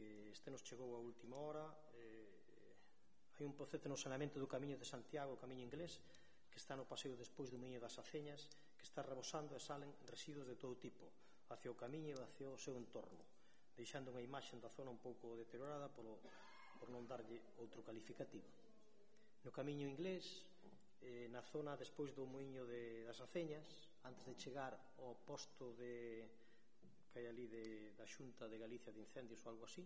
que este nos chegou a última hora eh, hai un proceso no saneamento do camiño de Santiago, o camiño inglés que está no paseo despois do Miño das Aceñas que está rebosando e salen residuos de todo tipo hacia o camiño e hacia o seu entorno deixando unha imaxe da zona un pouco deteriorada polo, por non darlle outro calificativo. No camiño inglés eh, na zona despois do Moinho de, das Aceñas antes de chegar ao posto de que hai ali de, da Xunta de Galicia de Incendios ou algo así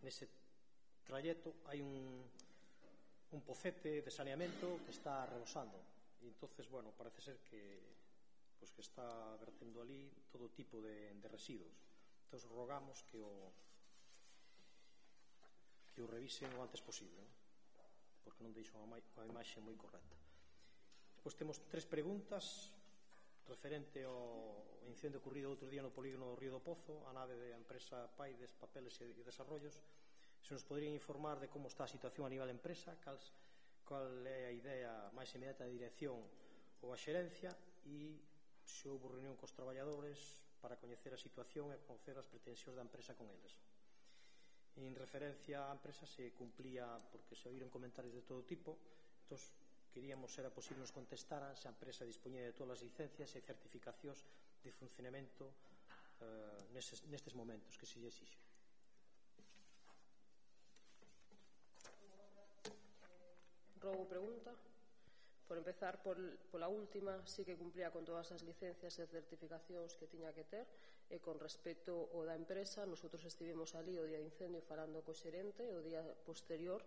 nese trayecto hai un, un pocete de saneamento que está rebosando e entonces, bueno, parece ser que pues que está vertendo ali todo tipo de, de residuos. Entonces rogamos que o que o revisen o antes posible ¿no? porque non deixo unha imaxe moi correcta. Pois temos tres preguntas referente ao incendio ocurrido outro día no polígono do Río do Pozo, a nave da empresa Paides Papeles e Desarrollos, se nos poderían informar de como está a situación a nivel empresa, cal, cal é a idea máis inmediata da dirección ou a xerencia e se houve reunión cos traballadores para coñecer a situación e conocer as pretensións da empresa con eles. En referencia á empresa se cumplía, porque se oíron comentarios de todo tipo, entón queríamos era posible nos contestaran se a empresa dispoñía de todas as licencias e certificacións de funcionamento eh, nestes, nestes momentos que se lle exixe. Rogo pregunta. Por empezar, por, pola última, sí que cumplía con todas as licencias e certificacións que tiña que ter. E con respecto ao da empresa, nosotros estivemos ali o día de incendio falando co xerente, o día posterior,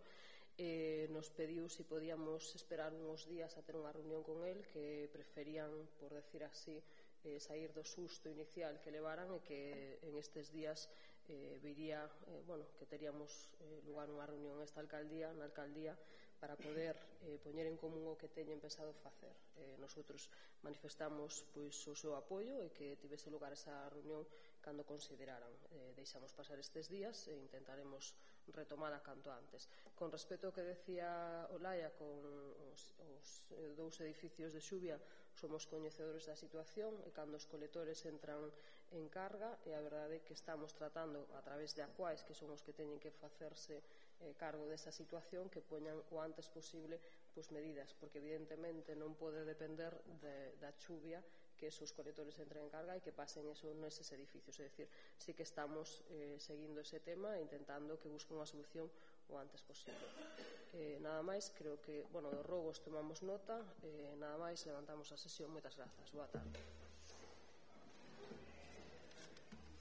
eh, nos pediu se si podíamos esperar uns días a ter unha reunión con el que preferían, por decir así, eh, sair do susto inicial que levaran e que en estes días eh, viría, eh, bueno, que teríamos eh, lugar unha reunión esta alcaldía, na alcaldía, para poder eh, poñer en común o que teñen pensado facer. Eh, nosotros manifestamos pois, o seu apoio e que tivese lugar esa reunión cando consideraran. Eh, deixamos pasar estes días e intentaremos retomada canto antes. Con respecto ao que decía Olaia con os, os dous edificios de Xubia, somos coñecedores da situación e cando os colectores entran en carga e a verdade é que estamos tratando a través de acuais que son os que teñen que facerse eh, cargo desa situación que poñan o antes posible pois, medidas porque evidentemente non pode depender de, da chuvia que esos colectores entren en carga e que pasen eso, neses edificios. É decir, sí que estamos eh, seguindo ese tema e intentando que busque unha solución o antes posible. Eh, nada máis, creo que, bueno, dos roubos tomamos nota, eh, nada máis, levantamos a sesión. Moitas grazas. Boa tarde.